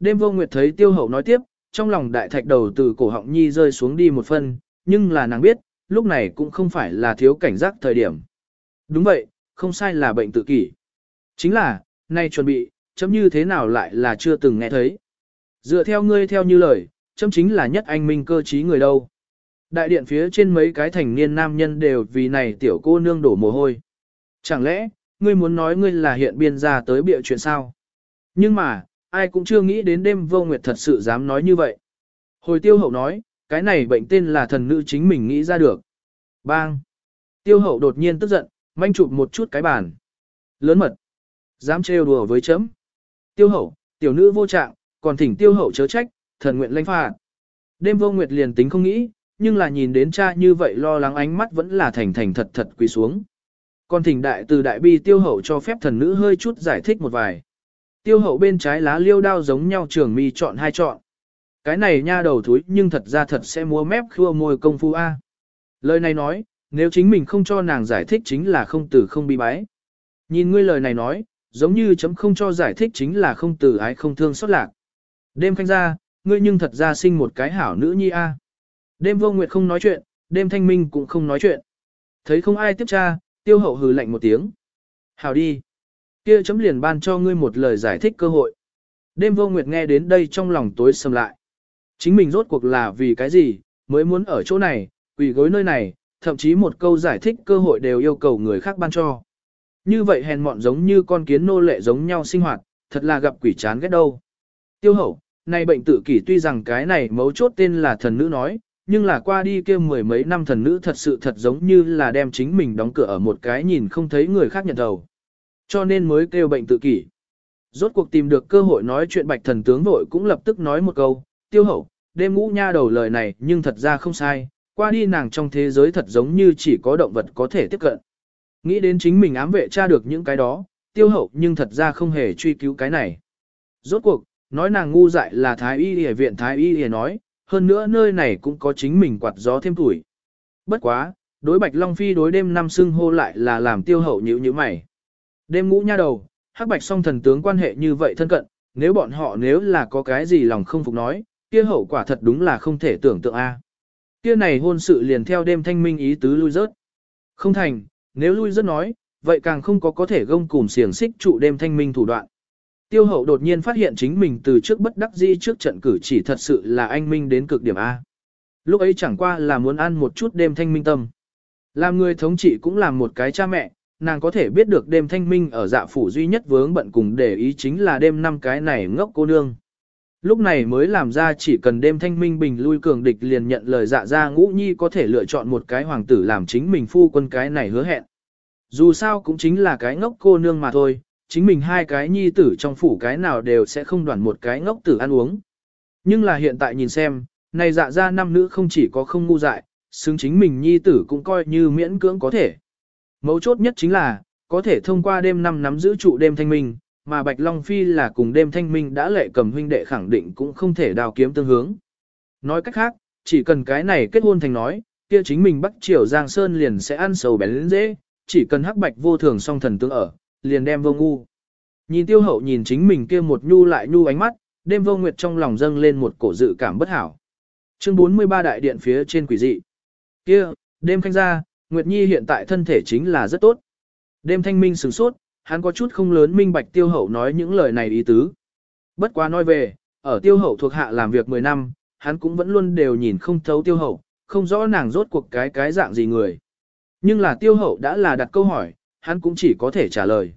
đêm vô nguyệt thấy tiêu hậu nói tiếp, trong lòng đại thạch đầu từ cổ họng nhi rơi xuống đi một phân, nhưng là nàng biết, lúc này cũng không phải là thiếu cảnh giác thời điểm. Đúng vậy, không sai là bệnh tự kỷ. Chính là, nay chuẩn bị, chấm như thế nào lại là chưa từng nghe thấy. Dựa theo ngươi theo như lời, chấm chính là nhất anh minh cơ trí người đâu. Đại điện phía trên mấy cái thành niên nam nhân đều vì này tiểu cô nương đổ mồ hôi. Chẳng lẽ, ngươi muốn nói ngươi là hiện biên ra tới bịa chuyện sao? Nhưng mà, ai cũng chưa nghĩ đến đêm vô nguyệt thật sự dám nói như vậy. Hồi tiêu hậu nói, cái này bệnh tên là thần nữ chính mình nghĩ ra được. Bang! Tiêu hậu đột nhiên tức giận, manh chụp một chút cái bàn. Lớn mật! Dám trêu đùa với chấm. Tiêu hậu, tiểu nữ vô trạng, còn thỉnh tiêu hậu chớ trách, thần nguyện lãnh phạt. Đêm vô nguyệt liền tính không nghĩ, nhưng là nhìn đến cha như vậy lo lắng ánh mắt vẫn là thành thành thật thật quỳ xuống. Còn thỉnh đại từ đại bi tiêu hậu cho phép thần nữ hơi chút giải thích một vài. Tiêu hậu bên trái lá liêu đao giống nhau trường mi chọn hai chọn. Cái này nha đầu thúi nhưng thật ra thật sẽ múa mép khua môi công phu A. Lời này nói, nếu chính mình không cho nàng giải thích chính là không từ không bi bái. Nhìn ngươi lời này nói, giống như chấm không cho giải thích chính là không từ ái không thương xót lạc. Đêm khanh ra, ngươi nhưng thật ra sinh một cái hảo nữ nhi A. Đêm vô nguyệt không nói chuyện, đêm thanh minh cũng không nói chuyện. Thấy không ai tiếp tra, tiêu hậu hừ lạnh một tiếng. Hảo đi. Kia chấm liền ban cho ngươi một lời giải thích cơ hội. Đêm vô nguyệt nghe đến đây trong lòng tối sầm lại. Chính mình rốt cuộc là vì cái gì, mới muốn ở chỗ này, quỷ gối nơi này, thậm chí một câu giải thích cơ hội đều yêu cầu người khác ban cho. Như vậy hèn mọn giống như con kiến nô lệ giống nhau sinh hoạt, thật là gặp quỷ chán ghét đâu. Tiêu hậu, này bệnh tự kỷ tuy rằng cái này mấu chốt tên là thần nữ nói, nhưng là qua đi kia mười mấy năm thần nữ thật sự thật giống như là đem chính mình đóng cửa ở một cái nhìn không thấy người khác nhận đầu. Cho nên mới kêu bệnh tự kỷ. Rốt cuộc tìm được cơ hội nói chuyện bạch thần tướng vội cũng lập tức nói một câu, tiêu hậu, đêm ngũ nha đầu lời này nhưng thật ra không sai, qua đi nàng trong thế giới thật giống như chỉ có động vật có thể tiếp cận. Nghĩ đến chính mình ám vệ tra được những cái đó, tiêu hậu nhưng thật ra không hề truy cứu cái này. Rốt cuộc, nói nàng ngu dại là thái y y viện thái y y nói, hơn nữa nơi này cũng có chính mình quạt gió thêm tuổi. Bất quá, đối Bạch Long Phi đối đêm năm xưng hô lại là làm tiêu hậu nhữ như mày. Đêm ngũ nha đầu, hắc bạch song thần tướng quan hệ như vậy thân cận, nếu bọn họ nếu là có cái gì lòng không phục nói, kia hậu quả thật đúng là không thể tưởng tượng a. Kia này hôn sự liền theo đêm thanh minh ý tứ lui rớt. Không thành, nếu lui rớt nói, vậy càng không có có thể gông cùm xiềng xích trụ đêm thanh minh thủ đoạn. Tiêu hậu đột nhiên phát hiện chính mình từ trước bất đắc dĩ trước trận cử chỉ thật sự là anh minh đến cực điểm A. Lúc ấy chẳng qua là muốn ăn một chút đêm thanh minh tâm. Làm người thống trị cũng làm một cái cha mẹ, nàng có thể biết được đêm thanh minh ở dạ phủ duy nhất vướng bận cùng để ý chính là đêm năm cái này ngốc cô nương. Lúc này mới làm ra chỉ cần đêm thanh minh bình lui cường địch liền nhận lời dạ ra ngũ nhi có thể lựa chọn một cái hoàng tử làm chính mình phu quân cái này hứa hẹn. Dù sao cũng chính là cái ngốc cô nương mà thôi, chính mình hai cái nhi tử trong phủ cái nào đều sẽ không đoàn một cái ngốc tử ăn uống. Nhưng là hiện tại nhìn xem, này dạ ra năm nữ không chỉ có không ngu dại, xứng chính mình nhi tử cũng coi như miễn cưỡng có thể. Mấu chốt nhất chính là, có thể thông qua đêm năm nắm giữ trụ đêm thanh minh, mà Bạch Long Phi là cùng đêm thanh minh đã lệ cầm huynh đệ khẳng định cũng không thể đào kiếm tương hướng. Nói cách khác, chỉ cần cái này kết hôn thành nói, kia chính mình Bắc Triều Giang Sơn liền sẽ ăn sầu bén lên dễ, chỉ cần hắc bạch vô thường song thần tương ở, liền đem vô ngu. Nhìn tiêu hậu nhìn chính mình kia một nhu lại nhu ánh mắt, đêm vô nguyệt trong lòng dâng lên một cổ dự cảm bất hảo. Chương 43 đại điện phía trên quỷ dị. Kia, đêm khanh ra, Nguyệt Nhi hiện tại thân thể chính là rất tốt. Đêm thanh minh sửng sốt, hắn có chút không lớn minh bạch tiêu hậu nói những lời này ý tứ. Bất quá nói về, ở tiêu hậu thuộc hạ làm việc 10 năm, hắn cũng vẫn luôn đều nhìn không thấu tiêu hậu, không rõ nàng rốt cuộc cái cái dạng gì người. Nhưng là tiêu hậu đã là đặt câu hỏi, hắn cũng chỉ có thể trả lời.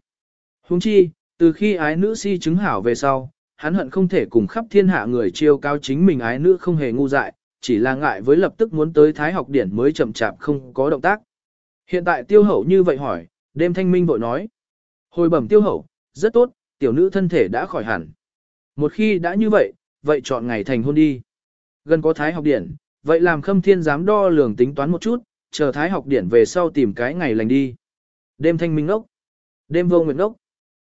Huống chi, từ khi ái nữ si chứng hảo về sau, hắn hận không thể cùng khắp thiên hạ người chiêu cao chính mình ái nữ không hề ngu dại, chỉ là ngại với lập tức muốn tới thái học điển mới chậm chạp không có động tác. Hiện tại tiêu hậu như vậy hỏi, đêm thanh minh vội nói. Hồi bẩm tiêu hậu, rất tốt, tiểu nữ thân thể đã khỏi hẳn. Một khi đã như vậy, vậy chọn ngày thành hôn đi. Gần có thái học điển, vậy làm khâm thiên dám đo lường tính toán một chút, chờ thái học điển về sau tìm cái ngày lành đi. Đêm thanh minh ốc, đêm vô nguyệt ốc,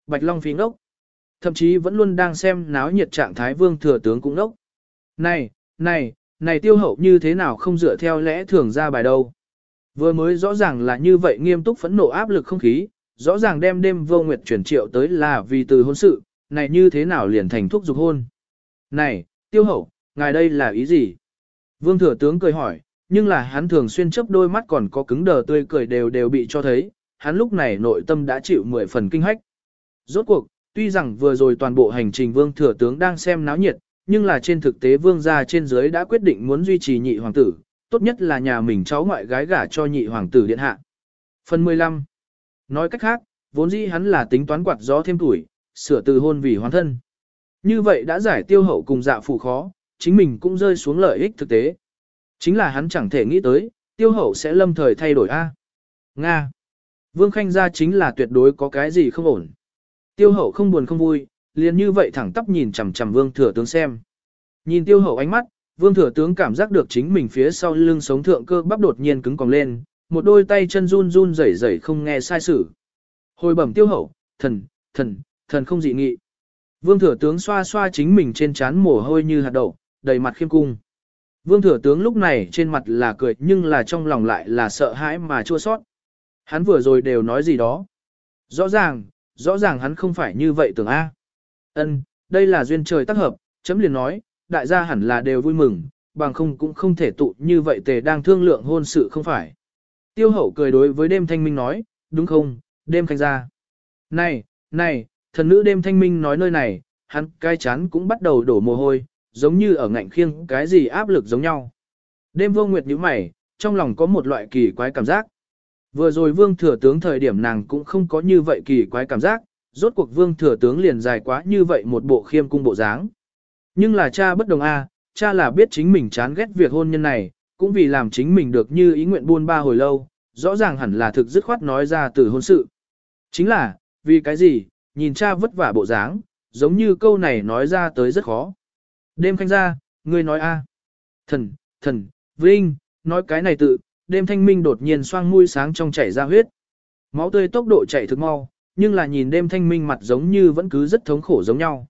bạch long phi ốc, thậm chí vẫn luôn đang xem náo nhiệt trạng thái vương thừa tướng cũng ốc. Này, này, này tiêu hậu như thế nào không dựa theo lẽ thường ra bài đâu. Vừa mới rõ ràng là như vậy nghiêm túc phẫn nộ áp lực không khí, rõ ràng đem đêm vô nguyệt chuyển triệu tới là vì từ hôn sự, này như thế nào liền thành thuốc dục hôn. Này, tiêu hậu, ngài đây là ý gì? Vương thừa tướng cười hỏi, nhưng là hắn thường xuyên chấp đôi mắt còn có cứng đờ tươi cười đều đều bị cho thấy, hắn lúc này nội tâm đã chịu mười phần kinh hách. Rốt cuộc, tuy rằng vừa rồi toàn bộ hành trình vương thừa tướng đang xem náo nhiệt, nhưng là trên thực tế vương gia trên dưới đã quyết định muốn duy trì nhị hoàng tử, tốt nhất là nhà mình cháu ngoại gái gả cho nhị hoàng tử điện hạ. Phần 15 Nói cách khác, vốn dĩ hắn là tính toán quạt gió thêm tuổi, sửa từ hôn vì hoàn thân. Như vậy đã giải tiêu hậu cùng dạ phụ khó, chính mình cũng rơi xuống lợi ích thực tế. Chính là hắn chẳng thể nghĩ tới, tiêu hậu sẽ lâm thời thay đổi A. Nga. Vương Khanh gia chính là tuyệt đối có cái gì không ổn. Tiêu hậu không buồn không vui, liền như vậy thẳng tắp nhìn chằm chằm vương thừa tướng xem. Nhìn tiêu hậu ánh mắt, vương thừa tướng cảm giác được chính mình phía sau lưng sống thượng cơ bắp đột nhiên cứng còng lên, một đôi tay chân run run rẩy rẩy không nghe sai sử. Hồi bẩm tiêu hậu, thần, thần, thần không dị nghị. Vương thừa tướng xoa xoa chính mình trên trán mồ hôi như hạt đậu, đầy mặt khiêm cung. Vương thừa tướng lúc này trên mặt là cười nhưng là trong lòng lại là sợ hãi mà chua sót. Hắn vừa rồi đều nói gì đó. Rõ ràng, rõ ràng hắn không phải như vậy tưởng A. Ân, đây là duyên trời tác hợp, chấm liền nói, đại gia hẳn là đều vui mừng, bằng không cũng không thể tụ như vậy tề đang thương lượng hôn sự không phải. Tiêu hậu cười đối với đêm thanh minh nói, đúng không, đêm khanh ra. Này, này, thần nữ đêm thanh minh nói nơi này, hắn cai chán cũng bắt đầu đổ mồ hôi, giống như ở ngạnh khiêng cái gì áp lực giống nhau. Đêm vô nguyệt nhíu mày, trong lòng có một loại kỳ quái cảm giác. Vừa rồi vương thừa tướng thời điểm nàng cũng không có như vậy kỳ quái cảm giác, rốt cuộc vương thừa tướng liền dài quá như vậy một bộ khiêm cung bộ dáng. Nhưng là cha bất đồng a, cha là biết chính mình chán ghét việc hôn nhân này, cũng vì làm chính mình được như ý nguyện buôn ba hồi lâu, rõ ràng hẳn là thực dứt khoát nói ra từ hôn sự. Chính là, vì cái gì, nhìn cha vất vả bộ dáng, giống như câu này nói ra tới rất khó. Đêm khanh ra, ngươi nói a. Thần, thần, vinh, nói cái này tự, đêm thanh minh đột nhiên xoang mũi sáng trong chảy ra huyết. Máu tươi tốc độ chảy thực mau, nhưng là nhìn đêm thanh minh mặt giống như vẫn cứ rất thống khổ giống nhau.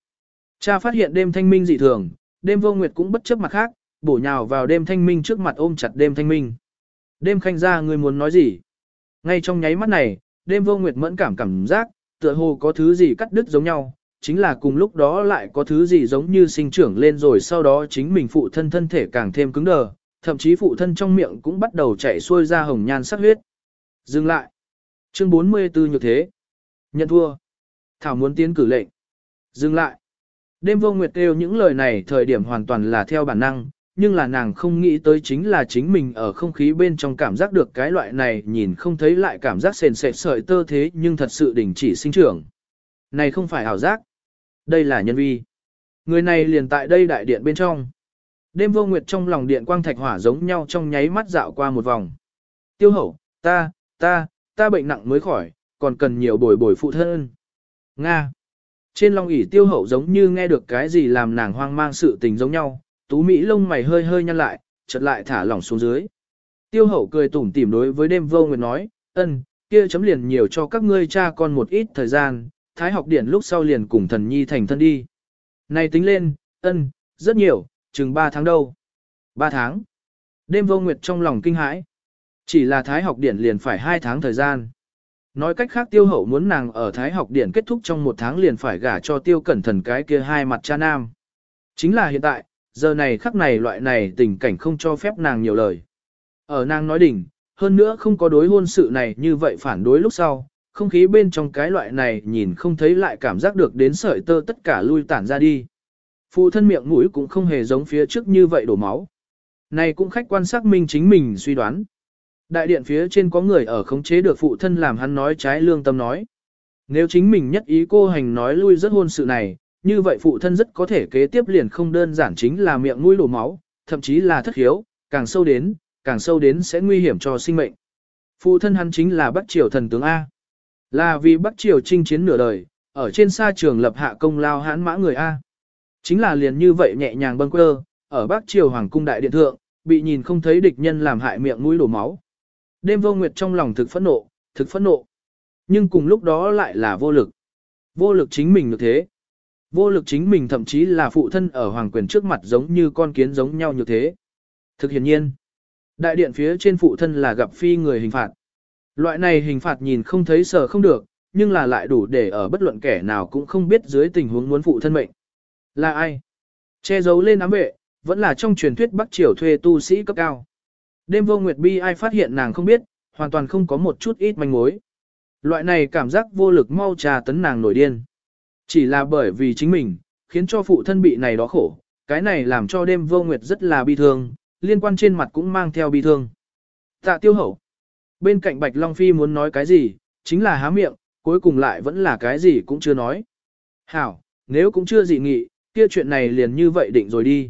Cha phát hiện đêm thanh minh dị thường, đêm vô nguyệt cũng bất chấp mặt khác, bổ nhào vào đêm thanh minh trước mặt ôm chặt đêm thanh minh. Đêm khanh ra người muốn nói gì? Ngay trong nháy mắt này, đêm vô nguyệt mẫn cảm cảm giác, tựa hồ có thứ gì cắt đứt giống nhau, chính là cùng lúc đó lại có thứ gì giống như sinh trưởng lên rồi sau đó chính mình phụ thân thân thể càng thêm cứng đờ, thậm chí phụ thân trong miệng cũng bắt đầu chảy xuôi ra hồng nhan sắc huyết. Dừng lại. Chương 44 như thế. Nhận thua. Thảo muốn tiến cử lệnh. Dừng lại. Đêm vô nguyệt kêu những lời này thời điểm hoàn toàn là theo bản năng, nhưng là nàng không nghĩ tới chính là chính mình ở không khí bên trong cảm giác được cái loại này nhìn không thấy lại cảm giác sền sệt sợi tơ thế nhưng thật sự đình chỉ sinh trưởng. Này không phải ảo giác. Đây là nhân vi. Người này liền tại đây đại điện bên trong. Đêm vô nguyệt trong lòng điện quang thạch hỏa giống nhau trong nháy mắt dạo qua một vòng. Tiêu hậu, ta, ta, ta bệnh nặng mới khỏi, còn cần nhiều bồi bồi phụ thân. Nga. Trên long ỷ tiêu hậu giống như nghe được cái gì làm nàng hoang mang sự tình giống nhau, tú Mỹ lông mày hơi hơi nhăn lại, chợt lại thả lỏng xuống dưới. Tiêu hậu cười tủm tỉm đối với đêm vô nguyệt nói, ân, kia chấm liền nhiều cho các ngươi cha con một ít thời gian, thái học điển lúc sau liền cùng thần nhi thành thân đi. Này tính lên, ân, rất nhiều, chừng 3 tháng đâu. 3 tháng. Đêm vô nguyệt trong lòng kinh hãi. Chỉ là thái học điển liền phải 2 tháng thời gian. Nói cách khác tiêu hậu muốn nàng ở thái học điển kết thúc trong một tháng liền phải gả cho tiêu cẩn thần cái kia hai mặt cha nam. Chính là hiện tại, giờ này khắc này loại này tình cảnh không cho phép nàng nhiều lời. Ở nàng nói đỉnh, hơn nữa không có đối hôn sự này như vậy phản đối lúc sau, không khí bên trong cái loại này nhìn không thấy lại cảm giác được đến sợi tơ tất cả lui tản ra đi. Phụ thân miệng mũi cũng không hề giống phía trước như vậy đổ máu. Này cũng khách quan xác minh chính mình suy đoán. Đại điện phía trên có người ở khống chế được phụ thân làm hắn nói trái lương tâm nói. Nếu chính mình nhất ý cô hành nói lui rất hôn sự này, như vậy phụ thân rất có thể kế tiếp liền không đơn giản chính là miệng mũi đổ máu, thậm chí là thất hiếu, càng sâu đến, càng sâu đến sẽ nguy hiểm cho sinh mệnh. Phụ thân hắn chính là Bắc Triều thần tướng A. Là vì Bắc Triều chinh chiến nửa đời, ở trên xa trường lập hạ công lao hãn mã người A. Chính là liền như vậy nhẹ nhàng bâng quơ, ở Bắc Triều Hoàng cung đại điện thượng, bị nhìn không thấy địch nhân làm hại miệng mũi đổ máu. Đêm vô nguyệt trong lòng thực phẫn nộ, thực phẫn nộ. Nhưng cùng lúc đó lại là vô lực. Vô lực chính mình như thế. Vô lực chính mình thậm chí là phụ thân ở hoàng quyền trước mặt giống như con kiến giống nhau như thế. Thực hiện nhiên. Đại điện phía trên phụ thân là gặp phi người hình phạt. Loại này hình phạt nhìn không thấy sợ không được, nhưng là lại đủ để ở bất luận kẻ nào cũng không biết dưới tình huống muốn phụ thân mệnh. Là ai? Che giấu lên ám vệ, vẫn là trong truyền thuyết Bắc Triều thuê tu sĩ cấp cao. Đêm vô nguyệt bi ai phát hiện nàng không biết, hoàn toàn không có một chút ít manh mối. Loại này cảm giác vô lực mau trà tấn nàng nổi điên. Chỉ là bởi vì chính mình, khiến cho phụ thân bị này đó khổ, cái này làm cho đêm vô nguyệt rất là bi thương, liên quan trên mặt cũng mang theo bi thương. Tạ tiêu hậu. Bên cạnh Bạch Long Phi muốn nói cái gì, chính là há miệng, cuối cùng lại vẫn là cái gì cũng chưa nói. Hảo, nếu cũng chưa dị nghị, kia chuyện này liền như vậy định rồi đi.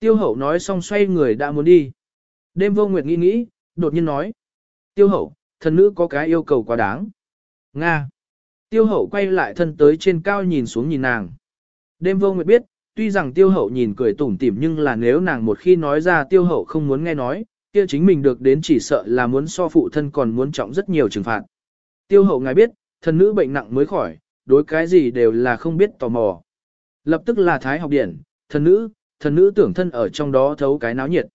Tiêu hậu nói xong xoay người đã muốn đi. Đêm vô nguyệt nghĩ nghĩ, đột nhiên nói. Tiêu hậu, thần nữ có cái yêu cầu quá đáng. Nga. Tiêu hậu quay lại thân tới trên cao nhìn xuống nhìn nàng. Đêm vô nguyệt biết, tuy rằng tiêu hậu nhìn cười tủm tỉm nhưng là nếu nàng một khi nói ra tiêu hậu không muốn nghe nói, kia chính mình được đến chỉ sợ là muốn so phụ thân còn muốn trọng rất nhiều trừng phạt. Tiêu hậu ngài biết, thần nữ bệnh nặng mới khỏi, đối cái gì đều là không biết tò mò. Lập tức là thái học điển, thần nữ, thần nữ tưởng thân ở trong đó thấu cái náo nhiệt.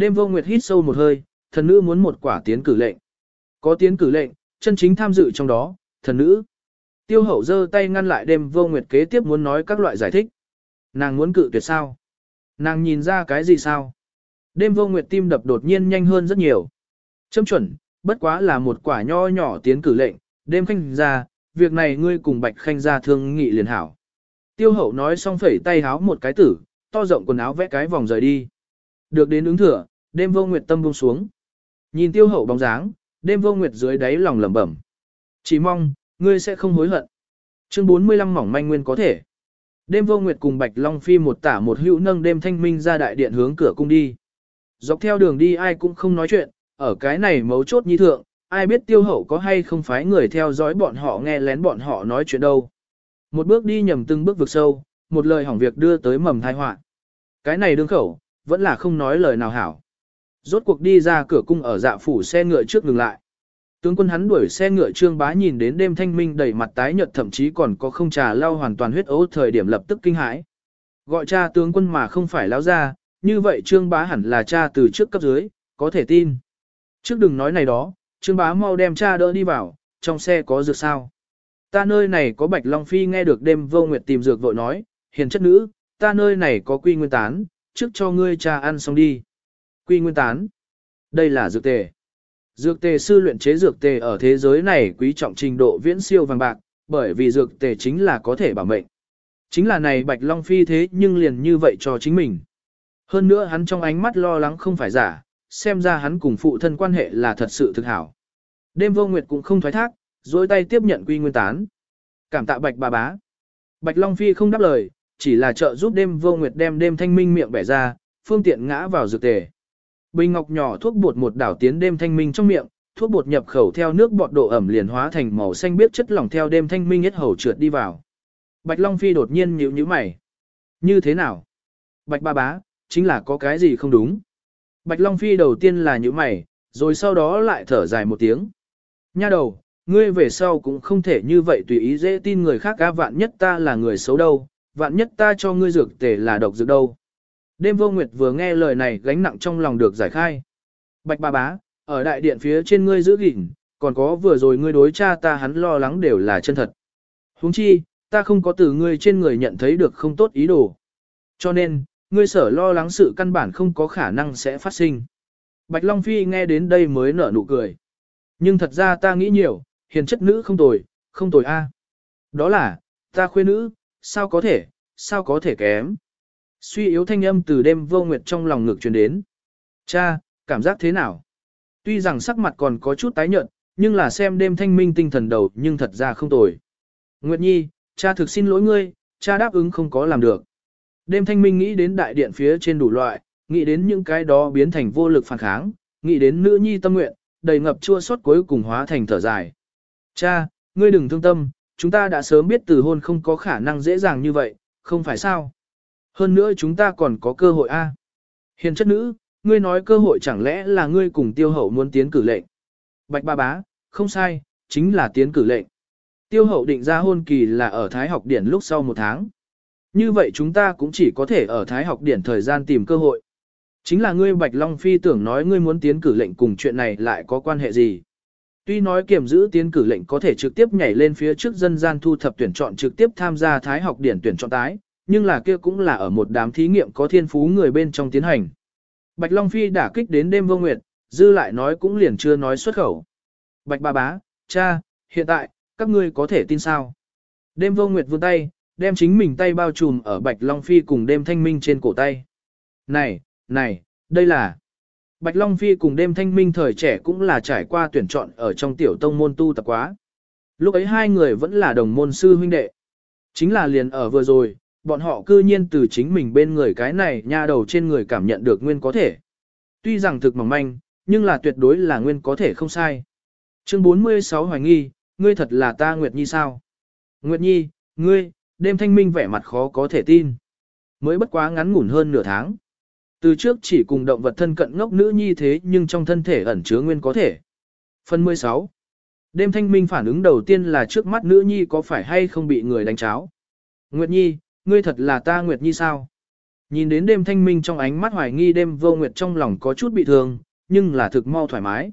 Đêm vô nguyệt hít sâu một hơi, thần nữ muốn một quả tiến cử lệnh. Có tiến cử lệnh, chân chính tham dự trong đó, thần nữ. Tiêu hậu giơ tay ngăn lại đêm vô nguyệt kế tiếp muốn nói các loại giải thích. Nàng muốn cự tuyệt sao? Nàng nhìn ra cái gì sao? Đêm vô nguyệt tim đập đột nhiên nhanh hơn rất nhiều. Châm chuẩn, bất quá là một quả nho nhỏ tiến cử lệnh, đêm khanh ra, việc này ngươi cùng bạch khanh ra thương nghị liền hảo. Tiêu hậu nói xong phẩy tay háo một cái tử, to rộng quần áo vẽ cái vòng rời đi. Được đến ứng thừa, đêm vô nguyệt tâm buông xuống. Nhìn tiêu hậu bóng dáng, đêm vô nguyệt dưới đáy lòng lẩm bẩm. Chỉ mong, ngươi sẽ không hối hận. Chương 45 mỏng manh nguyên có thể. Đêm vô nguyệt cùng Bạch Long Phi một tả một hữu nâng đêm thanh minh ra đại điện hướng cửa cung đi. Dọc theo đường đi ai cũng không nói chuyện, ở cái này mấu chốt nhi thượng, ai biết tiêu hậu có hay không phái người theo dõi bọn họ nghe lén bọn họ nói chuyện đâu. Một bước đi nhầm từng bước vực sâu, một lời hỏng việc đưa tới mầm tai họa. Cái này đương khẩu, vẫn là không nói lời nào hảo. Rốt cuộc đi ra cửa cung ở dạ phủ xe ngựa trước ngừng lại. Tướng quân hắn đuổi xe ngựa trương bá nhìn đến đêm thanh minh đầy mặt tái nhợt thậm chí còn có không trà lau hoàn toàn huyết ấu thời điểm lập tức kinh hãi. Gọi cha tướng quân mà không phải lao ra, như vậy trương bá hẳn là cha từ trước cấp dưới, có thể tin. Trước đừng nói này đó, trương bá mau đem cha đỡ đi vào, trong xe có dược sao. Ta nơi này có bạch long phi nghe được đêm vô nguyệt tìm dược vội nói, hiền chất nữ, ta nơi này có quy nguyên tán, trước cho ngươi cha ăn xong đi. Quy nguyên tán. Đây là dược tề. Dược tề sư luyện chế dược tề ở thế giới này quý trọng trình độ viễn siêu vàng bạc, bởi vì dược tề chính là có thể bảo mệnh. Chính là này Bạch Long Phi thế nhưng liền như vậy cho chính mình. Hơn nữa hắn trong ánh mắt lo lắng không phải giả, xem ra hắn cùng phụ thân quan hệ là thật sự thực hảo. Đêm vô nguyệt cũng không thoái thác, dối tay tiếp nhận quy nguyên tán. Cảm tạ Bạch bà bá. Bạch Long Phi không đáp lời, chỉ là trợ giúp đêm vô nguyệt đem đêm thanh minh miệng bẻ ra, phương tiện ngã vào dược tề. Bình ngọc nhỏ thuốc bột một đảo tiến đêm thanh minh trong miệng, thuốc bột nhập khẩu theo nước bọt độ ẩm liền hóa thành màu xanh biết chất lỏng theo đêm thanh minh nhất hầu trượt đi vào. Bạch Long Phi đột nhiên nhíu nhíu mày. Như thế nào? Bạch ba bá, chính là có cái gì không đúng. Bạch Long Phi đầu tiên là nhíu mày, rồi sau đó lại thở dài một tiếng. Nha đầu, ngươi về sau cũng không thể như vậy tùy ý dễ tin người khác ca vạn nhất ta là người xấu đâu, vạn nhất ta cho ngươi dược tể là độc dược đâu. Đêm vô nguyệt vừa nghe lời này gánh nặng trong lòng được giải khai. Bạch ba bá, ở đại điện phía trên ngươi giữ gìn, còn có vừa rồi ngươi đối cha ta hắn lo lắng đều là chân thật. huống chi, ta không có từ ngươi trên người nhận thấy được không tốt ý đồ. Cho nên, ngươi sở lo lắng sự căn bản không có khả năng sẽ phát sinh. Bạch Long Phi nghe đến đây mới nở nụ cười. Nhưng thật ra ta nghĩ nhiều, hiền chất nữ không tồi, không tồi a. Đó là, ta khuê nữ, sao có thể, sao có thể kém. Suy yếu thanh âm từ đêm vô nguyệt trong lòng ngực truyền đến. Cha, cảm giác thế nào? Tuy rằng sắc mặt còn có chút tái nhợt, nhưng là xem đêm thanh minh tinh thần đầu nhưng thật ra không tồi. Nguyệt Nhi, cha thực xin lỗi ngươi, cha đáp ứng không có làm được. Đêm thanh minh nghĩ đến đại điện phía trên đủ loại, nghĩ đến những cái đó biến thành vô lực phản kháng, nghĩ đến nữ nhi tâm nguyện, đầy ngập chua xót cuối cùng hóa thành thở dài. Cha, ngươi đừng thương tâm, chúng ta đã sớm biết từ hôn không có khả năng dễ dàng như vậy, không phải sao? Hơn nữa chúng ta còn có cơ hội a. Hiền chất nữ, ngươi nói cơ hội chẳng lẽ là ngươi cùng tiêu hậu muốn tiến cử lệnh. Bạch ba bá, không sai, chính là tiến cử lệnh. Tiêu hậu định ra hôn kỳ là ở Thái học điển lúc sau một tháng. Như vậy chúng ta cũng chỉ có thể ở Thái học điển thời gian tìm cơ hội. Chính là ngươi Bạch Long Phi tưởng nói ngươi muốn tiến cử lệnh cùng chuyện này lại có quan hệ gì. Tuy nói kiểm giữ tiến cử lệnh có thể trực tiếp nhảy lên phía trước dân gian thu thập tuyển chọn trực tiếp tham gia Thái học điển tuyển chọn tái, nhưng là kia cũng là ở một đám thí nghiệm có thiên phú người bên trong tiến hành. Bạch Long Phi đả kích đến đêm vô nguyệt, dư lại nói cũng liền chưa nói xuất khẩu. Bạch ba bá, cha, hiện tại, các ngươi có thể tin sao? Đêm vô nguyệt vươn tay, đem chính mình tay bao trùm ở Bạch Long Phi cùng đêm thanh minh trên cổ tay. Này, này, đây là... Bạch Long Phi cùng đêm thanh minh thời trẻ cũng là trải qua tuyển chọn ở trong tiểu tông môn tu tập quá. Lúc ấy hai người vẫn là đồng môn sư huynh đệ. Chính là liền ở vừa rồi, bọn họ cư nhiên từ chính mình bên người cái này nha đầu trên người cảm nhận được nguyên có thể. Tuy rằng thực mỏng manh, nhưng là tuyệt đối là nguyên có thể không sai. Chương 46 hoài nghi, ngươi thật là ta Nguyệt Nhi sao? Nguyệt Nhi, ngươi, đêm thanh minh vẻ mặt khó có thể tin. Mới bất quá ngắn ngủn hơn nửa tháng. Từ trước chỉ cùng động vật thân cận ngốc nữ nhi thế nhưng trong thân thể ẩn chứa nguyên có thể. Phần 16 Đêm thanh minh phản ứng đầu tiên là trước mắt nữ nhi có phải hay không bị người đánh cháo. Nguyệt Nhi, ngươi thật là ta Nguyệt Nhi sao? Nhìn đến đêm thanh minh trong ánh mắt hoài nghi đêm vô Nguyệt trong lòng có chút bị thương, nhưng là thực mau thoải mái.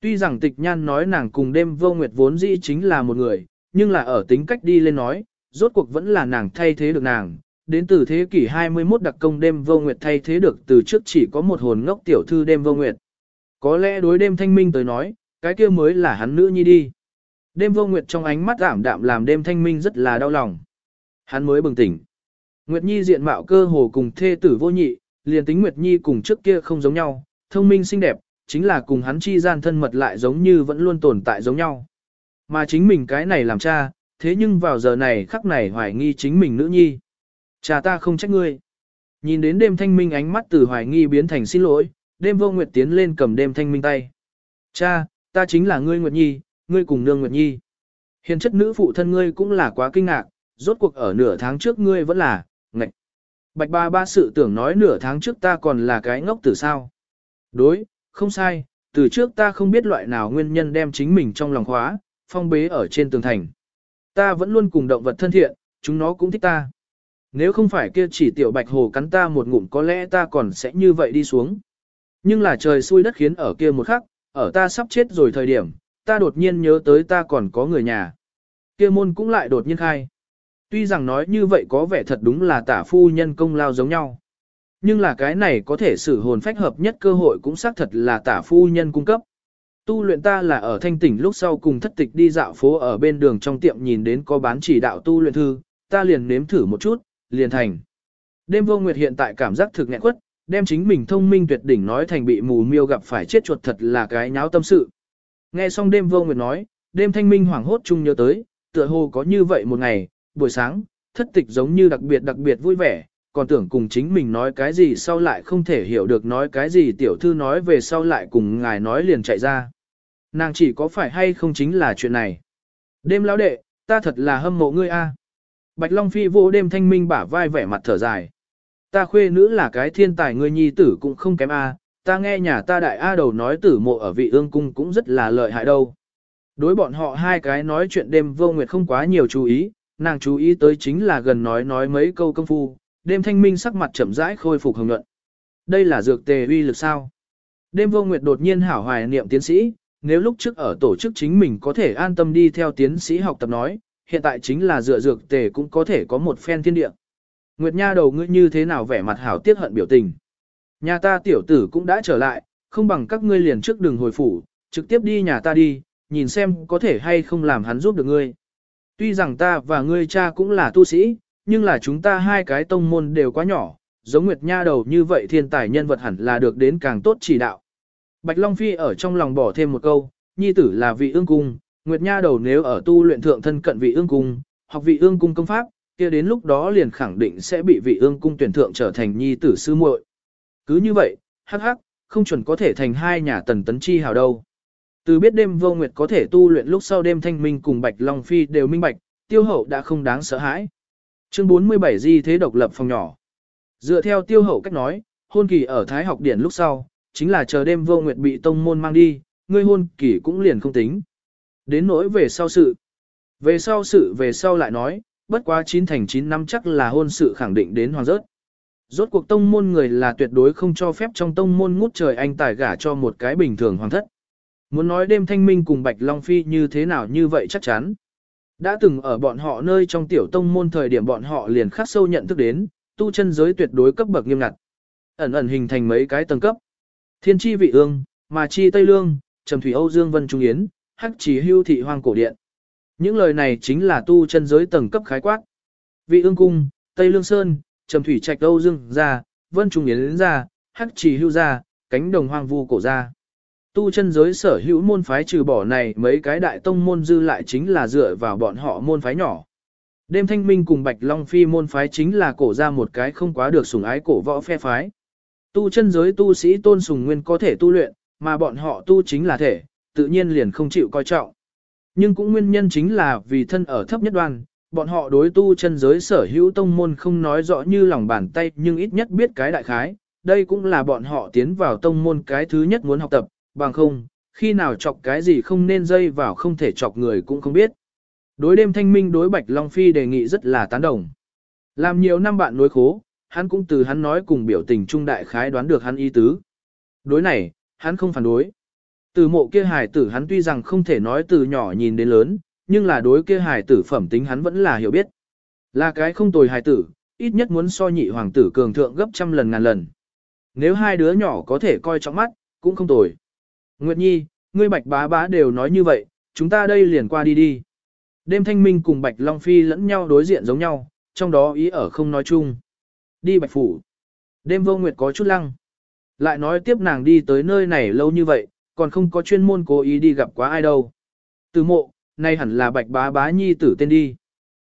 Tuy rằng tịch nhan nói nàng cùng đêm vô Nguyệt vốn dĩ chính là một người, nhưng là ở tính cách đi lên nói, rốt cuộc vẫn là nàng thay thế được nàng. Đến từ thế kỷ 21 đặc công đêm vô Nguyệt thay thế được từ trước chỉ có một hồn ngốc tiểu thư đêm vô Nguyệt. Có lẽ đối đêm thanh minh tới nói, cái kia mới là hắn nữ nhi đi. Đêm vô Nguyệt trong ánh mắt ảm đạm làm đêm thanh minh rất là đau lòng. Hắn mới bừng tỉnh. Nguyệt Nhi diện mạo cơ hồ cùng thê tử vô nhị, liền tính Nguyệt Nhi cùng trước kia không giống nhau, thông minh xinh đẹp, chính là cùng hắn chi gian thân mật lại giống như vẫn luôn tồn tại giống nhau. Mà chính mình cái này làm cha, thế nhưng vào giờ này khắc này hoài nghi chính mình nữ nhi. Cha ta không trách ngươi. Nhìn đến đêm thanh minh ánh mắt từ hoài nghi biến thành xin lỗi, đêm vô nguyệt tiến lên cầm đêm thanh minh tay. Cha, ta chính là ngươi Nguyệt Nhi, ngươi cùng nương Nguyệt Nhi. hiền chất nữ phụ thân ngươi cũng là quá kinh ngạc, rốt cuộc ở nửa tháng trước ngươi vẫn là, ngạch. Bạch ba ba sự tưởng nói nửa tháng trước ta còn là cái ngốc từ sao. Đối, không sai, từ trước ta không biết loại nào nguyên nhân đem chính mình trong lòng khóa, phong bế ở trên tường thành. Ta vẫn luôn cùng động vật thân thiện, chúng nó cũng thích ta. Nếu không phải kia chỉ tiểu bạch hồ cắn ta một ngụm có lẽ ta còn sẽ như vậy đi xuống. Nhưng là trời xui đất khiến ở kia một khắc, ở ta sắp chết rồi thời điểm, ta đột nhiên nhớ tới ta còn có người nhà. Kia môn cũng lại đột nhiên khai. Tuy rằng nói như vậy có vẻ thật đúng là tả phu nhân công lao giống nhau. Nhưng là cái này có thể sử hồn phách hợp nhất cơ hội cũng xác thật là tả phu nhân cung cấp. Tu luyện ta là ở thanh tỉnh lúc sau cùng thất tịch đi dạo phố ở bên đường trong tiệm nhìn đến có bán chỉ đạo tu luyện thư, ta liền nếm thử một chút, liền thành. Đêm vô nguyệt hiện tại cảm giác thực nghẹn quất, đem chính mình thông minh tuyệt đỉnh nói thành bị mù miêu gặp phải chết chuột thật là cái nháo tâm sự. Nghe xong đêm vô nguyệt nói, đêm thanh minh hoảng hốt chung nhớ tới, tựa hồ có như vậy một ngày, buổi sáng, thất tịch giống như đặc biệt đặc biệt vui vẻ, còn tưởng cùng chính mình nói cái gì sau lại không thể hiểu được nói cái gì tiểu thư nói về sau lại cùng ngài nói liền chạy ra. Nàng chỉ có phải hay không chính là chuyện này. Đêm lão đệ, ta thật là hâm mộ ngươi a. Bạch Long Phi vô đêm thanh minh bả vai vẻ mặt thở dài. Ta khuê nữ là cái thiên tài ngươi nhi tử cũng không kém a, ta nghe nhà ta đại A đầu nói tử mộ ở vị ương cung cũng rất là lợi hại đâu. Đối bọn họ hai cái nói chuyện đêm vô nguyệt không quá nhiều chú ý, nàng chú ý tới chính là gần nói nói mấy câu công phu, đêm thanh minh sắc mặt chậm rãi khôi phục hồng nhuận. Đây là dược tề uy lực sao? Đêm vô nguyệt đột nhiên hảo hoài niệm tiến sĩ, nếu lúc trước ở tổ chức chính mình có thể an tâm đi theo tiến sĩ học tập nói, hiện tại chính là dựa dược tề cũng có thể có một phen thiên địa. Nguyệt Nha đầu ngươi như thế nào vẻ mặt hảo tiếc hận biểu tình. Nhà ta tiểu tử cũng đã trở lại, không bằng các ngươi liền trước đường hồi phủ, trực tiếp đi nhà ta đi, nhìn xem có thể hay không làm hắn giúp được ngươi. Tuy rằng ta và ngươi cha cũng là tu sĩ, nhưng là chúng ta hai cái tông môn đều quá nhỏ, giống Nguyệt Nha đầu như vậy thiên tài nhân vật hẳn là được đến càng tốt chỉ đạo. Bạch Long Phi ở trong lòng bỏ thêm một câu, nhi tử là vị ương cung, Nguyệt Nha đầu nếu ở tu luyện thượng thân cận vị ương cung, học vị ương cung công pháp, kia đến lúc đó liền khẳng định sẽ bị vị ương cung tuyển thượng trở thành nhi tử sư muội. Cứ như vậy, hắc hắc, không chuẩn có thể thành hai nhà tần tấn chi hào đâu. Từ biết đêm vô nguyệt có thể tu luyện lúc sau đêm thanh minh cùng Bạch Long Phi đều minh bạch, tiêu hậu đã không đáng sợ hãi. Chương 47 di thế độc lập phòng nhỏ. Dựa theo tiêu hậu cách nói, hôn kỳ ở Thái học điển lúc sau, chính là chờ đêm vô nguyệt bị tông môn mang đi, ngươi hôn kỳ cũng liền không tính. Đến nỗi về sau sự. Về sau sự về sau lại nói, bất quá 9 thành 9 năm chắc là hôn sự khẳng định đến hoàng rớt. Rốt cuộc tông môn người là tuyệt đối không cho phép trong tông môn ngút trời anh tài gả cho một cái bình thường hoàng thất. Muốn nói đêm thanh minh cùng Bạch Long Phi như thế nào như vậy chắc chắn. Đã từng ở bọn họ nơi trong tiểu tông môn thời điểm bọn họ liền khắc sâu nhận thức đến, tu chân giới tuyệt đối cấp bậc nghiêm ngặt. Ẩn ẩn hình thành mấy cái tầng cấp. Thiên chi vị ương, mà chi Tây Lương, Trầm Thủy Âu Dương Vân Trung Yến, Hắc Chỉ Hưu Thị Hoang Cổ Điện. Những lời này chính là tu chân giới tầng cấp khái quát. Vị ương cung, Tây Lương Sơn, Trầm Thủy Trạch Âu Dương gia, Vân Trung Yến gia, Hắc Chỉ Hưu gia, cánh đồng hoang vu cổ gia. Tu chân giới sở hữu môn phái trừ bỏ này mấy cái đại tông môn dư lại chính là dựa vào bọn họ môn phái nhỏ. Đêm thanh minh cùng Bạch Long Phi môn phái chính là cổ ra một cái không quá được sủng ái cổ võ phe phái. Tu chân giới tu sĩ tôn sùng nguyên có thể tu luyện, mà bọn họ tu chính là thể, tự nhiên liền không chịu coi trọng. Nhưng cũng nguyên nhân chính là vì thân ở thấp nhất đoan, bọn họ đối tu chân giới sở hữu tông môn không nói rõ như lòng bàn tay nhưng ít nhất biết cái đại khái. Đây cũng là bọn họ tiến vào tông môn cái thứ nhất muốn học tập, bằng không, khi nào chọc cái gì không nên dây vào không thể chọc người cũng không biết. Đối đêm thanh minh đối Bạch Long Phi đề nghị rất là tán đồng. Làm nhiều năm bạn nối khố, hắn cũng từ hắn nói cùng biểu tình trung đại khái đoán được hắn ý tứ. Đối này, hắn không phản đối. Từ mộ kia hài tử hắn tuy rằng không thể nói từ nhỏ nhìn đến lớn, nhưng là đối kia hài tử phẩm tính hắn vẫn là hiểu biết. Là cái không tồi hài tử, ít nhất muốn so nhị hoàng tử cường thượng gấp trăm lần ngàn lần. Nếu hai đứa nhỏ có thể coi trọng mắt, cũng không tồi. Nguyệt Nhi, ngươi bạch bá bá đều nói như vậy, chúng ta đây liền qua đi đi. Đêm thanh minh cùng bạch Long Phi lẫn nhau đối diện giống nhau, trong đó ý ở không nói chung. Đi bạch phủ. Đêm vô nguyệt có chút lăng. Lại nói tiếp nàng đi tới nơi này lâu như vậy, còn không có chuyên môn cố ý đi gặp quá ai đâu. Từ mộ, nay hẳn là bạch bá bá nhi tử tên đi.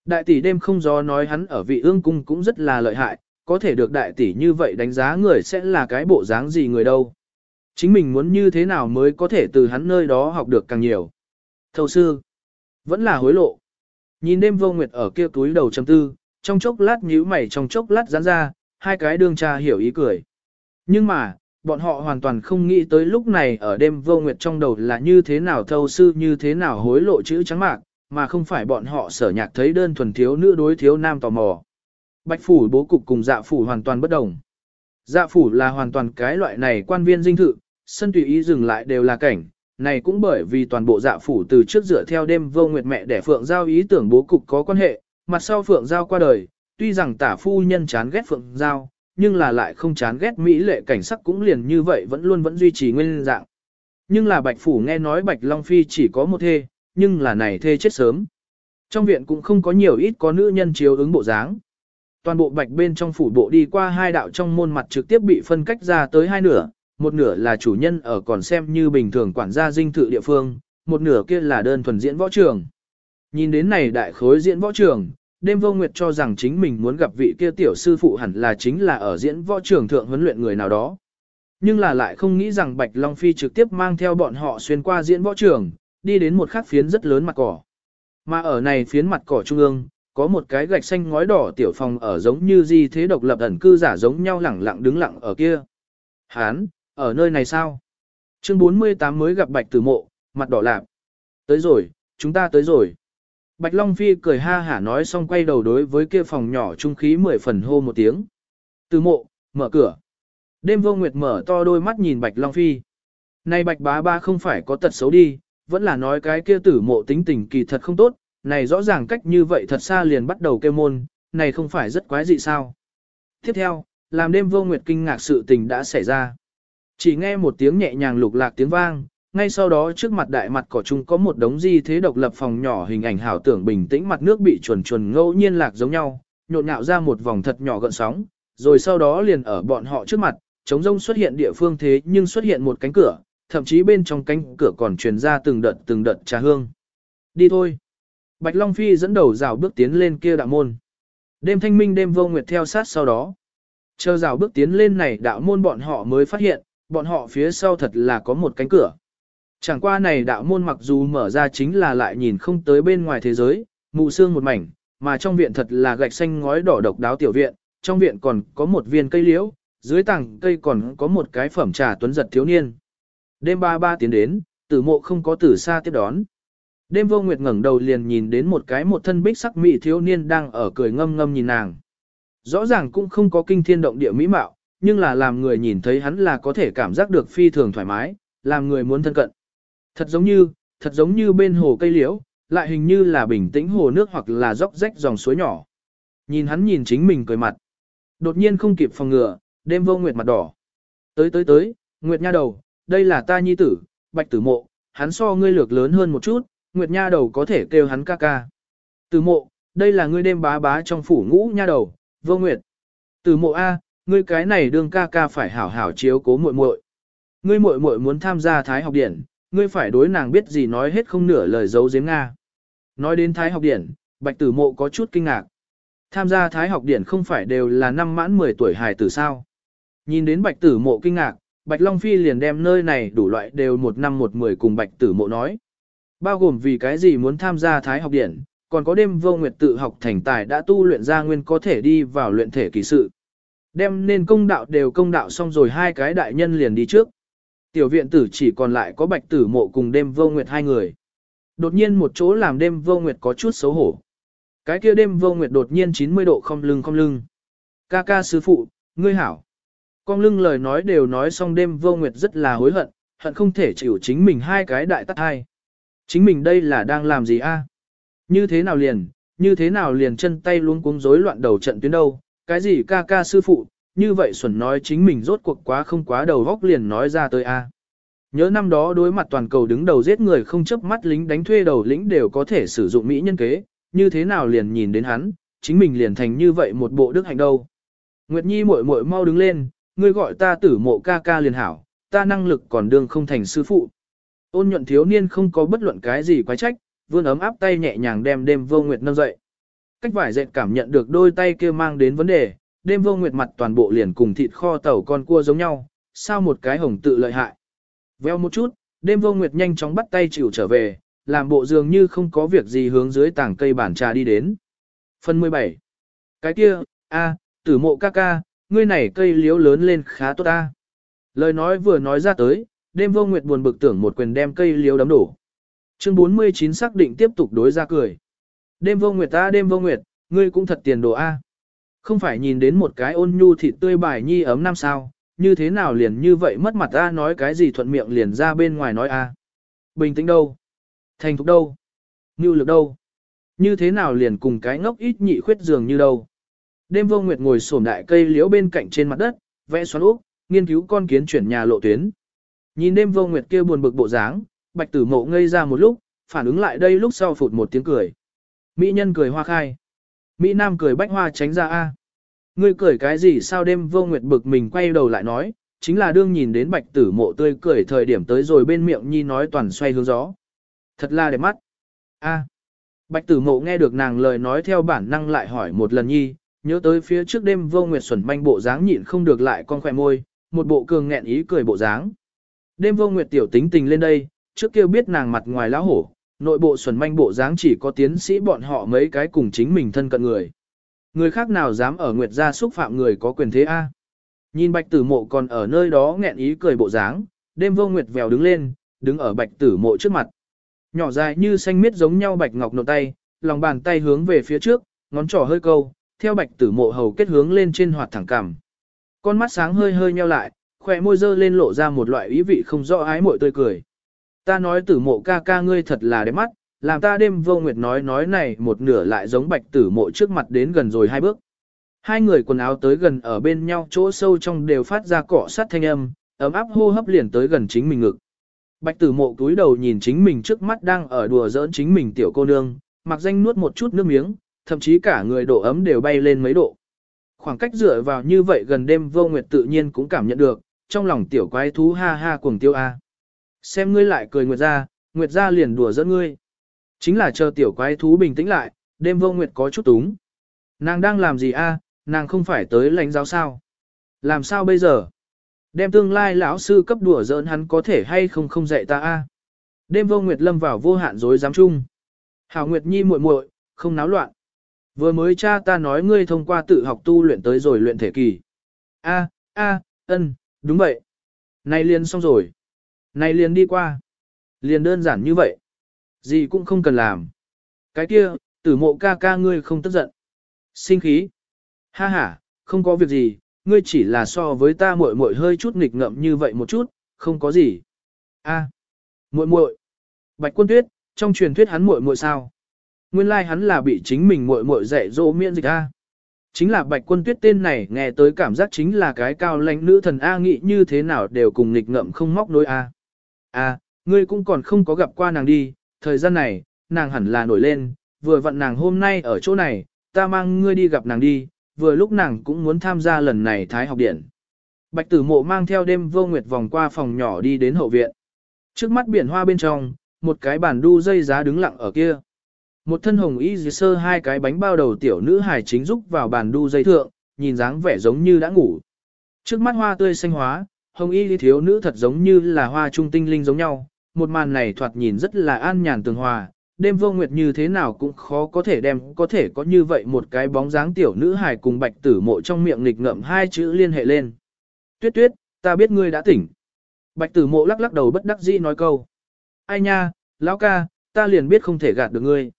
Đại tỷ đêm không gió nói hắn ở vị ương cung cũng rất là lợi hại, có thể được đại tỷ như vậy đánh giá người sẽ là cái bộ dáng gì người đâu. Chính mình muốn như thế nào mới có thể từ hắn nơi đó học được càng nhiều. Thầu sư, vẫn là hối lộ. Nhìn đêm vô nguyệt ở kia túi đầu chấm tư, trong chốc lát nhíu mày trong chốc lát giãn ra, hai cái đương cha hiểu ý cười. Nhưng mà, bọn họ hoàn toàn không nghĩ tới lúc này ở đêm vô nguyệt trong đầu là như thế nào thâu sư như thế nào hối lộ chữ trắng mạc, mà không phải bọn họ sở nhạc thấy đơn thuần thiếu nữ đối thiếu nam tò mò. Bạch phủ bố cục cùng dạ phủ hoàn toàn bất đồng. Dạ phủ là hoàn toàn cái loại này quan viên dinh thự, sân tùy ý dừng lại đều là cảnh, này cũng bởi vì toàn bộ dạ phủ từ trước dựa theo đêm vô nguyệt mẹ để Phượng Giao ý tưởng bố cục có quan hệ, mặt sau Phượng Giao qua đời, tuy rằng tả phu nhân chán ghét Phượng Giao, nhưng là lại không chán ghét Mỹ lệ cảnh sắc cũng liền như vậy vẫn luôn vẫn duy trì nguyên dạng. Nhưng là Bạch Phủ nghe nói Bạch Long Phi chỉ có một thê, nhưng là này thê chết sớm. Trong viện cũng không có nhiều ít có nữ nhân chiếu ứng bộ dáng. Toàn bộ Bạch bên trong phủ bộ đi qua hai đạo trong môn mặt trực tiếp bị phân cách ra tới hai nửa, một nửa là chủ nhân ở còn xem như bình thường quản gia dinh thự địa phương, một nửa kia là đơn thuần diễn võ trường. Nhìn đến này đại khối diễn võ trường, đêm vô nguyệt cho rằng chính mình muốn gặp vị kia tiểu sư phụ hẳn là chính là ở diễn võ trường thượng huấn luyện người nào đó. Nhưng là lại không nghĩ rằng Bạch Long Phi trực tiếp mang theo bọn họ xuyên qua diễn võ trường, đi đến một khắc phiến rất lớn mặt cỏ. Mà ở này phiến mặt cỏ trung ương, có một cái gạch xanh ngói đỏ tiểu phòng ở giống như di thế độc lập ẩn cư giả giống nhau lẳng lặng đứng lặng ở kia. Hán, ở nơi này sao? Chương 48 mới gặp Bạch Tử Mộ, mặt đỏ lạp. Tới rồi, chúng ta tới rồi. Bạch Long Phi cười ha hả nói xong quay đầu đối với kia phòng nhỏ trung khí mười phần hô một tiếng. Tử Mộ, mở cửa. Đêm vô nguyệt mở to đôi mắt nhìn Bạch Long Phi. Này Bạch bá ba không phải có tật xấu đi, vẫn là nói cái kia tử mộ tính tình kỳ thật không tốt, này rõ ràng cách như vậy thật xa liền bắt đầu kêu môn, này không phải rất quái dị sao. Tiếp theo, làm đêm vô nguyệt kinh ngạc sự tình đã xảy ra. Chỉ nghe một tiếng nhẹ nhàng lục lạc tiếng vang, ngay sau đó trước mặt đại mặt cỏ chung có một đống di thế độc lập phòng nhỏ hình ảnh hảo tưởng bình tĩnh mặt nước bị chuồn chuồn ngẫu nhiên lạc giống nhau, nhộn nhạo ra một vòng thật nhỏ gợn sóng, rồi sau đó liền ở bọn họ trước mặt, trống rông xuất hiện địa phương thế nhưng xuất hiện một cánh cửa, thậm chí bên trong cánh cửa còn truyền ra từng đợt từng đợt trà hương. Đi thôi. Bạch Long Phi dẫn đầu rào bước tiến lên kia đạo môn. Đêm thanh minh đêm vô nguyệt theo sát sau đó. Chờ rào bước tiến lên này đạo môn bọn họ mới phát hiện, bọn họ phía sau thật là có một cánh cửa. Chẳng qua này đạo môn mặc dù mở ra chính là lại nhìn không tới bên ngoài thế giới, mù sương một mảnh, mà trong viện thật là gạch xanh ngói đỏ độc đáo tiểu viện, trong viện còn có một viên cây liễu, dưới tảng cây còn có một cái phẩm trà tuấn giật thiếu niên. Đêm ba ba tiến đến, tử mộ không có tử xa tiếp đón. Đêm vô nguyệt ngẩng đầu liền nhìn đến một cái một thân bích sắc mỹ thiếu niên đang ở cười ngâm ngâm nhìn nàng. Rõ ràng cũng không có kinh thiên động địa mỹ mạo, nhưng là làm người nhìn thấy hắn là có thể cảm giác được phi thường thoải mái, làm người muốn thân cận. Thật giống như, thật giống như bên hồ cây liễu, lại hình như là bình tĩnh hồ nước hoặc là róc rách dòng suối nhỏ. Nhìn hắn nhìn chính mình cười mặt. Đột nhiên không kịp phòng ngừa, đêm vô nguyệt mặt đỏ. Tới tới tới, nguyệt nha đầu, đây là ta nhi tử, bạch tử mộ, hắn so ngươi lược lớn hơn một chút, nguyệt nha đầu có thể kêu hắn ca ca. Tử mộ, đây là ngươi đêm bá bá trong phủ ngũ nha đầu, vô nguyệt. Tử mộ A, ngươi cái này đương ca ca phải hảo hảo chiếu cố muội muội. Ngươi muội muội muốn tham gia thái học điển, ngươi phải đối nàng biết gì nói hết không nửa lời giấu giếm Nga. Nói đến thái học điển, bạch tử mộ có chút kinh ngạc. Tham gia thái học điển không phải đều là năm mãn 10 tuổi hài tử sao. Nhìn đến bạch tử mộ kinh ngạc, bạch Long Phi liền đem nơi này đủ loại đều một năm một mười cùng bạch tử mộ nói. Bao gồm vì cái gì muốn tham gia thái học điển, còn có đêm vô nguyệt tự học thành tài đã tu luyện ra nguyên có thể đi vào luyện thể kỳ sự. Đem nên công đạo đều công đạo xong rồi hai cái đại nhân liền đi trước. Tiểu viện tử chỉ còn lại có bạch tử mộ cùng đêm vô nguyệt hai người. Đột nhiên một chỗ làm đêm vô nguyệt có chút xấu hổ. Cái kia đêm vô nguyệt đột nhiên 90 độ không lưng không lưng. Ca ca sư phụ, ngươi hảo. Con lưng lời nói đều nói xong đêm vô nguyệt rất là hối hận, hận không thể chịu chính mình hai cái đại tắt hai. Chính mình đây là đang làm gì a? Như thế nào liền, như thế nào liền chân tay luôn cuống rối loạn đầu trận tuyến đâu, cái gì ca ca sư phụ, như vậy Xuẩn nói chính mình rốt cuộc quá không quá đầu góc liền nói ra tới a. Nhớ năm đó đối mặt toàn cầu đứng đầu giết người không chấp mắt lính đánh thuê đầu lĩnh đều có thể sử dụng mỹ nhân kế, như thế nào liền nhìn đến hắn, chính mình liền thành như vậy một bộ đức hạnh đâu. Nguyệt Nhi muội muội mau đứng lên, ngươi gọi ta tử mộ ca ca liền hảo, ta năng lực còn đương không thành sư phụ. Ôn nhuận thiếu niên không có bất luận cái gì quái trách, vươn ấm áp tay nhẹ nhàng đem đêm vô nguyệt nâng dậy. Cách vải dệt cảm nhận được đôi tay kia mang đến vấn đề, đêm vô nguyệt mặt toàn bộ liền cùng thịt kho tàu con cua giống nhau, sao một cái hồng tự lợi hại. Veo một chút, đêm vô nguyệt nhanh chóng bắt tay chịu trở về, làm bộ dường như không có việc gì hướng dưới tảng cây bản trà đi đến. Phần 17. Cái kia, a, tử mộ ca ca, ngươi này cây liễu lớn lên khá tốt ta. Lời nói vừa nói ra tới, đêm vô nguyệt buồn bực tưởng một quyền đem cây liễu đấm đổ. Chương 49 xác định tiếp tục đối ra cười. Đêm vô nguyệt ta đêm vô nguyệt, ngươi cũng thật tiền đồ A. Không phải nhìn đến một cái ôn nhu thịt tươi bài nhi ấm năm sao, như thế nào liền như vậy mất mặt ta nói cái gì thuận miệng liền ra bên ngoài nói A. Bình tĩnh đâu? Thành thục đâu? nhu lực đâu? Như thế nào liền cùng cái ngốc ít nhị khuyết dường như đâu? Đêm vô nguyệt ngồi sổm đại cây liễu bên cạnh trên mặt đất, vẽ xoắn úp, nghiên cứu con kiến chuyển nhà lộ tuyến. Nhìn đêm vô nguyệt kia buồn bực bộ dáng, bạch tử mộ ngây ra một lúc, phản ứng lại đây lúc sau phụt một tiếng cười. Mỹ nhân cười hoa khai. Mỹ nam cười bách hoa tránh ra A. Ngươi cười cái gì sao đêm vô nguyệt bực mình quay đầu lại nói, chính là đương nhìn đến bạch tử mộ tươi cười thời điểm tới rồi bên miệng nhi nói toàn xoay hướng gió. Thật là đẹp mắt. A. Bạch tử mộ nghe được nàng lời nói theo bản năng lại hỏi một lần nhi, nhớ tới phía trước đêm vô nguyệt xuẩn manh bộ dáng nhịn không được lại con khỏe môi, một bộ cường nghẹn ý cười bộ dáng. Đêm vô nguyệt tiểu tính tình lên đây, trước kia biết nàng mặt ngoài lão hổ, nội bộ xuẩn manh bộ dáng chỉ có tiến sĩ bọn họ mấy cái cùng chính mình thân cận người. Người khác nào dám ở nguyệt gia xúc phạm người có quyền thế A. Nhìn bạch tử mộ còn ở nơi đó nghẹn ý cười bộ dáng, đêm vô nguyệt vèo đứng lên, đứng ở bạch tử mộ trước mặt. Nhỏ dài như xanh miết giống nhau bạch ngọc nộp tay, lòng bàn tay hướng về phía trước, ngón trỏ hơi câu, theo bạch tử mộ hầu kết hướng lên trên hoạt thẳng cằm. Con mắt sáng hơi hơi nheo lại, khỏe môi dơ lên lộ ra một loại ý vị không rõ ái mội tươi cười. Ta nói tử mộ ca ca ngươi thật là đẹp mắt, làm ta đêm vô nguyệt nói nói này một nửa lại giống bạch tử mộ trước mặt đến gần rồi hai bước. Hai người quần áo tới gần ở bên nhau chỗ sâu trong đều phát ra cọ sát thanh âm, ấm áp hô hấp liền tới gần chính mình ngực. Bạch tử mộ túi đầu nhìn chính mình trước mắt đang ở đùa giỡn chính mình tiểu cô nương, mặc danh nuốt một chút nước miếng, thậm chí cả người độ ấm đều bay lên mấy độ. Khoảng cách dựa vào như vậy gần đêm vô nguyệt tự nhiên cũng cảm nhận được, trong lòng tiểu quái thú ha ha cuồng tiêu a. Xem ngươi lại cười nguyệt ra, nguyệt ra liền đùa giỡn ngươi. Chính là chờ tiểu quái thú bình tĩnh lại, đêm vô nguyệt có chút túng. Nàng đang làm gì a? nàng không phải tới lãnh giáo sao? Làm sao bây giờ? Đem tương lai lão sư cấp đùa giỡn hắn có thể hay không không dạy ta a? Đêm vô nguyệt lâm vào vô hạn dối dám chung. Hảo Nguyệt Nhi muội muội, không náo loạn. Vừa mới cha ta nói ngươi thông qua tự học tu luyện tới rồi luyện thể kỳ. A, a, ân, đúng vậy. nay liền xong rồi. Này liền đi qua. Liền đơn giản như vậy. Gì cũng không cần làm. Cái kia, tử mộ ca ca ngươi không tức giận. Sinh khí. Ha ha, không có việc gì, ngươi chỉ là so với ta muội muội hơi chút nghịch ngợm như vậy một chút, không có gì. A, muội muội. Bạch Quân Tuyết, trong truyền thuyết hắn muội muội sao? Nguyên lai like hắn là bị chính mình muội muội dạy dỗ miễn dịch a. Chính là Bạch Quân Tuyết tên này nghe tới cảm giác chính là cái cao lãnh nữ thần a nghĩ như thế nào đều cùng nghịch ngợm không móc nối a. A, ngươi cũng còn không có gặp qua nàng đi, thời gian này, nàng hẳn là nổi lên, vừa vặn nàng hôm nay ở chỗ này, ta mang ngươi đi gặp nàng đi, vừa lúc nàng cũng muốn tham gia lần này Thái học điện. Bạch tử mộ mang theo đêm vô nguyệt vòng qua phòng nhỏ đi đến hậu viện. Trước mắt biển hoa bên trong, một cái bàn đu dây giá đứng lặng ở kia. Một thân hồng y dì sơ hai cái bánh bao đầu tiểu nữ hài chính rúc vào bàn đu dây thượng, nhìn dáng vẻ giống như đã ngủ. Trước mắt hoa tươi xanh hóa, hồng y thiếu nữ thật giống như là hoa trung tinh linh giống nhau. Một màn này thoạt nhìn rất là an nhàn tường hòa, đêm vô nguyệt như thế nào cũng khó có thể đem có thể có như vậy một cái bóng dáng tiểu nữ hài cùng bạch tử mộ trong miệng nghịch ngậm hai chữ liên hệ lên. Tuyết tuyết, ta biết ngươi đã tỉnh. Bạch tử mộ lắc lắc đầu bất đắc dĩ nói câu. Ai nha, lão ca, ta liền biết không thể gạt được ngươi.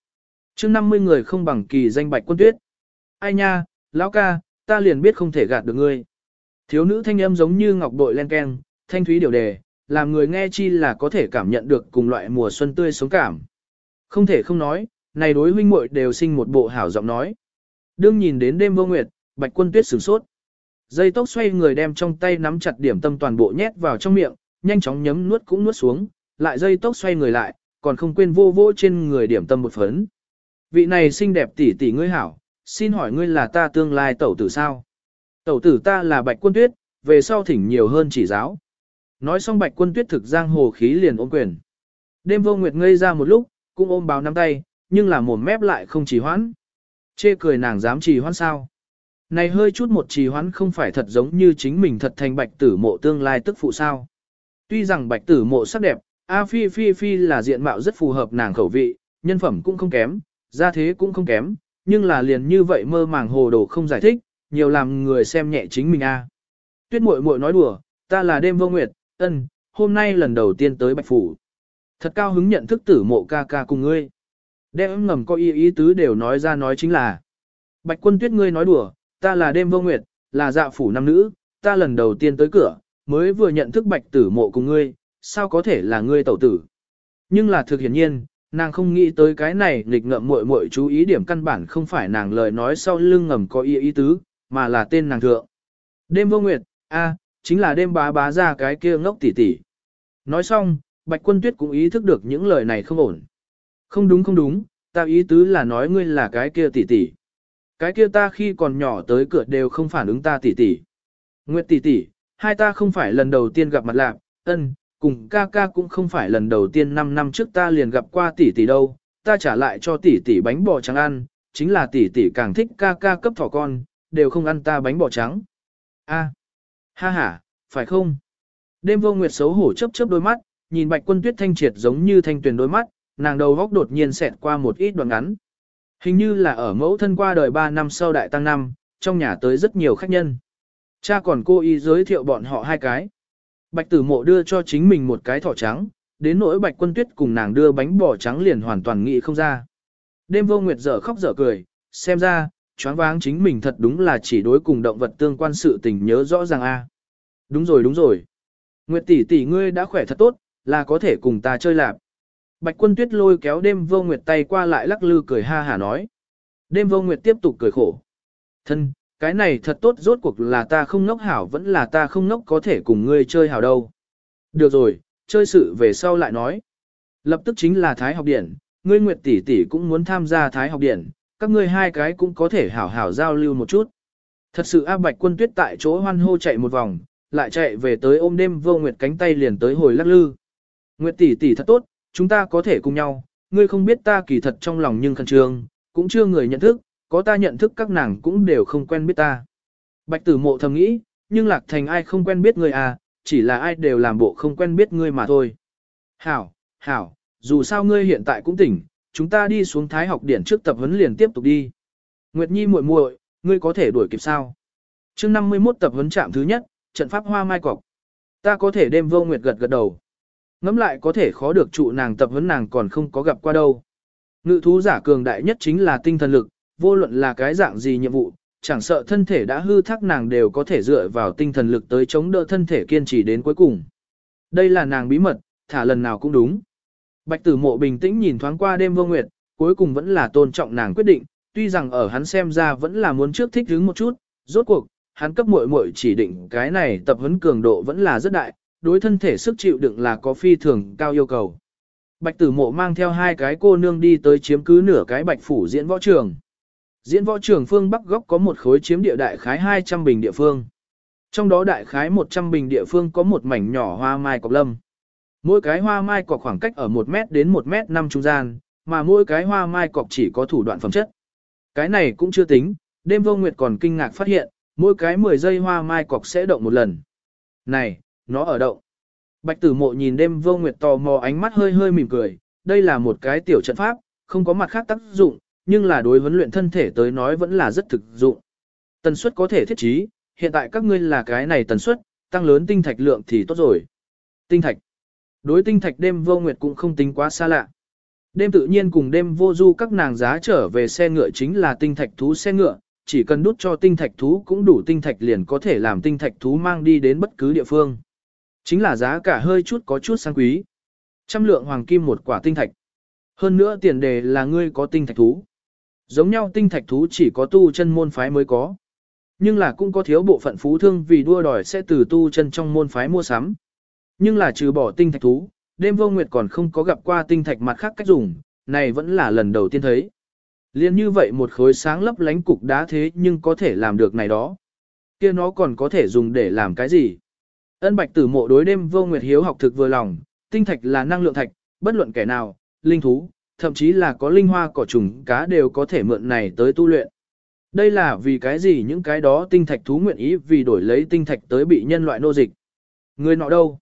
chương 50 người không bằng kỳ danh bạch quân tuyết. Ai nha, lão ca, ta liền biết không thể gạt được ngươi. Thiếu nữ thanh âm giống như ngọc bội len keng, thanh thúy điều đề, làm người nghe chi là có thể cảm nhận được cùng loại mùa xuân tươi sống cảm. Không thể không nói, này đối huynh muội đều sinh một bộ hảo giọng nói. Đương nhìn đến đêm vô nguyệt, bạch quân tuyết sửng sốt. Dây tóc xoay người đem trong tay nắm chặt điểm tâm toàn bộ nhét vào trong miệng, nhanh chóng nhấm nuốt cũng nuốt xuống, lại dây tóc xoay người lại, còn không quên vô vô trên người điểm tâm một phấn. Vị này xinh đẹp tỷ tỷ ngươi hảo, xin hỏi ngươi là ta tương lai tẩu tử sao? Tẩu tử ta là bạch quân tuyết, về sau thỉnh nhiều hơn chỉ giáo. Nói xong bạch quân tuyết thực giang hồ khí liền ôm quyền. Đêm vô nguyệt ngây ra một lúc, cũng ôm báo nắm tay, nhưng là mồm mép lại không trì hoãn. Chê cười nàng dám trì hoãn sao? Này hơi chút một trì hoãn không phải thật giống như chính mình thật thành bạch tử mộ tương lai tức phụ sao. Tuy rằng bạch tử mộ sắc đẹp, A Phi Phi Phi là diện mạo rất phù hợp nàng khẩu vị, nhân phẩm cũng không kém, gia thế cũng không kém, nhưng là liền như vậy mơ màng hồ đồ không giải thích, nhiều làm người xem nhẹ chính mình a. Tuyết muội muội nói đùa, ta là đêm vô nguyệt, ân, hôm nay lần đầu tiên tới bạch phủ. Thật cao hứng nhận thức tử mộ ca ca cùng ngươi. Đem ngầm có ý ý tứ đều nói ra nói chính là. Bạch quân tuyết ngươi nói đùa, ta là đêm vô nguyệt, là dạ phủ nam nữ, ta lần đầu tiên tới cửa, mới vừa nhận thức bạch tử mộ cùng ngươi, sao có thể là ngươi tẩu tử. Nhưng là thực hiển nhiên, nàng không nghĩ tới cái này nghịch ngợm muội muội chú ý điểm căn bản không phải nàng lời nói sau lưng ngầm có ý ý tứ, mà là tên nàng thượng. Đêm vô nguyệt, a, chính là đêm bá bá ra cái kia ngốc tỉ tỉ. Nói xong, Bạch Quân Tuyết cũng ý thức được những lời này không ổn. Không đúng không đúng, ta ý tứ là nói ngươi là cái kia tỷ tỷ. Cái kia ta khi còn nhỏ tới cửa đều không phản ứng ta tỷ tỷ. Nguyệt tỷ tỷ, hai ta không phải lần đầu tiên gặp mặt lạc, ân, cùng ca ca cũng không phải lần đầu tiên 5 năm trước ta liền gặp qua tỷ tỷ đâu, ta trả lại cho tỷ tỷ bánh bò trắng ăn, chính là tỷ tỷ càng thích ca ca cấp thỏ con, đều không ăn ta bánh bò trắng. A, ha ha, phải không? Đêm vô nguyệt xấu hổ chớp chớp đôi mắt, nhìn bạch quân tuyết thanh triệt giống như thanh tuyền đôi mắt, nàng đầu góc đột nhiên xẹt qua một ít đoạn ngắn. Hình như là ở mẫu thân qua đời 3 năm sau đại tăng năm, trong nhà tới rất nhiều khách nhân. Cha còn cô ý giới thiệu bọn họ hai cái. Bạch tử mộ đưa cho chính mình một cái thỏ trắng, đến nỗi bạch quân tuyết cùng nàng đưa bánh bò trắng liền hoàn toàn nghĩ không ra. Đêm vô nguyệt dở khóc dở cười, xem ra, choáng váng chính mình thật đúng là chỉ đối cùng động vật tương quan sự tình nhớ rõ ràng a. À. Đúng rồi đúng rồi. Nguyệt tỷ tỷ ngươi đã khỏe thật tốt, là có thể cùng ta chơi lạp. Bạch quân tuyết lôi kéo đêm vô nguyệt tay qua lại lắc lư cười ha hả nói. Đêm vô nguyệt tiếp tục cười khổ. Thân, cái này thật tốt rốt cuộc là ta không ngốc hảo vẫn là ta không ngốc có thể cùng ngươi chơi hảo đâu. Được rồi, chơi sự về sau lại nói. Lập tức chính là Thái học điển, ngươi Nguyệt tỷ tỷ cũng muốn tham gia Thái học điển, các ngươi hai cái cũng có thể hảo hảo giao lưu một chút. Thật sự A Bạch quân tuyết tại chỗ hoan hô chạy một vòng, lại chạy về tới ôm đêm vô Nguyệt cánh tay liền tới hồi lắc lư. Nguyệt tỷ tỷ thật tốt, chúng ta có thể cùng nhau, ngươi không biết ta kỳ thật trong lòng nhưng khẩn trương, cũng chưa người nhận thức, có ta nhận thức các nàng cũng đều không quen biết ta. Bạch tử mộ thầm nghĩ, nhưng lạc thành ai không quen biết ngươi à, chỉ là ai đều làm bộ không quen biết ngươi mà thôi. Hảo, hảo, dù sao ngươi hiện tại cũng tỉnh, chúng ta đi xuống thái học điển trước tập huấn liền tiếp tục đi. Nguyệt Nhi muội muội, ngươi có thể đuổi kịp sao? Chương 51 tập huấn trạm thứ nhất, trận pháp hoa mai cọc. Ta có thể đêm vô nguyệt gật gật đầu. Ngắm lại có thể khó được trụ nàng tập huấn nàng còn không có gặp qua đâu. Ngự thú giả cường đại nhất chính là tinh thần lực, vô luận là cái dạng gì nhiệm vụ, chẳng sợ thân thể đã hư thắc nàng đều có thể dựa vào tinh thần lực tới chống đỡ thân thể kiên trì đến cuối cùng. Đây là nàng bí mật, thả lần nào cũng đúng. Bạch tử mộ bình tĩnh nhìn thoáng qua đêm vô nguyệt, cuối cùng vẫn là tôn trọng nàng quyết định, tuy rằng ở hắn xem ra vẫn là muốn trước thích hứng một chút, rốt cuộc, hắn cấp muội muội chỉ định cái này tập huấn cường độ vẫn là rất đại, đối thân thể sức chịu đựng là có phi thường cao yêu cầu. Bạch tử mộ mang theo hai cái cô nương đi tới chiếm cứ nửa cái bạch phủ diễn võ trường. Diễn võ trường phương Bắc góc có một khối chiếm địa đại khái 200 bình địa phương. Trong đó đại khái 100 bình địa phương có một mảnh nhỏ hoa mai cọc lâm. Mỗi cái hoa mai cọc khoảng cách ở 1 mét đến 1 mét 5 trung gian, mà mỗi cái hoa mai cọc chỉ có thủ đoạn phẩm chất. Cái này cũng chưa tính, đêm vô nguyệt còn kinh ngạc phát hiện, mỗi cái 10 giây hoa mai cọc sẽ động một lần. Này, nó ở động. Bạch tử mộ nhìn đêm vô nguyệt tò mò ánh mắt hơi hơi mỉm cười, đây là một cái tiểu trận pháp, không có mặt khác tác dụng, nhưng là đối huấn luyện thân thể tới nói vẫn là rất thực dụng. Tần suất có thể thiết trí, hiện tại các ngươi là cái này tần suất, tăng lớn tinh thạch lượng thì tốt rồi. Tinh thạch. Đối tinh thạch đêm vô nguyệt cũng không tính quá xa lạ. Đêm tự nhiên cùng đêm vô du các nàng giá trở về xe ngựa chính là tinh thạch thú xe ngựa, chỉ cần đút cho tinh thạch thú cũng đủ tinh thạch liền có thể làm tinh thạch thú mang đi đến bất cứ địa phương. Chính là giá cả hơi chút có chút sang quý. Trăm lượng hoàng kim một quả tinh thạch. Hơn nữa tiền đề là ngươi có tinh thạch thú. Giống nhau tinh thạch thú chỉ có tu chân môn phái mới có. Nhưng là cũng có thiếu bộ phận phú thương vì đua đòi sẽ từ tu chân trong môn phái mua sắm. Nhưng là trừ bỏ tinh thạch thú, đêm vô nguyệt còn không có gặp qua tinh thạch mặt khác cách dùng, này vẫn là lần đầu tiên thấy. Liên như vậy một khối sáng lấp lánh cục đá thế nhưng có thể làm được này đó. kia nó còn có thể dùng để làm cái gì? Ân bạch tử mộ đối đêm vô nguyệt hiếu học thực vừa lòng, tinh thạch là năng lượng thạch, bất luận kẻ nào, linh thú, thậm chí là có linh hoa cỏ trùng cá đều có thể mượn này tới tu luyện. Đây là vì cái gì những cái đó tinh thạch thú nguyện ý vì đổi lấy tinh thạch tới bị nhân loại nô dịch. Người nọ đâu?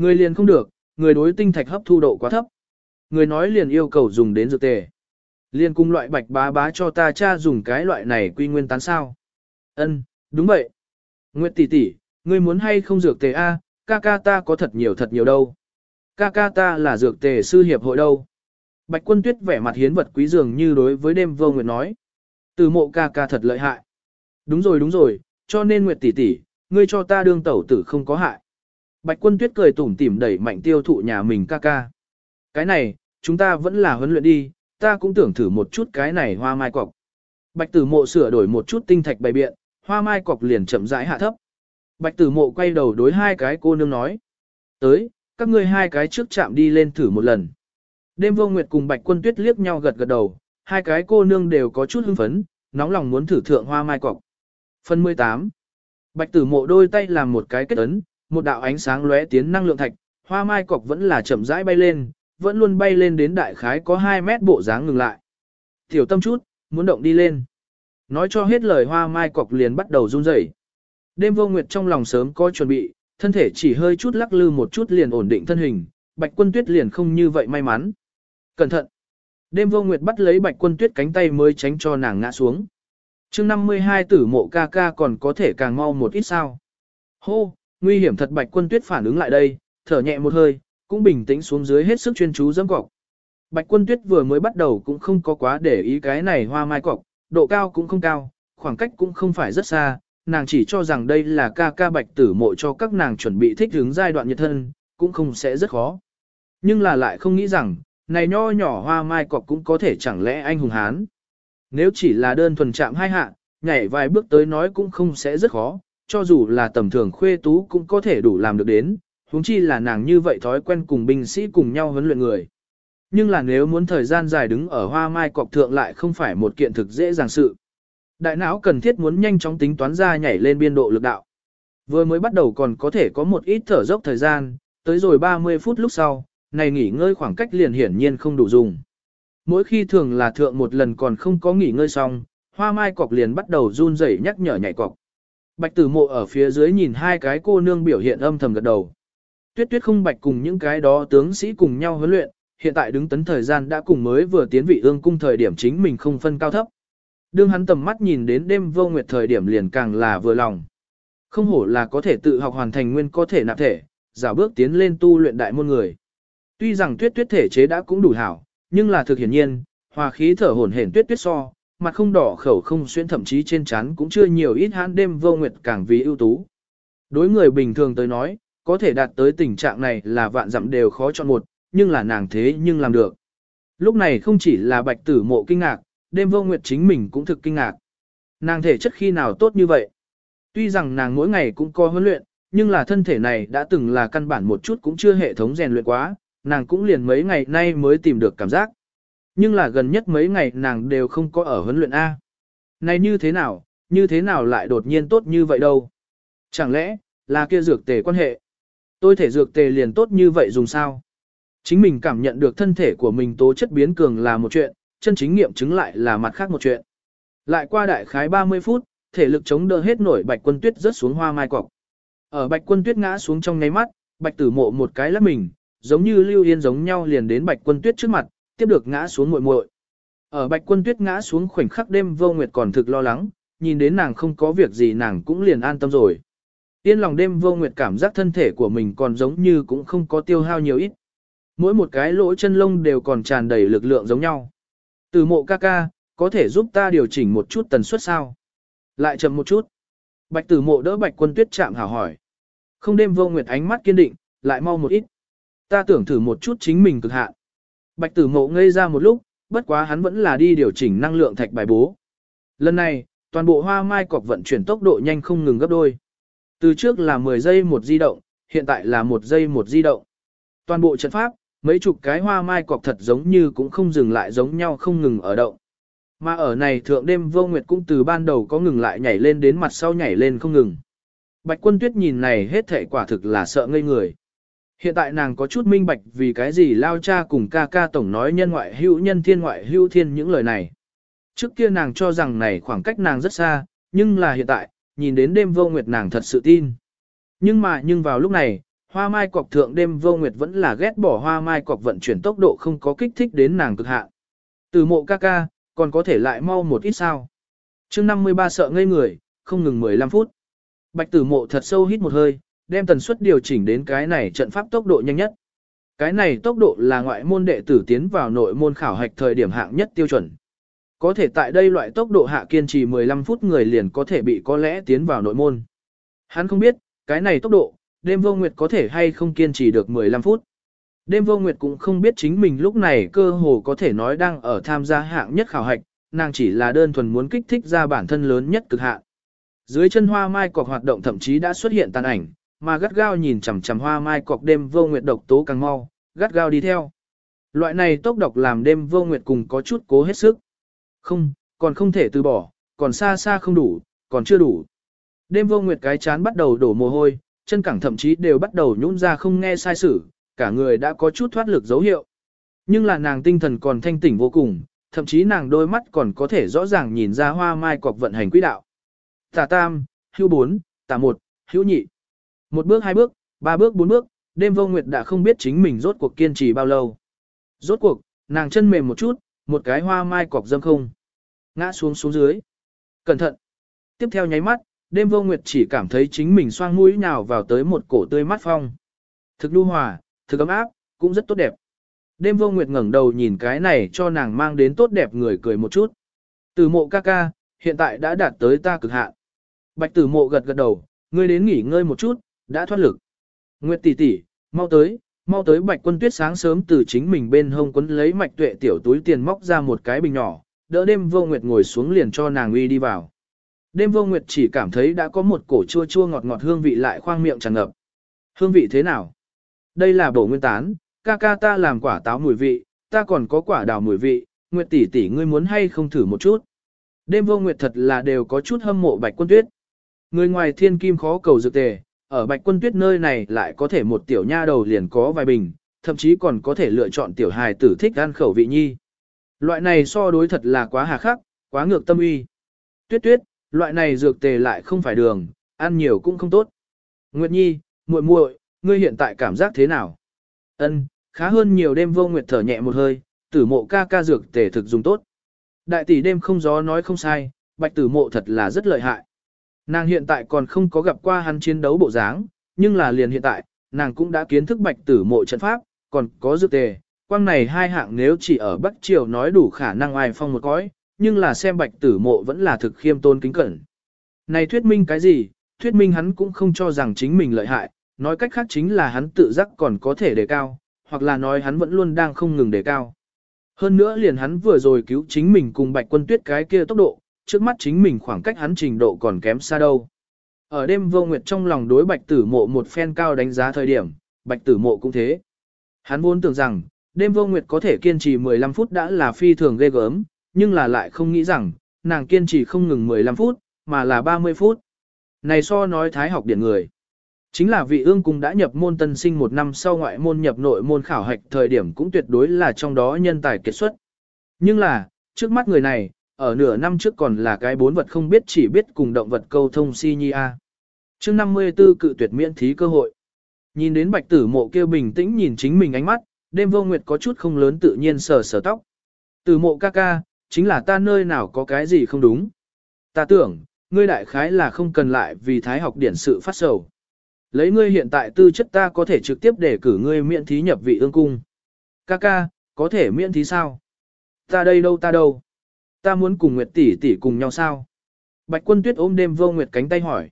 Người liền không được, người đối tinh thạch hấp thu độ quá thấp. Người nói liền yêu cầu dùng đến dược tề. liền cung loại bạch bá bá cho ta cha dùng cái loại này quy nguyên tán sao. Ân, đúng vậy. Nguyệt tỷ tỷ, ngươi muốn hay không dược tề A, ca ca ta có thật nhiều thật nhiều đâu. Ca ca ta là dược tề sư hiệp hội đâu. Bạch quân tuyết vẻ mặt hiến vật quý dường như đối với đêm vô nguyệt nói. Từ mộ ca ca thật lợi hại. Đúng rồi đúng rồi, cho nên nguyệt tỷ tỷ, ngươi cho ta đương tẩu tử không có hại. Bạch quân tuyết cười tủm tỉm đẩy mạnh tiêu thụ nhà mình ca ca. Cái này, chúng ta vẫn là huấn luyện đi, ta cũng tưởng thử một chút cái này hoa mai cọc. Bạch tử mộ sửa đổi một chút tinh thạch bày biện, hoa mai cọc liền chậm rãi hạ thấp. Bạch tử mộ quay đầu đối hai cái cô nương nói. Tới, các ngươi hai cái trước chạm đi lên thử một lần. Đêm vô nguyệt cùng bạch quân tuyết liếc nhau gật gật đầu, hai cái cô nương đều có chút hưng phấn, nóng lòng muốn thử thượng hoa mai cọc. Phần 18 Bạch tử mộ đôi tay làm một cái kết ấn, một đạo ánh sáng lóe tiến năng lượng thạch, hoa mai cọc vẫn là chậm rãi bay lên, vẫn luôn bay lên đến đại khái có 2 mét bộ dáng ngừng lại. Tiểu tâm chút, muốn động đi lên. Nói cho hết lời hoa mai cọc liền bắt đầu run rẩy. Đêm vô nguyệt trong lòng sớm có chuẩn bị, thân thể chỉ hơi chút lắc lư một chút liền ổn định thân hình, bạch quân tuyết liền không như vậy may mắn. Cẩn thận! Đêm vô nguyệt bắt lấy bạch quân tuyết cánh tay mới tránh cho nàng ngã xuống. Trước 52 tử mộ ca ca còn có thể càng mau một ít sao. Hô, nguy hiểm thật bạch quân tuyết phản ứng lại đây, thở nhẹ một hơi, cũng bình tĩnh xuống dưới hết sức chuyên chú dẫm cọc. Bạch quân tuyết vừa mới bắt đầu cũng không có quá để ý cái này hoa mai cọc, độ cao cũng không cao, khoảng cách cũng không phải rất xa, nàng chỉ cho rằng đây là ca ca bạch tử mộ cho các nàng chuẩn bị thích ứng giai đoạn nhiệt thân, cũng không sẽ rất khó. Nhưng là lại không nghĩ rằng, này nho nhỏ hoa mai cọc cũng có thể chẳng lẽ anh hùng hán. Nếu chỉ là đơn thuần chạm hai hạ, nhảy vài bước tới nói cũng không sẽ rất khó, cho dù là tầm thường khuê tú cũng có thể đủ làm được đến, huống chi là nàng như vậy thói quen cùng binh sĩ cùng nhau huấn luyện người. Nhưng là nếu muốn thời gian dài đứng ở hoa mai cọc thượng lại không phải một kiện thực dễ dàng sự. Đại não cần thiết muốn nhanh chóng tính toán ra nhảy lên biên độ lực đạo. Vừa mới bắt đầu còn có thể có một ít thở dốc thời gian, tới rồi 30 phút lúc sau, này nghỉ ngơi khoảng cách liền hiển nhiên không đủ dùng. Mỗi khi thường là thượng một lần còn không có nghỉ ngơi xong, hoa mai cọc liền bắt đầu run rẩy nhắc nhở nhảy cọc. Bạch tử mộ ở phía dưới nhìn hai cái cô nương biểu hiện âm thầm gật đầu. Tuyết tuyết không bạch cùng những cái đó tướng sĩ cùng nhau huấn luyện, hiện tại đứng tấn thời gian đã cùng mới vừa tiến vị ương cung thời điểm chính mình không phân cao thấp. Đương hắn tầm mắt nhìn đến đêm vô nguyệt thời điểm liền càng là vừa lòng. Không hổ là có thể tự học hoàn thành nguyên có thể nạp thể, dạo bước tiến lên tu luyện đại môn người. Tuy rằng tuyết tuyết thể chế đã cũng đủ hảo, nhưng là thực hiển nhiên, hòa khí thở hổn hển tuyết tuyết so, mặt không đỏ khẩu không xuyên thậm chí trên trán cũng chưa nhiều ít hãn đêm vô nguyệt càng vì ưu tú. Đối người bình thường tới nói, có thể đạt tới tình trạng này là vạn dặm đều khó chọn một, nhưng là nàng thế nhưng làm được. Lúc này không chỉ là bạch tử mộ kinh ngạc, đêm vô nguyệt chính mình cũng thực kinh ngạc. Nàng thể chất khi nào tốt như vậy? Tuy rằng nàng mỗi ngày cũng có huấn luyện, nhưng là thân thể này đã từng là căn bản một chút cũng chưa hệ thống rèn luyện quá, nàng cũng liền mấy ngày nay mới tìm được cảm giác. Nhưng là gần nhất mấy ngày nàng đều không có ở huấn luyện A. Này như thế nào, như thế nào lại đột nhiên tốt như vậy đâu? Chẳng lẽ, là kia dược tề quan hệ? Tôi thể dược tề liền tốt như vậy dùng sao? Chính mình cảm nhận được thân thể của mình tố chất biến cường là một chuyện, chân chính nghiệm chứng lại là mặt khác một chuyện. Lại qua đại khái 30 phút, thể lực chống đỡ hết nổi bạch quân tuyết rớt xuống hoa mai cọc. Ở bạch quân tuyết ngã xuống trong ngáy mắt, bạch tử mộ một cái lắp mình, giống như lưu yên giống nhau liền đến bạch quân tuyết trước mặt, tiếp được ngã xuống muội muội. Ở bạch quân tuyết ngã xuống khoảnh khắc đêm vô nguyệt còn thực lo lắng, nhìn đến nàng không có việc gì nàng cũng liền an tâm rồi. tiên lòng đêm vô nguyệt cảm giác thân thể của mình còn giống như cũng không có tiêu hao nhiều ít. Mỗi một cái lỗ chân lông đều còn tràn đầy lực lượng giống nhau. Từ mộ ca ca, có thể giúp ta điều chỉnh một chút tần suất sao? Lại chậm một chút. Bạch tử mộ đỡ bạch quân tuyết chạm hảo hỏi. Không đêm vô nguyệt ánh mắt kiên định, lại mau một ít. Ta tưởng thử một chút chính mình cực hạn. Bạch tử mộ ngây ra một lúc, bất quá hắn vẫn là đi điều chỉnh năng lượng thạch bài bố. Lần này, toàn bộ hoa mai cọc vận chuyển tốc độ nhanh không ngừng gấp đôi. Từ trước là 10 giây một di động, hiện tại là một giây một di động. Toàn bộ trận pháp, mấy chục cái hoa mai cọc thật giống như cũng không dừng lại giống nhau không ngừng ở động. Mà ở này thượng đêm vô nguyệt cũng từ ban đầu có ngừng lại nhảy lên đến mặt sau nhảy lên không ngừng. Bạch quân tuyết nhìn này hết thể quả thực là sợ ngây người. Hiện tại nàng có chút minh bạch vì cái gì lao cha cùng ca ca tổng nói nhân ngoại hữu nhân thiên ngoại hữu thiên những lời này. Trước kia nàng cho rằng này khoảng cách nàng rất xa, nhưng là hiện tại, nhìn đến đêm vô nguyệt nàng thật sự tin. Nhưng mà nhưng vào lúc này, hoa mai cọc thượng đêm vô nguyệt vẫn là ghét bỏ hoa mai cọc vận chuyển tốc độ không có kích thích đến nàng cực hạn. Từ mộ ca ca, còn có thể lại mau một ít sao. chương 53 sợ ngây người, không ngừng 15 phút. Bạch tử mộ thật sâu hít một hơi, đem tần suất điều chỉnh đến cái này trận pháp tốc độ nhanh nhất. Cái này tốc độ là ngoại môn đệ tử tiến vào nội môn khảo hạch thời điểm hạng nhất tiêu chuẩn. Có thể tại đây loại tốc độ hạ kiên trì 15 phút người liền có thể bị có lẽ tiến vào nội môn. Hắn không biết, cái này tốc độ, đêm vô nguyệt có thể hay không kiên trì được 15 phút. Đêm vô nguyệt cũng không biết chính mình lúc này cơ hồ có thể nói đang ở tham gia hạng nhất khảo hạch, nàng chỉ là đơn thuần muốn kích thích ra bản thân lớn nhất cực hạn. Dưới chân hoa mai cọc hoạt động thậm chí đã xuất hiện tàn ảnh, mà gắt gao nhìn chằm chằm hoa mai cọc đêm vô nguyệt độc tố càng mau, gắt gao đi theo. Loại này tốc độc làm đêm vô nguyệt cùng có chút cố hết sức. Không, còn không thể từ bỏ, còn xa xa không đủ, còn chưa đủ. Đêm vô nguyệt cái chán bắt đầu đổ mồ hôi, chân cẳng thậm chí đều bắt đầu nhũn ra không nghe sai sử, cả người đã có chút thoát lực dấu hiệu. Nhưng là nàng tinh thần còn thanh tỉnh vô cùng, thậm chí nàng đôi mắt còn có thể rõ ràng nhìn ra hoa mai cọc vận hành quỹ đạo. Tả tam, hữu bốn, tả một, hữu nhị. Một bước hai bước, ba bước bốn bước, đêm vô nguyệt đã không biết chính mình rốt cuộc kiên trì bao lâu. Rốt cuộc, nàng chân mềm một chút, một cái hoa mai cọc dâm không. Ngã xuống xuống dưới. Cẩn thận. Tiếp theo nháy mắt, đêm vô nguyệt chỉ cảm thấy chính mình xoang mũi nào vào tới một cổ tươi mát phong. Thực đu hòa, thực ấm áp, cũng rất tốt đẹp. Đêm vô nguyệt ngẩng đầu nhìn cái này cho nàng mang đến tốt đẹp người cười một chút. Từ mộ ca ca, hiện tại đã đạt tới ta cực hạn. Bạch tử mộ gật gật đầu, ngươi đến nghỉ ngơi một chút, đã thoát lực. Nguyệt tỷ tỷ, mau tới, mau tới bạch quân tuyết sáng sớm từ chính mình bên hông quấn lấy mạch tuệ tiểu túi tiền móc ra một cái bình nhỏ, đỡ đêm vô nguyệt ngồi xuống liền cho nàng uy đi vào. Đêm vô nguyệt chỉ cảm thấy đã có một cổ chua chua ngọt ngọt hương vị lại khoang miệng tràn ngập. Hương vị thế nào? Đây là bổ nguyên tán, ca ca ta làm quả táo mùi vị, ta còn có quả đào mùi vị, nguyệt tỷ tỷ ngươi muốn hay không thử một chút. Đêm vô nguyệt thật là đều có chút hâm mộ bạch quân tuyết. Người ngoài thiên kim khó cầu dược tề, ở bạch quân tuyết nơi này lại có thể một tiểu nha đầu liền có vài bình, thậm chí còn có thể lựa chọn tiểu hài tử thích ăn khẩu vị nhi. Loại này so đối thật là quá hà khắc, quá ngược tâm uy. Tuyết tuyết, loại này dược tề lại không phải đường, ăn nhiều cũng không tốt. Nguyệt nhi, muội muội, ngươi hiện tại cảm giác thế nào? Ân, khá hơn nhiều đêm vô nguyệt thở nhẹ một hơi, tử mộ ca ca dược tề thực dùng tốt. Đại tỷ đêm không gió nói không sai, bạch tử mộ thật là rất lợi hại. Nàng hiện tại còn không có gặp qua hắn chiến đấu bộ dáng, nhưng là liền hiện tại, nàng cũng đã kiến thức bạch tử mộ trận pháp, còn có dược tề. Quang này hai hạng nếu chỉ ở Bắc Triều nói đủ khả năng ai phong một cõi, nhưng là xem bạch tử mộ vẫn là thực khiêm tôn kính cẩn. Này thuyết minh cái gì? Thuyết minh hắn cũng không cho rằng chính mình lợi hại, nói cách khác chính là hắn tự giác còn có thể đề cao, hoặc là nói hắn vẫn luôn đang không ngừng đề cao. Hơn nữa liền hắn vừa rồi cứu chính mình cùng bạch quân tuyết cái kia tốc độ, trước mắt chính mình khoảng cách hắn trình độ còn kém xa đâu. Ở đêm vô nguyệt trong lòng đối bạch tử mộ một phen cao đánh giá thời điểm, bạch tử mộ cũng thế. Hắn vốn tưởng rằng, đêm vô nguyệt có thể kiên trì 15 phút đã là phi thường ghê gớm, nhưng là lại không nghĩ rằng, nàng kiên trì không ngừng 15 phút, mà là 30 phút. Này so nói thái học điển người. Chính là vị ương cung đã nhập môn tân sinh một năm sau ngoại môn nhập nội môn khảo hạch thời điểm cũng tuyệt đối là trong đó nhân tài kết xuất. Nhưng là, trước mắt người này, ở nửa năm trước còn là cái bốn vật không biết chỉ biết cùng động vật câu thông si nhi a. Chương 54 cự tuyệt miễn thí cơ hội. Nhìn đến bạch tử mộ kia bình tĩnh nhìn chính mình ánh mắt, đêm vô nguyệt có chút không lớn tự nhiên sờ sờ tóc. Tử mộ ca ca, chính là ta nơi nào có cái gì không đúng. Ta tưởng, ngươi đại khái là không cần lại vì thái học điển sự phát sầu. Lấy ngươi hiện tại tư chất ta có thể trực tiếp để cử ngươi miễn thí nhập vị ương cung. Ca ca, có thể miễn thí sao? Ta đây đâu ta đâu? Ta muốn cùng Nguyệt tỷ tỷ cùng nhau sao? Bạch quân tuyết ôm đêm vô Nguyệt cánh tay hỏi.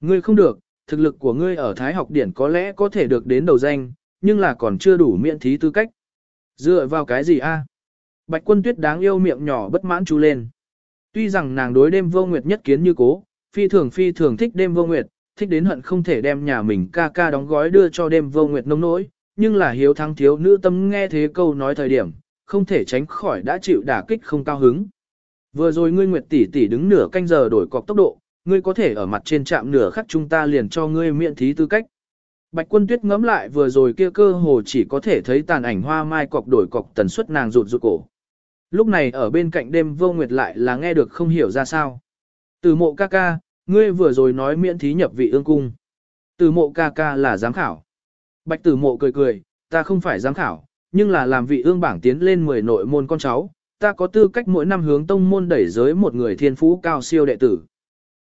Ngươi không được, thực lực của ngươi ở Thái học điển có lẽ có thể được đến đầu danh, nhưng là còn chưa đủ miễn thí tư cách. Dựa vào cái gì a? Bạch quân tuyết đáng yêu miệng nhỏ bất mãn chú lên. Tuy rằng nàng đối đêm vô nguyệt nhất kiến như cố, phi thường phi thường thích đêm vô nguyệt, thích đến hận không thể đem nhà mình ca ca đóng gói đưa cho đêm vô nguyệt nông nỗi, nhưng là hiếu thắng thiếu nữ tâm nghe thế câu nói thời điểm, không thể tránh khỏi đã chịu đả kích không cao hứng. Vừa rồi ngươi nguyệt tỷ tỷ đứng nửa canh giờ đổi cọc tốc độ, ngươi có thể ở mặt trên trạm nửa khắc chúng ta liền cho ngươi miễn thí tư cách. Bạch quân tuyết ngẫm lại vừa rồi kia cơ hồ chỉ có thể thấy tàn ảnh hoa mai cọc đổi cọc tần suất nàng rụt rụt cổ. Lúc này ở bên cạnh đêm vô nguyệt lại là nghe được không hiểu ra sao. Từ mộ ca ca, ngươi vừa rồi nói miễn thí nhập vị ương cung. Từ mộ ca ca là giám khảo. Bạch tử mộ cười cười, ta không phải giám khảo, nhưng là làm vị ương bảng tiến lên 10 nội môn con cháu, ta có tư cách mỗi năm hướng tông môn đẩy giới một người thiên phú cao siêu đệ tử.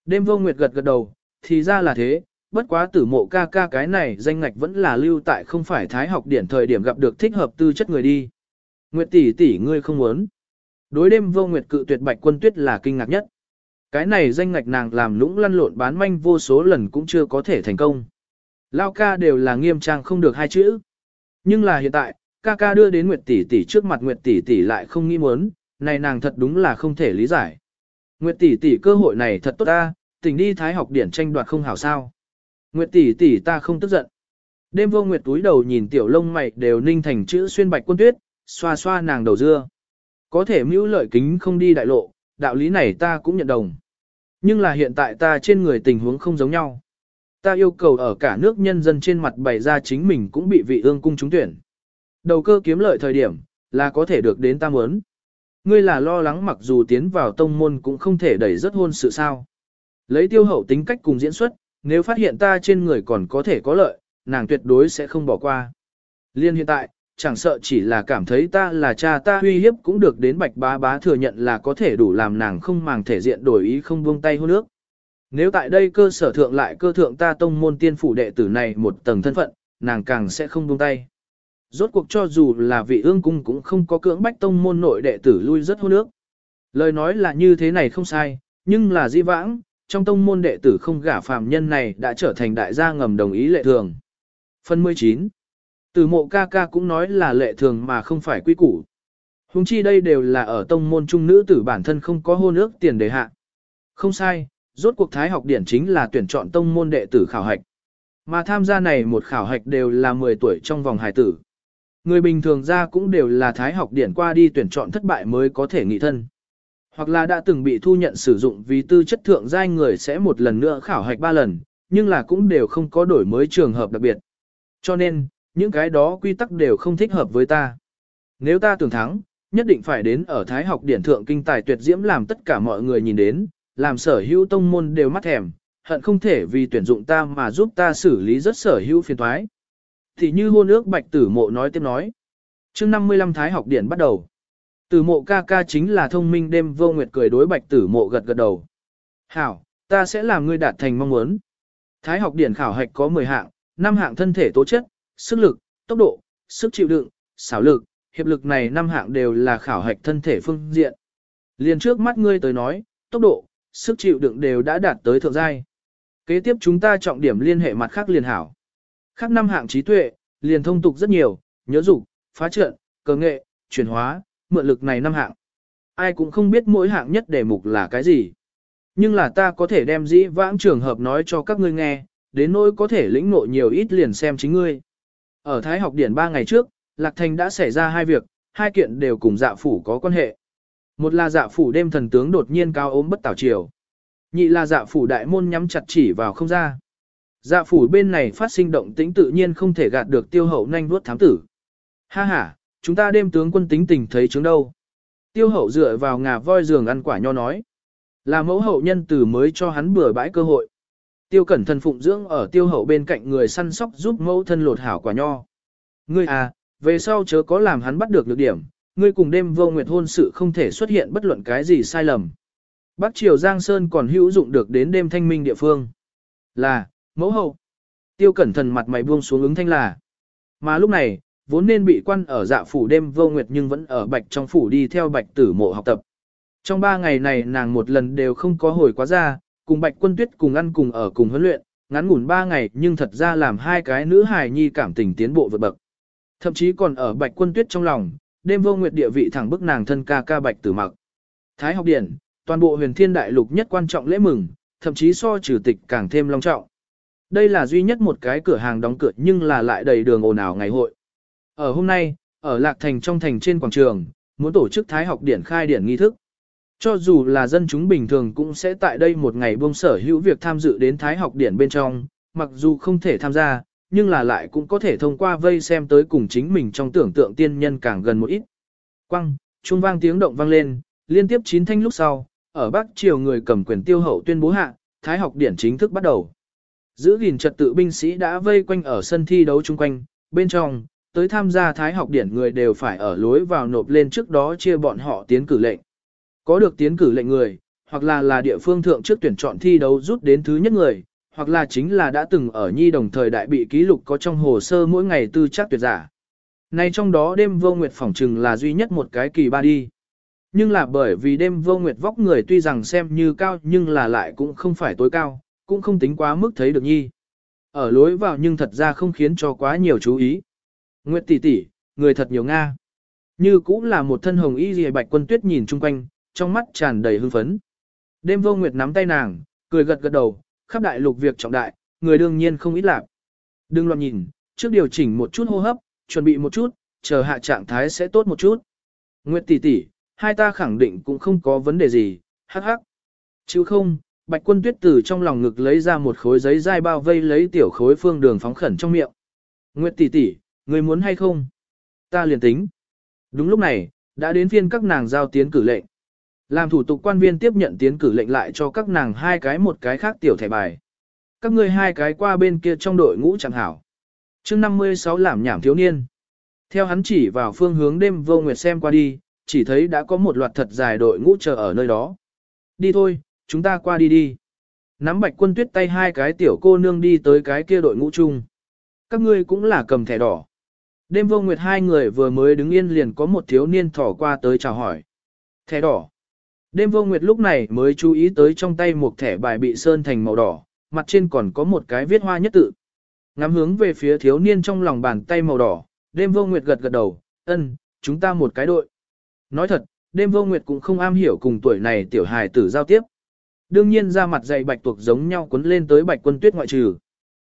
Đêm vô nguyệt gật gật đầu, thì ra là thế, bất quá tử mộ ca ca cái này danh ngạch vẫn là lưu tại không phải thái học điển thời điểm gặp được thích hợp tư chất người đi. Nguyệt tỷ tỷ ngươi không muốn. Đối đêm vô nguyệt cự tuyệt bạch quân tuyết là kinh ngạc nhất. Cái này danh ngạch nàng làm lũng lăn lộn bán manh vô số lần cũng chưa có thể thành công. Lao ca đều là nghiêm trang không được hai chữ. Nhưng là hiện tại, ca ca đưa đến Nguyệt tỷ tỷ trước mặt Nguyệt tỷ tỷ lại không nghĩ muốn, này nàng thật đúng là không thể lý giải. Nguyệt tỷ tỷ cơ hội này thật tốt ta, tỉnh đi thái học điển tranh đoạt không hảo sao. Nguyệt tỷ tỷ ta không tức giận. Đêm vô Nguyệt túi đầu nhìn tiểu lông mày đều ninh thành chữ xuyên bạch quân tuyết, xoa xoa nàng đầu dưa. Có thể mưu lợi kính không đi đại lộ, đạo lý này ta cũng nhận đồng. Nhưng là hiện tại ta trên người tình huống không giống nhau. Ta yêu cầu ở cả nước nhân dân trên mặt bày ra chính mình cũng bị vị ương cung trúng tuyển. Đầu cơ kiếm lợi thời điểm, là có thể được đến ta muốn. Ngươi là lo lắng mặc dù tiến vào tông môn cũng không thể đẩy rất hôn sự sao. Lấy tiêu hậu tính cách cùng diễn xuất, nếu phát hiện ta trên người còn có thể có lợi, nàng tuyệt đối sẽ không bỏ qua. Liên hiện tại, chẳng sợ chỉ là cảm thấy ta là cha ta uy hiếp cũng được đến bạch bá bá thừa nhận là có thể đủ làm nàng không màng thể diện đổi ý không buông tay hôn nước. Nếu tại đây cơ sở thượng lại cơ thượng ta tông môn tiên phủ đệ tử này một tầng thân phận, nàng càng sẽ không buông tay. Rốt cuộc cho dù là vị ương cung cũng không có cưỡng bách tông môn nội đệ tử lui rất hôn nước. Lời nói là như thế này không sai, nhưng là di vãng, trong tông môn đệ tử không gả phàm nhân này đã trở thành đại gia ngầm đồng ý lệ thường. Phần 19 Từ mộ ca ca cũng nói là lệ thường mà không phải quy củ. Hùng chi đây đều là ở tông môn trung nữ tử bản thân không có hôn ước tiền đề hạ. Không sai, rốt cuộc thái học điển chính là tuyển chọn tông môn đệ tử khảo hạch. Mà tham gia này một khảo hạch đều là 10 tuổi trong vòng hài tử. Người bình thường ra cũng đều là thái học điển qua đi tuyển chọn thất bại mới có thể nghị thân. Hoặc là đã từng bị thu nhận sử dụng vì tư chất thượng giai người sẽ một lần nữa khảo hạch ba lần, nhưng là cũng đều không có đổi mới trường hợp đặc biệt. Cho nên, những cái đó quy tắc đều không thích hợp với ta. Nếu ta tưởng thắng, nhất định phải đến ở Thái học điển thượng kinh tài tuyệt diễm làm tất cả mọi người nhìn đến, làm sở hữu tông môn đều mắt thèm, hận không thể vì tuyển dụng ta mà giúp ta xử lý rất sở hữu phiền thoái. Thì như hôn ước bạch tử mộ nói tiếp nói. chương 55 Thái học điển bắt đầu. Tử mộ ca ca chính là thông minh đêm vô nguyệt cười đối bạch tử mộ gật gật đầu. Hảo, ta sẽ làm ngươi đạt thành mong muốn. Thái học điển khảo hạch có 10 hạng, 5 hạng thân thể tố chất, sức lực, tốc độ, sức chịu đựng, xảo lực, hiệp lực này 5 hạng đều là khảo hạch thân thể phương diện. Liền trước mắt ngươi tới nói, tốc độ, sức chịu đựng đều đã đạt tới thượng giai. Kế tiếp chúng ta trọng điểm liên hệ mặt khác liền hảo. Khác năm hạng trí tuệ, liền thông tục rất nhiều, nhớ dục, phá trận, cờ nghệ, chuyển hóa, mượn lực này năm hạng. Ai cũng không biết mỗi hạng nhất đề mục là cái gì. Nhưng là ta có thể đem dĩ vãng trường hợp nói cho các ngươi nghe, đến nỗi có thể lĩnh ngộ nhiều ít liền xem chính ngươi. Ở Thái học điển 3 ngày trước, Lạc Thành đã xảy ra hai việc, hai kiện đều cùng dạ phủ có quan hệ. Một là dạ phủ đêm thần tướng đột nhiên cao ốm bất tảo triều. Nhị là dạ phủ đại môn nhắm chặt chỉ vào không ra. Dạ phủ bên này phát sinh động tĩnh tự nhiên không thể gạt được tiêu hậu nhanh vuốt thám tử. Ha ha, chúng ta đêm tướng quân tính tình thấy chứng đâu. Tiêu hậu dựa vào ngà voi giường ăn quả nho nói. Là mẫu hậu nhân từ mới cho hắn bừa bãi cơ hội. Tiêu cẩn thân phụng dưỡng ở tiêu hậu bên cạnh người săn sóc giúp mẫu thân lột hảo quả nho. Ngươi à, về sau chớ có làm hắn bắt được lược điểm, ngươi cùng đêm vô nguyệt hôn sự không thể xuất hiện bất luận cái gì sai lầm. Bắc Triều Giang Sơn còn hữu dụng được đến đêm thanh minh địa phương. Là, mẫu hậu. Tiêu cẩn thần mặt mày buông xuống ứng thanh là. Mà lúc này, vốn nên bị quan ở dạ phủ đêm vô nguyệt nhưng vẫn ở bạch trong phủ đi theo bạch tử mộ học tập. Trong ba ngày này nàng một lần đều không có hồi quá ra, cùng bạch quân tuyết cùng ăn cùng ở cùng huấn luyện, ngắn ngủn ba ngày nhưng thật ra làm hai cái nữ hài nhi cảm tình tiến bộ vượt bậc. Thậm chí còn ở bạch quân tuyết trong lòng, đêm vô nguyệt địa vị thẳng bức nàng thân ca ca bạch tử mặc. Thái học điển, toàn bộ huyền thiên đại lục nhất quan trọng lễ mừng, thậm chí so trừ tịch càng thêm long trọng. Đây là duy nhất một cái cửa hàng đóng cửa nhưng là lại đầy đường ồn ào ngày hội. Ở hôm nay, ở Lạc Thành trong thành trên quảng trường, muốn tổ chức Thái học điển khai điển nghi thức. Cho dù là dân chúng bình thường cũng sẽ tại đây một ngày buông sở hữu việc tham dự đến Thái học điển bên trong, mặc dù không thể tham gia, nhưng là lại cũng có thể thông qua vây xem tới cùng chính mình trong tưởng tượng tiên nhân càng gần một ít. Quăng, trung vang tiếng động vang lên, liên tiếp chín thanh lúc sau, ở Bắc Triều người cầm quyền tiêu hậu tuyên bố hạ, Thái học điển chính thức bắt đầu. Giữ gìn trật tự binh sĩ đã vây quanh ở sân thi đấu chung quanh, bên trong, tới tham gia Thái học điển người đều phải ở lối vào nộp lên trước đó chia bọn họ tiến cử lệnh. Có được tiến cử lệnh người, hoặc là là địa phương thượng trước tuyển chọn thi đấu rút đến thứ nhất người, hoặc là chính là đã từng ở nhi đồng thời đại bị ký lục có trong hồ sơ mỗi ngày tư chắc tuyệt giả. Nay trong đó đêm vô nguyệt phỏng trừng là duy nhất một cái kỳ ba đi. Nhưng là bởi vì đêm vô nguyệt vóc người tuy rằng xem như cao nhưng là lại cũng không phải tối cao, cũng không tính quá mức thấy được nhi. Ở lối vào nhưng thật ra không khiến cho quá nhiều chú ý. Nguyệt tỷ tỷ, người thật nhiều Nga. Như cũng là một thân hồng y dì bạch quân tuyết nhìn chung quanh, trong mắt tràn đầy hưng phấn. Đêm vô nguyệt nắm tay nàng, cười gật gật đầu, khắp đại lục việc trọng đại, người đương nhiên không ít lạc. Đừng loạn nhìn, trước điều chỉnh một chút hô hấp, chuẩn bị một chút, chờ hạ trạng thái sẽ tốt một chút. Nguyệt tỷ tỷ, hai ta khẳng định cũng không có vấn đề gì, hắc hắc. Chứ không, bạch quân tuyết từ trong lòng ngực lấy ra một khối giấy dai bao vây lấy tiểu khối phương đường phóng khẩn trong miệng. Nguyệt tỷ tỷ, người muốn hay không? Ta liền tính. Đúng lúc này, đã đến phiên các nàng giao tiến cử lệnh. Làm thủ tục quan viên tiếp nhận tiến cử lệnh lại cho các nàng hai cái một cái khác tiểu thẻ bài. Các ngươi hai cái qua bên kia trong đội ngũ chẳng hảo. chương 56 làm nhảm thiếu niên. Theo hắn chỉ vào phương hướng đêm vô nguyệt xem qua đi, chỉ thấy đã có một loạt thật dài đội ngũ chờ ở nơi đó. Đi thôi, chúng ta qua đi đi. Nắm bạch quân tuyết tay hai cái tiểu cô nương đi tới cái kia đội ngũ chung. Các ngươi cũng là cầm thẻ đỏ. Đêm vô nguyệt hai người vừa mới đứng yên liền có một thiếu niên thỏ qua tới chào hỏi. Thẻ đỏ. Đêm vô nguyệt lúc này mới chú ý tới trong tay một thẻ bài bị sơn thành màu đỏ, mặt trên còn có một cái viết hoa nhất tự. Ngắm hướng về phía thiếu niên trong lòng bàn tay màu đỏ, đêm vô nguyệt gật gật đầu, ân, chúng ta một cái đội. Nói thật, đêm vô nguyệt cũng không am hiểu cùng tuổi này tiểu hài tử giao tiếp. Đương nhiên ra mặt dày bạch tuộc giống nhau cuốn lên tới bạch quân tuyết ngoại trừ.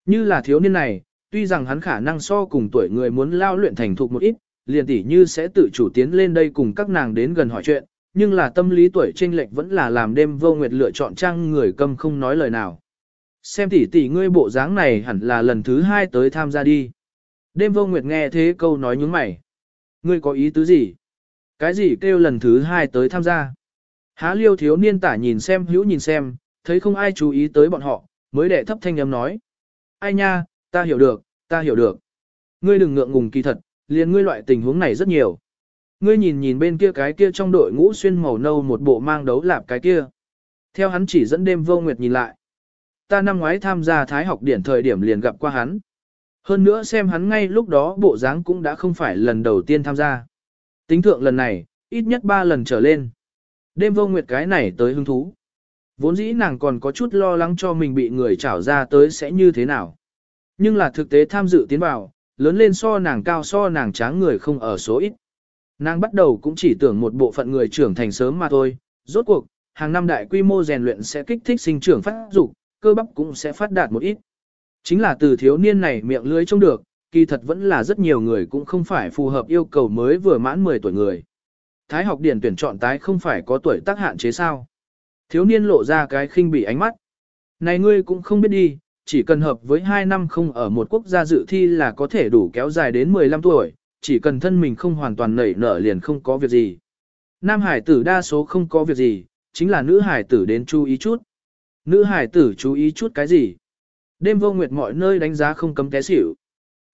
Như là thiếu niên này, tuy rằng hắn khả năng so cùng tuổi người muốn lao luyện thành thục một ít, liền tỉ như sẽ tự chủ tiến lên đây cùng các nàng đến gần hỏi chuyện, nhưng là tâm lý tuổi chênh lệch vẫn là làm đêm vô nguyệt lựa chọn trang người câm không nói lời nào. Xem tỉ tỉ ngươi bộ dáng này hẳn là lần thứ hai tới tham gia đi. Đêm vô nguyệt nghe thế câu nói nhướng mày. Ngươi có ý tứ gì? Cái gì kêu lần thứ hai tới tham gia? Há liêu thiếu niên tả nhìn xem hữu nhìn xem, thấy không ai chú ý tới bọn họ, mới đệ thấp thanh âm nói. Ai nha, ta hiểu được, ta hiểu được. Ngươi đừng ngượng ngùng kỳ thật, liền ngươi loại tình huống này rất nhiều. Ngươi nhìn nhìn bên kia cái kia trong đội ngũ xuyên màu nâu một bộ mang đấu lạp cái kia. Theo hắn chỉ dẫn đêm vô nguyệt nhìn lại. Ta năm ngoái tham gia thái học điển thời điểm liền gặp qua hắn. Hơn nữa xem hắn ngay lúc đó bộ dáng cũng đã không phải lần đầu tiên tham gia. Tính thượng lần này, ít nhất ba lần trở lên. Đêm vô nguyệt cái này tới hứng thú. Vốn dĩ nàng còn có chút lo lắng cho mình bị người trảo ra tới sẽ như thế nào. Nhưng là thực tế tham dự tiến vào, lớn lên so nàng cao so nàng tráng người không ở số ít. Nàng bắt đầu cũng chỉ tưởng một bộ phận người trưởng thành sớm mà thôi, rốt cuộc, hàng năm đại quy mô rèn luyện sẽ kích thích sinh trưởng phát dục, cơ bắp cũng sẽ phát đạt một ít. Chính là từ thiếu niên này miệng lưới trông được, kỳ thật vẫn là rất nhiều người cũng không phải phù hợp yêu cầu mới vừa mãn 10 tuổi người. Thái học điển tuyển chọn tái không phải có tuổi tác hạn chế sao. Thiếu niên lộ ra cái khinh bị ánh mắt. Này ngươi cũng không biết đi, chỉ cần hợp với 2 năm không ở một quốc gia dự thi là có thể đủ kéo dài đến 15 tuổi, chỉ cần thân mình không hoàn toàn nảy nở liền không có việc gì. Nam hải tử đa số không có việc gì, chính là nữ hải tử đến chú ý chút. Nữ hải tử chú ý chút cái gì? Đêm vô nguyệt mọi nơi đánh giá không cấm té xỉu.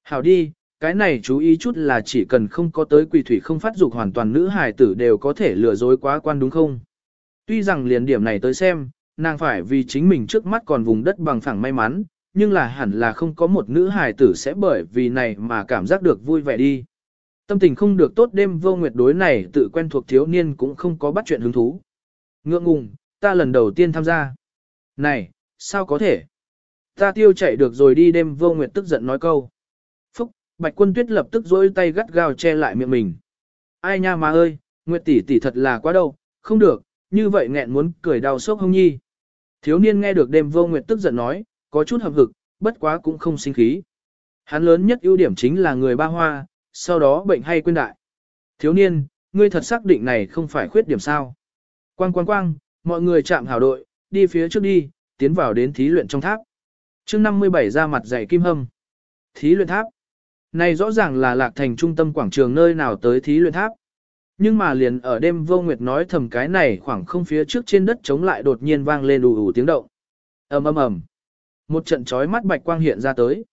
Hảo đi, cái này chú ý chút là chỉ cần không có tới quỷ thủy không phát dục hoàn toàn nữ hài tử đều có thể lừa dối quá quan đúng không? Tuy rằng liền điểm này tới xem, nàng phải vì chính mình trước mắt còn vùng đất bằng phẳng may mắn, nhưng là hẳn là không có một nữ hài tử sẽ bởi vì này mà cảm giác được vui vẻ đi. Tâm tình không được tốt đêm vô nguyệt đối này tự quen thuộc thiếu niên cũng không có bắt chuyện hứng thú. Ngượng ngùng, ta lần đầu tiên tham gia. Này, sao có thể? Ta tiêu chạy được rồi đi đêm vô nguyệt tức giận nói câu. Bạch quân tuyết lập tức dối tay gắt gao che lại miệng mình. Ai nha má ơi, nguyệt tỷ tỷ thật là quá đâu, không được, như vậy nghẹn muốn cười đau sốc hông nhi. Thiếu niên nghe được đêm vô nguyệt tức giận nói, có chút hậm hực, bất quá cũng không sinh khí. Hắn lớn nhất ưu điểm chính là người ba hoa, sau đó bệnh hay quên đại. Thiếu niên, ngươi thật xác định này không phải khuyết điểm sao. Quang quang quang, mọi người chạm hảo đội, đi phía trước đi, tiến vào đến thí luyện trong tháp. chương 57 ra mặt dạy kim hâm. Thí luyện tháp. Này rõ ràng là lạc thành trung tâm quảng trường nơi nào tới thí luyện tháp. Nhưng mà liền ở đêm vô nguyệt nói thầm cái này khoảng không phía trước trên đất chống lại đột nhiên vang lên ù ù tiếng động. ầm ầm ầm. Một trận chói mắt bạch quang hiện ra tới.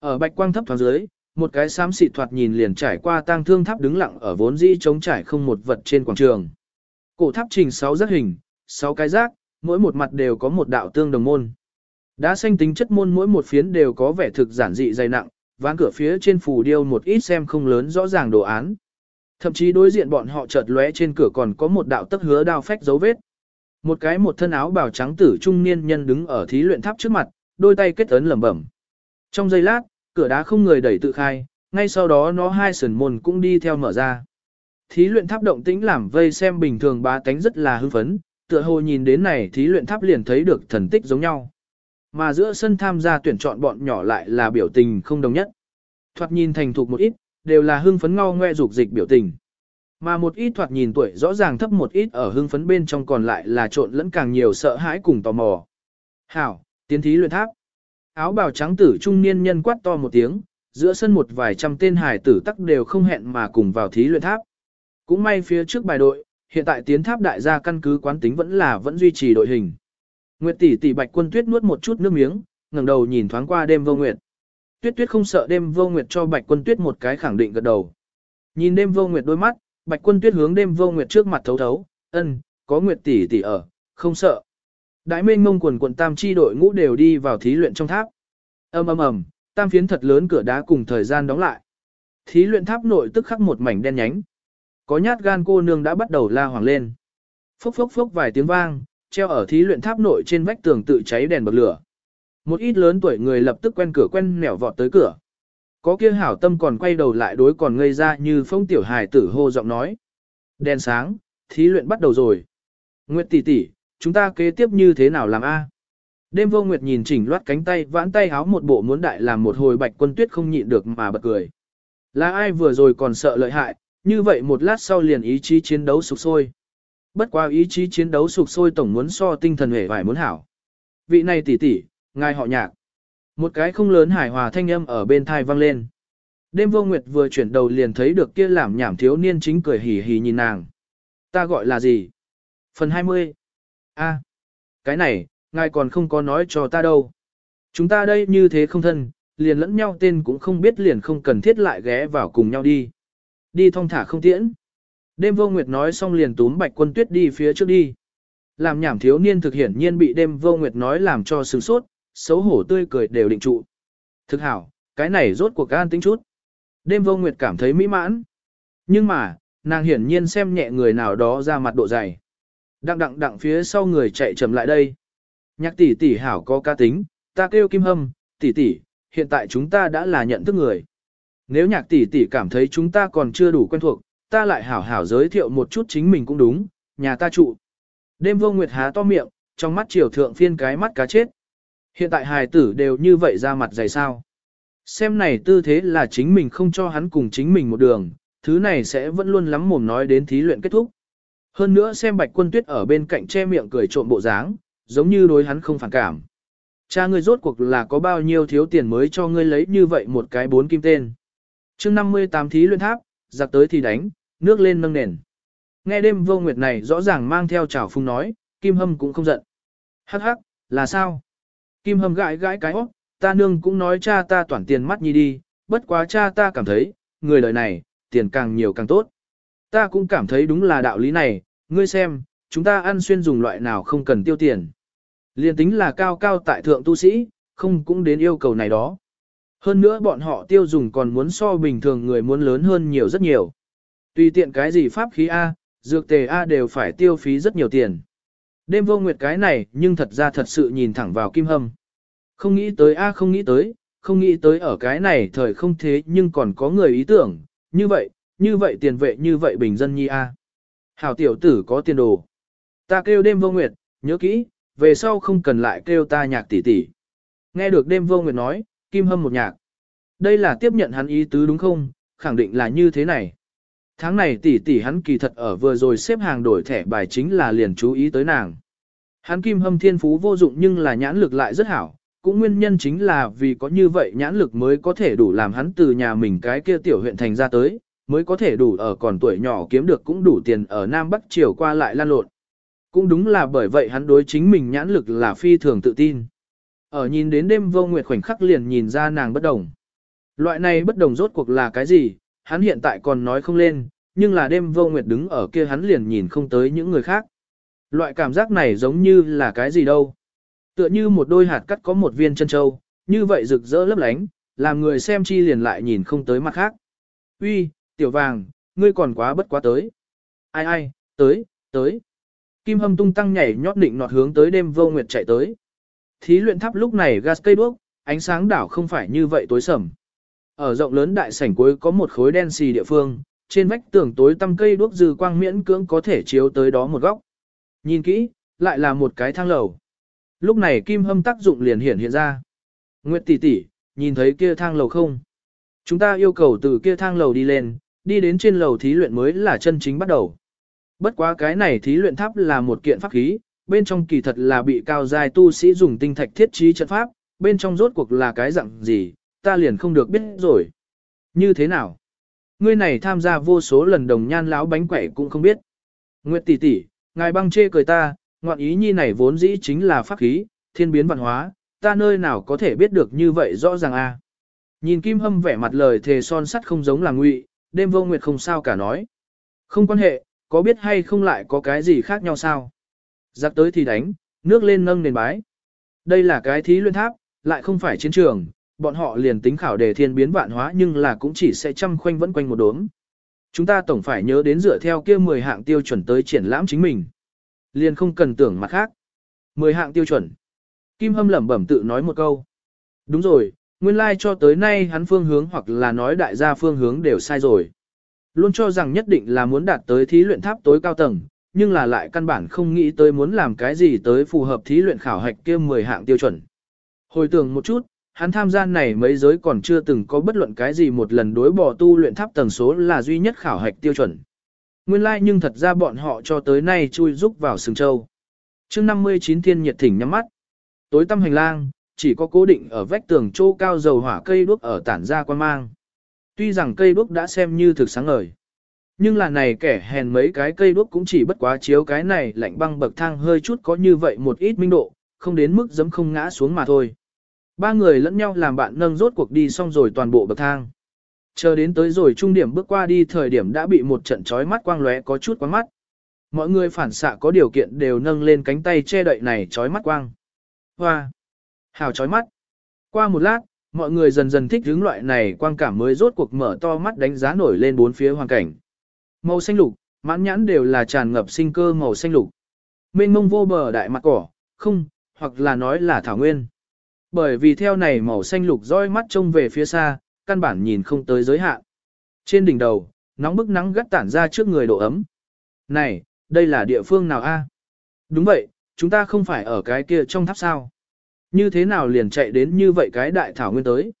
Ở bạch quang thấp thoáng dưới, một cái xám xị thoạt nhìn liền trải qua tang thương tháp đứng lặng ở vốn dĩ chống trải không một vật trên quảng trường. Cổ tháp trình 6 giác hình, 6 cái giác, mỗi một mặt đều có một đạo tương đồng môn. Đá xanh tính chất môn mỗi một phiến đều có vẻ thực giản dị dày nặng, ván cửa phía trên phù điêu một ít xem không lớn rõ ràng đồ án. Thậm chí đối diện bọn họ chợt lóe trên cửa còn có một đạo tấc hứa đao phách dấu vết. Một cái một thân áo bào trắng tử trung niên nhân đứng ở thí luyện tháp trước mặt, đôi tay kết ấn lẩm bẩm. Trong giây lát, cửa đá không người đẩy tự khai, ngay sau đó nó hai sườn môn cũng đi theo mở ra. Thí luyện tháp động tĩnh làm vây xem bình thường bá tánh rất là hưng phấn, tựa hồ nhìn đến này thí luyện tháp liền thấy được thần tích giống nhau. Mà giữa sân tham gia tuyển chọn bọn nhỏ lại là biểu tình không đồng nhất. Thoạt nhìn thành thục một ít, đều là hưng phấn ngao ngoe dục dịch biểu tình. Mà một ít thoạt nhìn tuổi rõ ràng thấp một ít ở hưng phấn bên trong còn lại là trộn lẫn càng nhiều sợ hãi cùng tò mò. Hảo, tiến thí luyện tháp. Áo bào trắng tử trung niên nhân quát to một tiếng, giữa sân một vài trăm tên hải tử tắc đều không hẹn mà cùng vào thí luyện tháp. Cũng may phía trước bài đội, hiện tại tiến tháp đại gia căn cứ quán tính vẫn là vẫn duy trì đội hình. Nguyệt tỷ tỷ Bạch Quân Tuyết nuốt một chút nước miếng, ngẩng đầu nhìn thoáng qua đêm vô nguyệt. Tuyết Tuyết không sợ đêm vô nguyệt cho Bạch Quân Tuyết một cái khẳng định gật đầu. Nhìn đêm vô nguyệt đôi mắt, Bạch Quân Tuyết hướng đêm vô nguyệt trước mặt thấu thấu, "Ân, có Nguyệt tỷ tỷ ở, không sợ." Đại minh mông quần quần tam chi đội ngũ đều đi vào thí luyện trong tháp. Ầm ầm ầm, tam phiến thật lớn cửa đá cùng thời gian đóng lại. Thí luyện tháp nội tức khắc một mảnh đen nhánh. Có nhát gan cô nương đã bắt đầu la hoàng lên. Phốc phốc phốc vài tiếng vang, treo ở thí luyện tháp nội trên vách tường tự cháy đèn bật lửa. Một ít lớn tuổi người lập tức quen cửa quen nẻo vọt tới cửa. Có kia hảo tâm còn quay đầu lại đối còn ngây ra như phong tiểu hài tử hô giọng nói. Đèn sáng, thí luyện bắt đầu rồi. Nguyệt tỷ tỷ, chúng ta kế tiếp như thế nào làm a? Đêm vô nguyệt nhìn chỉnh loát cánh tay vãn tay háo một bộ muốn đại làm một hồi bạch quân tuyết không nhịn được mà bật cười. Là ai vừa rồi còn sợ lợi hại, như vậy một lát sau liền ý chí chiến đấu sục sôi. Bất qua ý chí chiến đấu sụp sôi tổng muốn so tinh thần hề vải muốn hảo. Vị này tỷ tỷ, ngài họ nhạc. Một cái không lớn hài hòa thanh âm ở bên thai vang lên. Đêm vô nguyệt vừa chuyển đầu liền thấy được kia làm nhảm thiếu niên chính cười hì hì nhìn nàng. Ta gọi là gì? Phần 20. A, cái này, ngài còn không có nói cho ta đâu. Chúng ta đây như thế không thân, liền lẫn nhau tên cũng không biết liền không cần thiết lại ghé vào cùng nhau đi. Đi thong thả không tiễn. Đêm vô nguyệt nói xong liền túm bạch quân tuyết đi phía trước đi. Làm nhảm thiếu niên thực hiển nhiên bị đêm vô nguyệt nói làm cho sừng sốt, xấu hổ tươi cười đều định trụ. Thực hảo, cái này rốt cuộc an tính chút. Đêm vô nguyệt cảm thấy mỹ mãn. Nhưng mà, nàng hiển nhiên xem nhẹ người nào đó ra mặt độ dày. Đặng đặng đặng phía sau người chạy chậm lại đây. Nhạc tỷ tỷ hảo có ca tính, ta kêu kim hâm, tỷ tỷ, hiện tại chúng ta đã là nhận thức người. Nếu nhạc tỷ tỷ cảm thấy chúng ta còn chưa đủ quen thuộc, ta lại hảo hảo giới thiệu một chút chính mình cũng đúng, nhà ta trụ. Đêm vô nguyệt há to miệng, trong mắt triều thượng phiên cái mắt cá chết. Hiện tại hài tử đều như vậy ra mặt dày sao. Xem này tư thế là chính mình không cho hắn cùng chính mình một đường, thứ này sẽ vẫn luôn lắm mồm nói đến thí luyện kết thúc. Hơn nữa xem bạch quân tuyết ở bên cạnh che miệng cười trộm bộ dáng, giống như đối hắn không phản cảm. Cha ngươi rốt cuộc là có bao nhiêu thiếu tiền mới cho ngươi lấy như vậy một cái bốn kim tên. chương 58 thí luyện tháp, giặc tới thì đánh, nước lên nâng nền. Nghe đêm vô nguyệt này rõ ràng mang theo trào phung nói, Kim Hâm cũng không giận. Hắc hắc, là sao? Kim Hâm gãi gãi cái óc, ta nương cũng nói cha ta toàn tiền mắt nhi đi, bất quá cha ta cảm thấy, người đời này, tiền càng nhiều càng tốt. Ta cũng cảm thấy đúng là đạo lý này, ngươi xem, chúng ta ăn xuyên dùng loại nào không cần tiêu tiền. Liên tính là cao cao tại thượng tu sĩ, không cũng đến yêu cầu này đó. Hơn nữa bọn họ tiêu dùng còn muốn so bình thường người muốn lớn hơn nhiều rất nhiều. Tùy tiện cái gì pháp khí A, dược tề A đều phải tiêu phí rất nhiều tiền. Đêm vô nguyệt cái này nhưng thật ra thật sự nhìn thẳng vào kim hâm. Không nghĩ tới A không nghĩ tới, không nghĩ tới ở cái này thời không thế nhưng còn có người ý tưởng, như vậy, như vậy tiền vệ như vậy bình dân nhi A. Hảo tiểu tử có tiền đồ. Ta kêu đêm vô nguyệt, nhớ kỹ, về sau không cần lại kêu ta nhạc tỷ tỷ. Nghe được đêm vô nguyệt nói, kim hâm một nhạc. Đây là tiếp nhận hắn ý tứ đúng không, khẳng định là như thế này. Tháng này tỷ tỷ hắn kỳ thật ở vừa rồi xếp hàng đổi thẻ bài chính là liền chú ý tới nàng. Hắn kim hâm thiên phú vô dụng nhưng là nhãn lực lại rất hảo, cũng nguyên nhân chính là vì có như vậy nhãn lực mới có thể đủ làm hắn từ nhà mình cái kia tiểu huyện thành ra tới, mới có thể đủ ở còn tuổi nhỏ kiếm được cũng đủ tiền ở Nam Bắc Triều qua lại lan lộn. Cũng đúng là bởi vậy hắn đối chính mình nhãn lực là phi thường tự tin. Ở nhìn đến đêm vô nguyệt khoảnh khắc liền nhìn ra nàng bất đồng. Loại này bất đồng rốt cuộc là cái gì, hắn hiện tại còn nói không lên, nhưng là đêm vô nguyệt đứng ở kia hắn liền nhìn không tới những người khác. Loại cảm giác này giống như là cái gì đâu. Tựa như một đôi hạt cắt có một viên chân châu, như vậy rực rỡ lấp lánh, làm người xem chi liền lại nhìn không tới mặt khác. Uy, tiểu vàng, ngươi còn quá bất quá tới. Ai ai, tới, tới. Kim hâm tung tăng nhảy nhót định nọt hướng tới đêm vô nguyệt chạy tới. Thí luyện tháp lúc này gas cây đuốc, ánh sáng đảo không phải như vậy tối sầm. Ở rộng lớn đại sảnh cuối có một khối đen xì địa phương, trên vách tường tối tăm cây đuốc dư quang miễn cưỡng có thể chiếu tới đó một góc. Nhìn kỹ, lại là một cái thang lầu. Lúc này kim hâm tác dụng liền hiển hiện ra. Nguyệt tỷ tỷ, nhìn thấy kia thang lầu không? Chúng ta yêu cầu từ kia thang lầu đi lên, đi đến trên lầu thí luyện mới là chân chính bắt đầu. Bất quá cái này thí luyện tháp là một kiện pháp khí, bên trong kỳ thật là bị cao dài tu sĩ dùng tinh thạch thiết trí trận pháp, bên trong rốt cuộc là cái dạng gì, ta liền không được biết rồi. Như thế nào? Ngươi này tham gia vô số lần đồng nhan lão bánh quẩy cũng không biết. Nguyệt tỷ tỷ, ngài băng chê cười ta, ngoạn ý nhi này vốn dĩ chính là pháp khí, thiên biến văn hóa, ta nơi nào có thể biết được như vậy rõ ràng a. Nhìn Kim Hâm vẻ mặt lời thề son sắt không giống là ngụy, đêm vô nguyệt không sao cả nói. Không quan hệ, có biết hay không lại có cái gì khác nhau sao? Giặc tới thì đánh, nước lên nâng nền bái. Đây là cái thí luyện tháp, lại không phải chiến trường, bọn họ liền tính khảo đề thiên biến vạn hóa nhưng là cũng chỉ sẽ chăm khoanh vẫn quanh một đốm. Chúng ta tổng phải nhớ đến dựa theo kia 10 hạng tiêu chuẩn tới triển lãm chính mình. Liền không cần tưởng mặt khác. 10 hạng tiêu chuẩn. Kim Hâm lẩm bẩm tự nói một câu. Đúng rồi, nguyên lai like cho tới nay hắn phương hướng hoặc là nói đại gia phương hướng đều sai rồi. Luôn cho rằng nhất định là muốn đạt tới thí luyện tháp tối cao tầng, nhưng là lại căn bản không nghĩ tới muốn làm cái gì tới phù hợp thí luyện khảo hạch kia 10 hạng tiêu chuẩn. Hồi tưởng một chút, hắn tham gia này mấy giới còn chưa từng có bất luận cái gì một lần đối bỏ tu luyện tháp tầng số là duy nhất khảo hạch tiêu chuẩn. Nguyên lai like nhưng thật ra bọn họ cho tới nay chui rúc vào sừng châu. chương 59 thiên nhiệt thỉnh nhắm mắt. Tối tăm hành lang, chỉ có cố định ở vách tường chỗ cao dầu hỏa cây đuốc ở tản ra quan mang. Tuy rằng cây đuốc đã xem như thực sáng ngời. Nhưng là này kẻ hèn mấy cái cây đuốc cũng chỉ bất quá chiếu cái này lạnh băng bậc thang hơi chút có như vậy một ít minh độ, không đến mức giấm không ngã xuống mà thôi. Ba người lẫn nhau làm bạn nâng rốt cuộc đi xong rồi toàn bộ bậc thang. Chờ đến tới rồi trung điểm bước qua đi thời điểm đã bị một trận chói mắt quang lóe có chút quáng mắt. Mọi người phản xạ có điều kiện đều nâng lên cánh tay che đậy này chói mắt quang. Hoa! Hào chói mắt! Qua một lát, mọi người dần dần thích hướng loại này quang cảm mới rốt cuộc mở to mắt đánh giá nổi lên bốn phía hoàn cảnh. Màu xanh lục, mãn nhãn đều là tràn ngập sinh cơ màu xanh lục. Mênh mông vô bờ đại mặt cỏ, không, hoặc là nói là thảo nguyên. Bởi vì theo này màu xanh lục roi mắt trông về phía xa, căn bản nhìn không tới giới hạn. Trên đỉnh đầu, nóng bức nắng gắt tản ra trước người độ ấm. Này, đây là địa phương nào a? Đúng vậy, chúng ta không phải ở cái kia trong tháp sao. Như thế nào liền chạy đến như vậy cái đại thảo nguyên tới.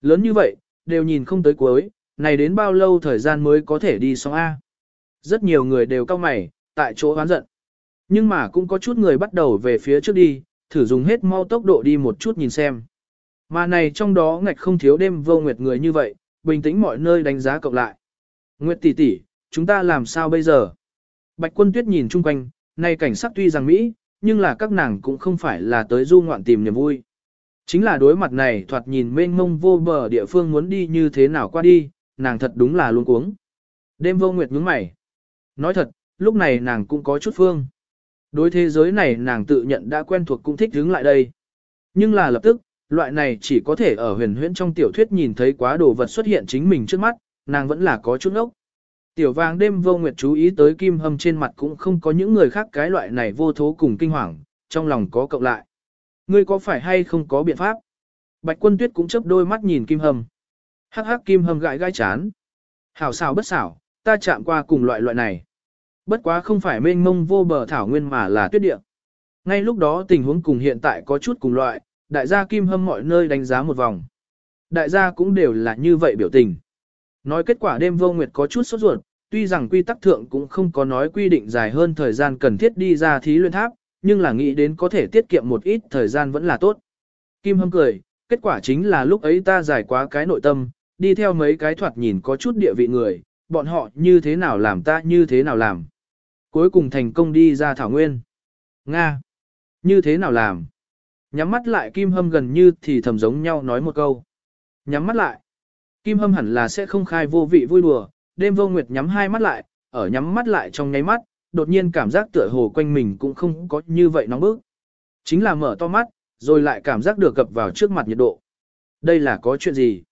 Lớn như vậy, đều nhìn không tới cuối, này đến bao lâu thời gian mới có thể đi xong A. Rất nhiều người đều cao mày, tại chỗ hoán giận. Nhưng mà cũng có chút người bắt đầu về phía trước đi, thử dùng hết mau tốc độ đi một chút nhìn xem. Mà này trong đó ngạch không thiếu đêm vô nguyệt người như vậy, bình tĩnh mọi nơi đánh giá cộng lại. Nguyệt tỷ tỷ, chúng ta làm sao bây giờ? Bạch quân tuyết nhìn chung quanh, này cảnh sắc tuy rằng Mỹ, nhưng là các nàng cũng không phải là tới du ngoạn tìm niềm vui. Chính là đối mặt này thoạt nhìn mênh mông vô bờ địa phương muốn đi như thế nào qua đi, nàng thật đúng là luôn cuống. Đêm vô nguyệt nhướng mày. Nói thật, lúc này nàng cũng có chút phương. Đối thế giới này nàng tự nhận đã quen thuộc cũng thích hướng lại đây. Nhưng là lập tức, loại này chỉ có thể ở huyền huyễn trong tiểu thuyết nhìn thấy quá đồ vật xuất hiện chính mình trước mắt, nàng vẫn là có chút ốc. Tiểu vàng đêm vô nguyệt chú ý tới kim hâm trên mặt cũng không có những người khác cái loại này vô thố cùng kinh hoàng, trong lòng có cộng lại. Ngươi có phải hay không có biện pháp? Bạch quân tuyết cũng chớp đôi mắt nhìn kim hâm. Hắc hắc kim hâm gãi gai chán. Hảo xảo bất xảo, ta chạm qua cùng loại loại này. Bất quá không phải mênh mông vô bờ thảo nguyên mà là tuyết địa. Ngay lúc đó tình huống cùng hiện tại có chút cùng loại, đại gia kim hâm mọi nơi đánh giá một vòng. Đại gia cũng đều là như vậy biểu tình. Nói kết quả đêm vô nguyệt có chút sốt ruột, tuy rằng quy tắc thượng cũng không có nói quy định dài hơn thời gian cần thiết đi ra thí luyện tháp, nhưng là nghĩ đến có thể tiết kiệm một ít thời gian vẫn là tốt. Kim hâm cười, kết quả chính là lúc ấy ta giải quá cái nội tâm, đi theo mấy cái thoạt nhìn có chút địa vị người, bọn họ như thế nào làm ta như thế nào làm. Cuối cùng thành công đi ra thảo nguyên. Nga! Như thế nào làm? Nhắm mắt lại kim hâm gần như thì thầm giống nhau nói một câu. Nhắm mắt lại. Kim hâm hẳn là sẽ không khai vô vị vui đùa, đêm vô nguyệt nhắm hai mắt lại, ở nhắm mắt lại trong nháy mắt, đột nhiên cảm giác tựa hồ quanh mình cũng không có như vậy nóng bức. Chính là mở to mắt, rồi lại cảm giác được gập vào trước mặt nhiệt độ. Đây là có chuyện gì?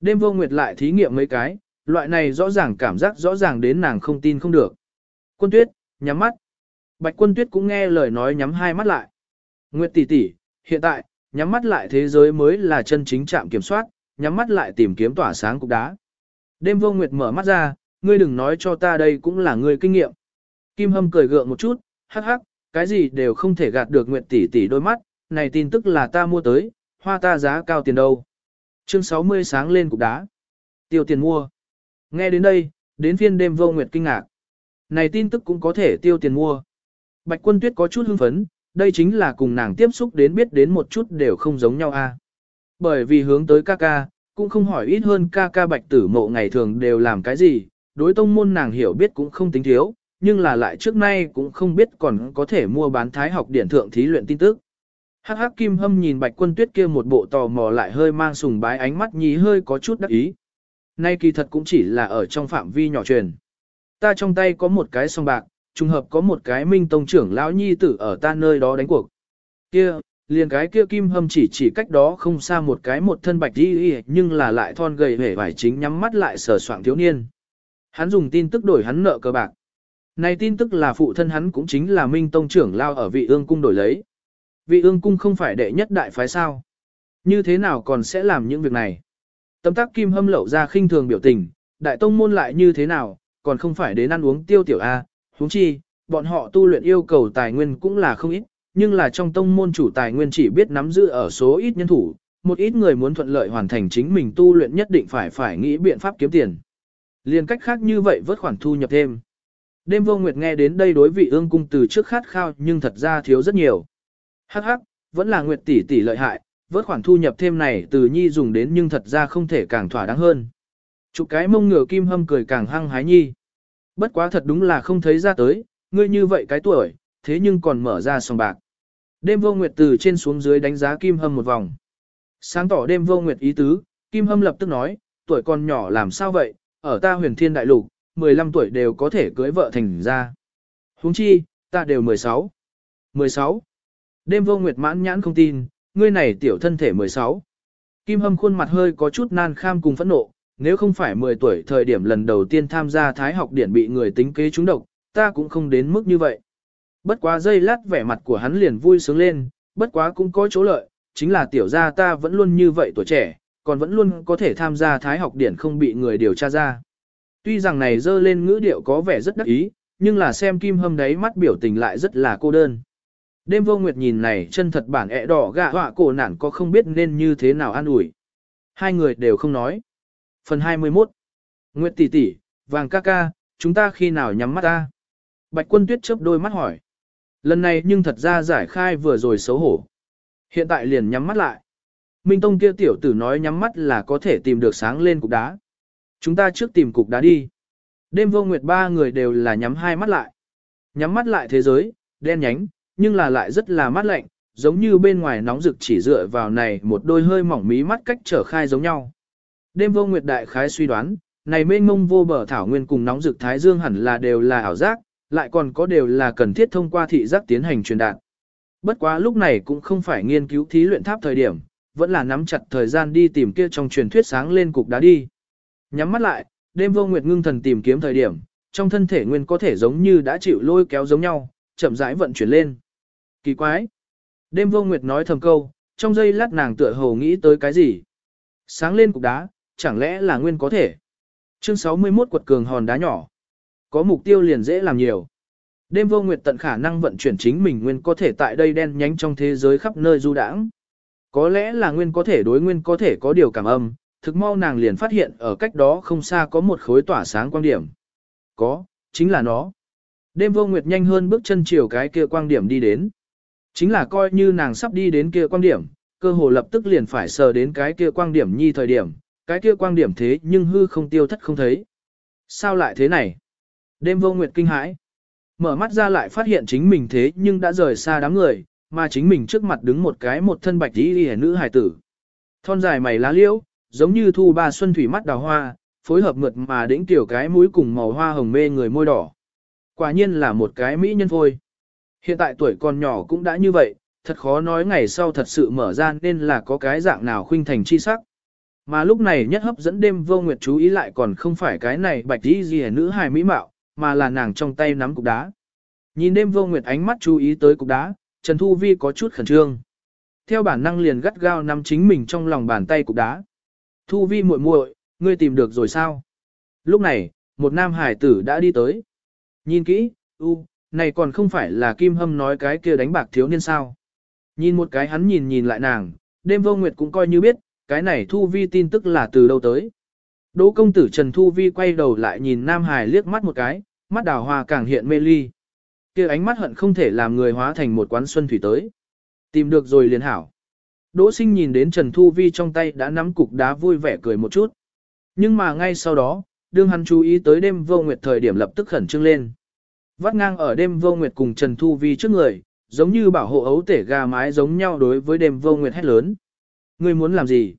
Đêm vô nguyệt lại thí nghiệm mấy cái, loại này rõ ràng cảm giác rõ ràng đến nàng không tin không được. Quân tuyết, nhắm mắt. Bạch quân tuyết cũng nghe lời nói nhắm hai mắt lại. Nguyệt tỷ tỷ, hiện tại, nhắm mắt lại thế giới mới là chân chính trạm kiểm soát, nhắm mắt lại tìm kiếm tỏa sáng cục đá. Đêm vô nguyệt mở mắt ra, ngươi đừng nói cho ta đây cũng là ngươi kinh nghiệm. Kim hâm cười gượng một chút, hắc hắc, cái gì đều không thể gạt được nguyệt tỷ tỷ đôi mắt, này tin tức là ta mua tới, hoa ta giá cao tiền đâu. Chương 60 sáng lên cục đá. Tiêu tiền mua. Nghe đến đây, đến phiên đêm vô nguyệt kinh ngạc. Này tin tức cũng có thể tiêu tiền mua. Bạch quân tuyết có chút hưng phấn, đây chính là cùng nàng tiếp xúc đến biết đến một chút đều không giống nhau a. Bởi vì hướng tới ca ca, cũng không hỏi ít hơn ca ca bạch tử mộ ngày thường đều làm cái gì, đối tông môn nàng hiểu biết cũng không tính thiếu, nhưng là lại trước nay cũng không biết còn có thể mua bán thái học điển thượng thí luyện tin tức. Hắc hắc kim hâm nhìn bạch quân tuyết kia một bộ tò mò lại hơi mang sùng bái ánh mắt nhí hơi có chút đắc ý. Nay kỳ thật cũng chỉ là ở trong phạm vi nhỏ truyền. Ta trong tay có một cái song bạc, trùng hợp có một cái minh tông trưởng lão nhi tử ở ta nơi đó đánh cuộc. Kia, liền cái kia kim hâm chỉ chỉ cách đó không xa một cái một thân bạch đi nhưng là lại thon gầy vẻ vải chính nhắm mắt lại sờ soạng thiếu niên. Hắn dùng tin tức đổi hắn nợ cờ bạc. Này tin tức là phụ thân hắn cũng chính là minh tông trưởng lao ở vị ương cung đổi lấy. Vị ương cung không phải đệ nhất đại phái sao. Như thế nào còn sẽ làm những việc này? Tấm tác kim hâm lậu ra khinh thường biểu tình, đại tông môn lại như thế nào, còn không phải đến ăn uống tiêu tiểu A, huống chi, bọn họ tu luyện yêu cầu tài nguyên cũng là không ít, nhưng là trong tông môn chủ tài nguyên chỉ biết nắm giữ ở số ít nhân thủ, một ít người muốn thuận lợi hoàn thành chính mình tu luyện nhất định phải phải nghĩ biện pháp kiếm tiền. Liên cách khác như vậy vớt khoản thu nhập thêm. Đêm vô nguyệt nghe đến đây đối vị ương cung từ trước khát khao nhưng thật ra thiếu rất nhiều. Hắc hắc, vẫn là nguyệt tỷ tỷ lợi hại, vớt khoản thu nhập thêm này từ nhi dùng đến nhưng thật ra không thể càng thỏa đáng hơn. Chụp cái mông ngựa kim hâm cười càng hăng hái nhi. Bất quá thật đúng là không thấy ra tới, ngươi như vậy cái tuổi, thế nhưng còn mở ra sòng bạc. Đêm vô nguyệt từ trên xuống dưới đánh giá kim hâm một vòng. Sáng tỏ đêm vô nguyệt ý tứ, kim hâm lập tức nói, tuổi còn nhỏ làm sao vậy, ở ta huyền thiên đại lục, 15 tuổi đều có thể cưới vợ thành ra. huống chi, ta đều 16. 16. Đêm vô nguyệt mãn nhãn không tin, ngươi này tiểu thân thể 16. Kim hâm khuôn mặt hơi có chút nan kham cùng phẫn nộ, nếu không phải 10 tuổi thời điểm lần đầu tiên tham gia thái học điển bị người tính kế trúng độc, ta cũng không đến mức như vậy. Bất quá giây lát vẻ mặt của hắn liền vui sướng lên, bất quá cũng có chỗ lợi, chính là tiểu gia ta vẫn luôn như vậy tuổi trẻ, còn vẫn luôn có thể tham gia thái học điển không bị người điều tra ra. Tuy rằng này dơ lên ngữ điệu có vẻ rất đắc ý, nhưng là xem kim hâm đấy mắt biểu tình lại rất là cô đơn. Đêm vô nguyệt nhìn này chân thật bản ẹ đỏ gạ họa cổ nản có không biết nên như thế nào an ủi. Hai người đều không nói. Phần 21 Nguyệt tỷ tỷ, vàng ca ca, chúng ta khi nào nhắm mắt ta? Bạch quân tuyết chớp đôi mắt hỏi. Lần này nhưng thật ra giải khai vừa rồi xấu hổ. Hiện tại liền nhắm mắt lại. Minh Tông kia tiểu tử nói nhắm mắt là có thể tìm được sáng lên cục đá. Chúng ta trước tìm cục đá đi. Đêm vô nguyệt ba người đều là nhắm hai mắt lại. Nhắm mắt lại thế giới, đen nhánh, nhưng là lại rất là mát lạnh, giống như bên ngoài nóng rực chỉ dựa vào này một đôi hơi mỏng mí mắt cách trở khai giống nhau. Đêm vô nguyệt đại khái suy đoán, này mênh mông vô bờ thảo nguyên cùng nóng rực thái dương hẳn là đều là ảo giác, lại còn có đều là cần thiết thông qua thị giác tiến hành truyền đạt. Bất quá lúc này cũng không phải nghiên cứu thí luyện tháp thời điểm, vẫn là nắm chặt thời gian đi tìm kia trong truyền thuyết sáng lên cục đá đi. Nhắm mắt lại, đêm vô nguyệt ngưng thần tìm kiếm thời điểm, trong thân thể nguyên có thể giống như đã chịu lôi kéo giống nhau, chậm rãi vận chuyển lên. Kỳ quái! Đêm vô nguyệt nói thầm câu, trong giây lát nàng tựa hồ nghĩ tới cái gì? Sáng lên cục đá, chẳng lẽ là nguyên có thể? Chương 61 quật cường hòn đá nhỏ. Có mục tiêu liền dễ làm nhiều. Đêm vô nguyệt tận khả năng vận chuyển chính mình nguyên có thể tại đây đen nhánh trong thế giới khắp nơi du đãng. Có lẽ là nguyên có thể đối nguyên có thể có điều cảm âm, thực mau nàng liền phát hiện ở cách đó không xa có một khối tỏa sáng quang điểm. Có, chính là nó. Đêm vô nguyệt nhanh hơn bước chân chiều cái kia quang điểm đi đến. Chính là coi như nàng sắp đi đến kia quang điểm, cơ hồ lập tức liền phải sờ đến cái kia quang điểm nhi thời điểm, cái kia quang điểm thế nhưng hư không tiêu thất không thấy. Sao lại thế này? Đêm vô nguyệt kinh hãi. Mở mắt ra lại phát hiện chính mình thế nhưng đã rời xa đám người, mà chính mình trước mặt đứng một cái một thân bạch đi đi nữ hài tử. Thon dài mày lá liễu, giống như thu ba xuân thủy mắt đào hoa, phối hợp mượt mà đĩnh tiểu cái mũi cùng màu hoa hồng mê người môi đỏ. Quả nhiên là một cái mỹ nhân phôi. Hiện tại tuổi còn nhỏ cũng đã như vậy, thật khó nói ngày sau thật sự mở ra nên là có cái dạng nào khuynh thành chi sắc. Mà lúc này nhất hấp dẫn đêm vô nguyệt chú ý lại còn không phải cái này bạch đi gì nữ hài mỹ mạo, mà là nàng trong tay nắm cục đá. Nhìn đêm vô nguyệt ánh mắt chú ý tới cục đá, Trần Thu Vi có chút khẩn trương. Theo bản năng liền gắt gao nắm chính mình trong lòng bàn tay cục đá. Thu Vi muội muội, ngươi tìm được rồi sao? Lúc này, một nam hải tử đã đi tới. Nhìn kỹ, u, này còn không phải là Kim Hâm nói cái kia đánh bạc thiếu niên sao? Nhìn một cái hắn nhìn nhìn lại nàng, đêm vô nguyệt cũng coi như biết, cái này Thu Vi tin tức là từ đâu tới. Đỗ công tử Trần Thu Vi quay đầu lại nhìn Nam Hải liếc mắt một cái, mắt đào hoa càng hiện mê ly. kia ánh mắt hận không thể làm người hóa thành một quán xuân thủy tới. Tìm được rồi liền hảo. Đỗ sinh nhìn đến Trần Thu Vi trong tay đã nắm cục đá vui vẻ cười một chút. Nhưng mà ngay sau đó, đương hắn chú ý tới đêm vô nguyệt thời điểm lập tức khẩn trương lên. Vắt ngang ở đêm vô nguyệt cùng Trần Thu Vi trước người, giống như bảo hộ ấu tể gà mái giống nhau đối với đêm vô nguyệt hét lớn. Ngươi muốn làm gì?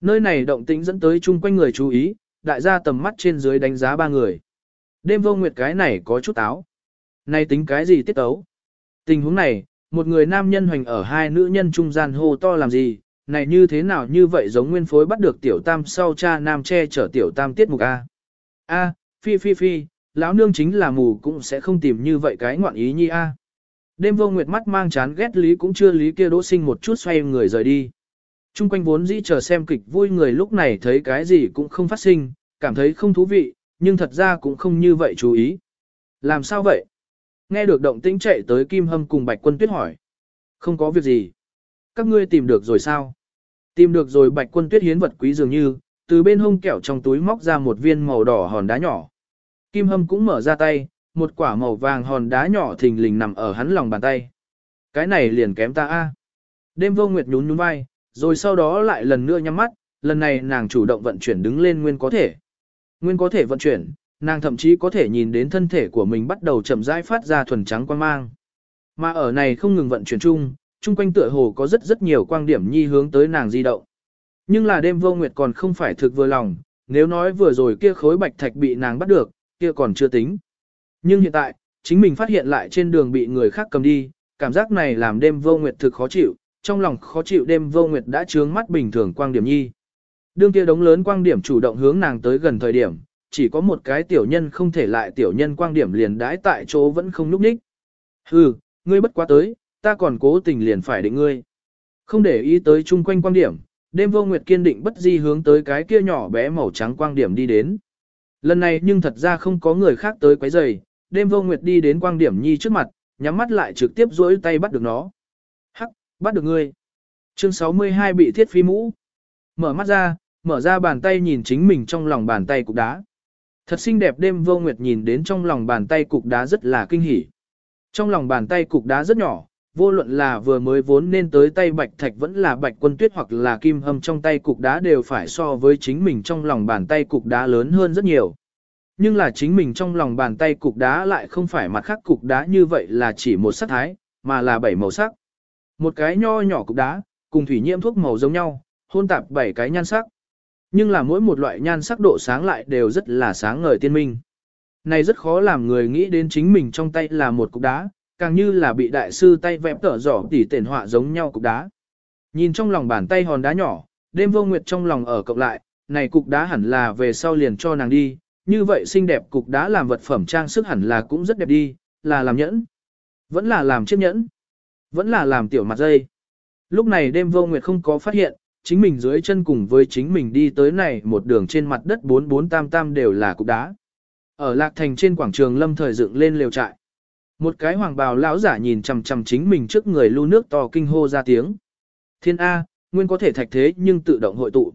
Nơi này động tĩnh dẫn tới chung quanh người chú ý, đại gia tầm mắt trên dưới đánh giá ba người. Đêm vô nguyệt cái này có chút áo, Này tính cái gì tiết tấu? Tình huống này, một người nam nhân hoành ở hai nữ nhân trung gian hô to làm gì, này như thế nào như vậy giống nguyên phối bắt được tiểu tam sau cha nam che chở tiểu tam tiết mục A. A, phi phi phi, lão nương chính là mù cũng sẽ không tìm như vậy cái ngoạn ý nhi A. Đêm vô nguyệt mắt mang chán ghét lý cũng chưa lý kia đỗ sinh một chút xoay người rời đi. Trung quanh vốn dĩ chờ xem kịch vui người lúc này thấy cái gì cũng không phát sinh, cảm thấy không thú vị, nhưng thật ra cũng không như vậy chú ý. Làm sao vậy? Nghe được động tĩnh chạy tới Kim Hâm cùng Bạch Quân Tuyết hỏi. Không có việc gì. Các ngươi tìm được rồi sao? Tìm được rồi Bạch Quân Tuyết hiến vật quý dường như, từ bên hông kẹo trong túi móc ra một viên màu đỏ hòn đá nhỏ. Kim Hâm cũng mở ra tay, một quả màu vàng hòn đá nhỏ thình lình nằm ở hắn lòng bàn tay. Cái này liền kém ta a. Đêm vô nguyệt nhún nhún vai, rồi sau đó lại lần nữa nhắm mắt, lần này nàng chủ động vận chuyển đứng lên nguyên có thể. Nguyên có thể vận chuyển, nàng thậm chí có thể nhìn đến thân thể của mình bắt đầu chậm rãi phát ra thuần trắng quang mang. Mà ở này không ngừng vận chuyển chung, chung quanh tựa hồ có rất rất nhiều quang điểm nhi hướng tới nàng di động. Nhưng là đêm vô nguyệt còn không phải thực vừa lòng, nếu nói vừa rồi kia khối bạch thạch bị nàng bắt được, kia còn chưa tính. Nhưng hiện tại, chính mình phát hiện lại trên đường bị người khác cầm đi, cảm giác này làm đêm vô nguyệt thực khó chịu, trong lòng khó chịu đêm vô nguyệt đã trướng mắt bình thường quang điểm nhi. Đương kia đống lớn quang điểm chủ động hướng nàng tới gần thời điểm, chỉ có một cái tiểu nhân không thể lại tiểu nhân quang điểm liền đãi tại chỗ vẫn không núp ních. Hừ, ngươi bất quá tới, ta còn cố tình liền phải định ngươi. Không để ý tới chung quanh quang điểm, đêm vô nguyệt kiên định bất di hướng tới cái kia nhỏ bé màu trắng quang điểm đi đến. Lần này nhưng thật ra không có người khác tới quấy rầy, đêm vô nguyệt đi đến quang điểm nhi trước mặt, nhắm mắt lại trực tiếp duỗi tay bắt được nó. Bắt được ngươi. Chương 62 bị thiết phi mũ. Mở mắt ra, mở ra bàn tay nhìn chính mình trong lòng bàn tay cục đá. Thật xinh đẹp đêm vô nguyệt nhìn đến trong lòng bàn tay cục đá rất là kinh hỉ. Trong lòng bàn tay cục đá rất nhỏ, vô luận là vừa mới vốn nên tới tay bạch thạch vẫn là bạch quân tuyết hoặc là kim hâm trong tay cục đá đều phải so với chính mình trong lòng bàn tay cục đá lớn hơn rất nhiều. Nhưng là chính mình trong lòng bàn tay cục đá lại không phải mặt khác cục đá như vậy là chỉ một sắc thái, mà là bảy màu sắc. Một cái nho nhỏ cục đá, cùng thủy nhiễm thuốc màu giống nhau, hôn tạp bảy cái nhan sắc. Nhưng là mỗi một loại nhan sắc độ sáng lại đều rất là sáng ngời tiên minh. Này rất khó làm người nghĩ đến chính mình trong tay là một cục đá, càng như là bị đại sư tay vẽ tở giỏ tỉ tiền họa giống nhau cục đá. Nhìn trong lòng bàn tay hòn đá nhỏ, đêm vô nguyệt trong lòng ở cộng lại, này cục đá hẳn là về sau liền cho nàng đi, như vậy xinh đẹp cục đá làm vật phẩm trang sức hẳn là cũng rất đẹp đi, là làm nhẫn, vẫn là làm chiếc nhẫn, vẫn là làm tiểu mặt dây. Lúc này đêm vô nguyệt không có phát hiện, chính mình dưới chân cùng với chính mình đi tới này một đường trên mặt đất bốn bốn tam tam đều là cục đá. Ở lạc thành trên quảng trường lâm thời dựng lên lều trại. Một cái hoàng bào lão giả nhìn chằm chằm chính mình trước người lưu nước to kinh hô ra tiếng. Thiên A, nguyên có thể thạch thế nhưng tự động hội tụ.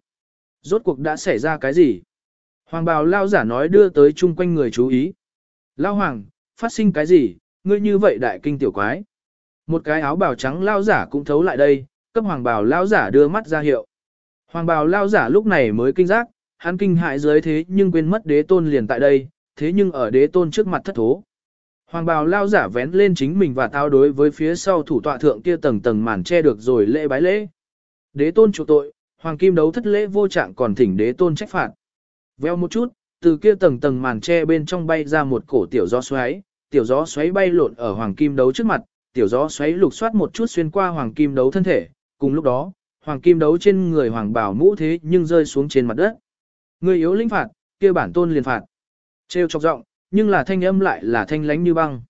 Rốt cuộc đã xảy ra cái gì? Hoàng bào lão giả nói đưa tới chung quanh người chú ý. Lão hoàng, phát sinh cái gì, ngươi như vậy đại kinh tiểu quái. Một cái áo bào trắng lão giả cũng thấu lại đây, cấp hoàng bào lão giả đưa mắt ra hiệu. Hoàng bào lão giả lúc này mới kinh giác, hắn kinh hại dưới thế nhưng quên mất đế tôn liền tại đây, thế nhưng ở đế tôn trước mặt thất thố. Hoàng bào lao giả vén lên chính mình và tao đối với phía sau thủ tọa thượng kia tầng tầng màn che được rồi lễ bái lễ. Đế tôn chủ tội, hoàng kim đấu thất lễ vô trạng còn thỉnh đế tôn trách phạt. Veo một chút, từ kia tầng tầng màn che bên trong bay ra một cổ tiểu gió xoáy, tiểu gió xoáy bay lộn ở hoàng kim đấu trước mặt, tiểu gió xoáy lục soát một chút xuyên qua hoàng kim đấu thân thể, cùng lúc đó, hoàng kim đấu trên người hoàng bảo mũ thế nhưng rơi xuống trên mặt đất. Người yếu linh phạt, kia bản tôn liền phạt. Trêu chọc giọng, nhưng là thanh âm lại là thanh lánh như băng.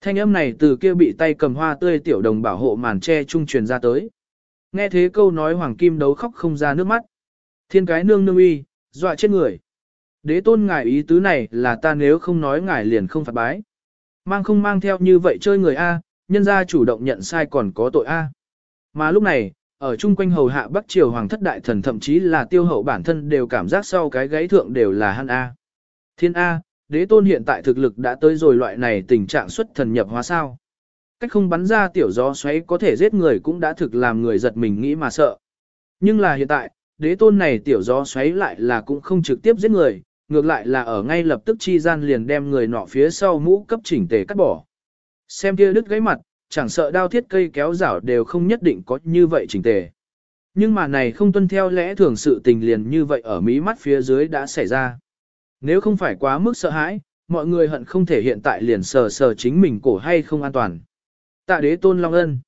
Thanh âm này từ kia bị tay cầm hoa tươi tiểu đồng bảo hộ màn che trung truyền ra tới. Nghe thế câu nói hoàng kim đấu khóc không ra nước mắt. Thiên cái nương nương uy, dọa chết người. Đế tôn ngài ý tứ này là ta nếu không nói ngài liền không phạt bái. Mang không mang theo như vậy chơi người A, nhân gia chủ động nhận sai còn có tội A. Mà lúc này, ở chung quanh hầu hạ Bắc Triều Hoàng thất đại thần thậm chí là tiêu hậu bản thân đều cảm giác sau cái gáy thượng đều là hắn A. Thiên A, đế tôn hiện tại thực lực đã tới rồi loại này tình trạng xuất thần nhập hóa sao. Cách không bắn ra tiểu gió xoáy có thể giết người cũng đã thực làm người giật mình nghĩ mà sợ. Nhưng là hiện tại, đế tôn này tiểu gió xoáy lại là cũng không trực tiếp giết người, ngược lại là ở ngay lập tức chi gian liền đem người nọ phía sau mũ cấp chỉnh tề cắt bỏ. Xem kia đứt gáy mặt, chẳng sợ đao thiết cây kéo rảo đều không nhất định có như vậy chỉnh tề. Nhưng mà này không tuân theo lẽ thường sự tình liền như vậy ở mí mắt phía dưới đã xảy ra. Nếu không phải quá mức sợ hãi, mọi người hận không thể hiện tại liền sờ sờ chính mình cổ hay không an toàn. Tạ đế tôn long ân.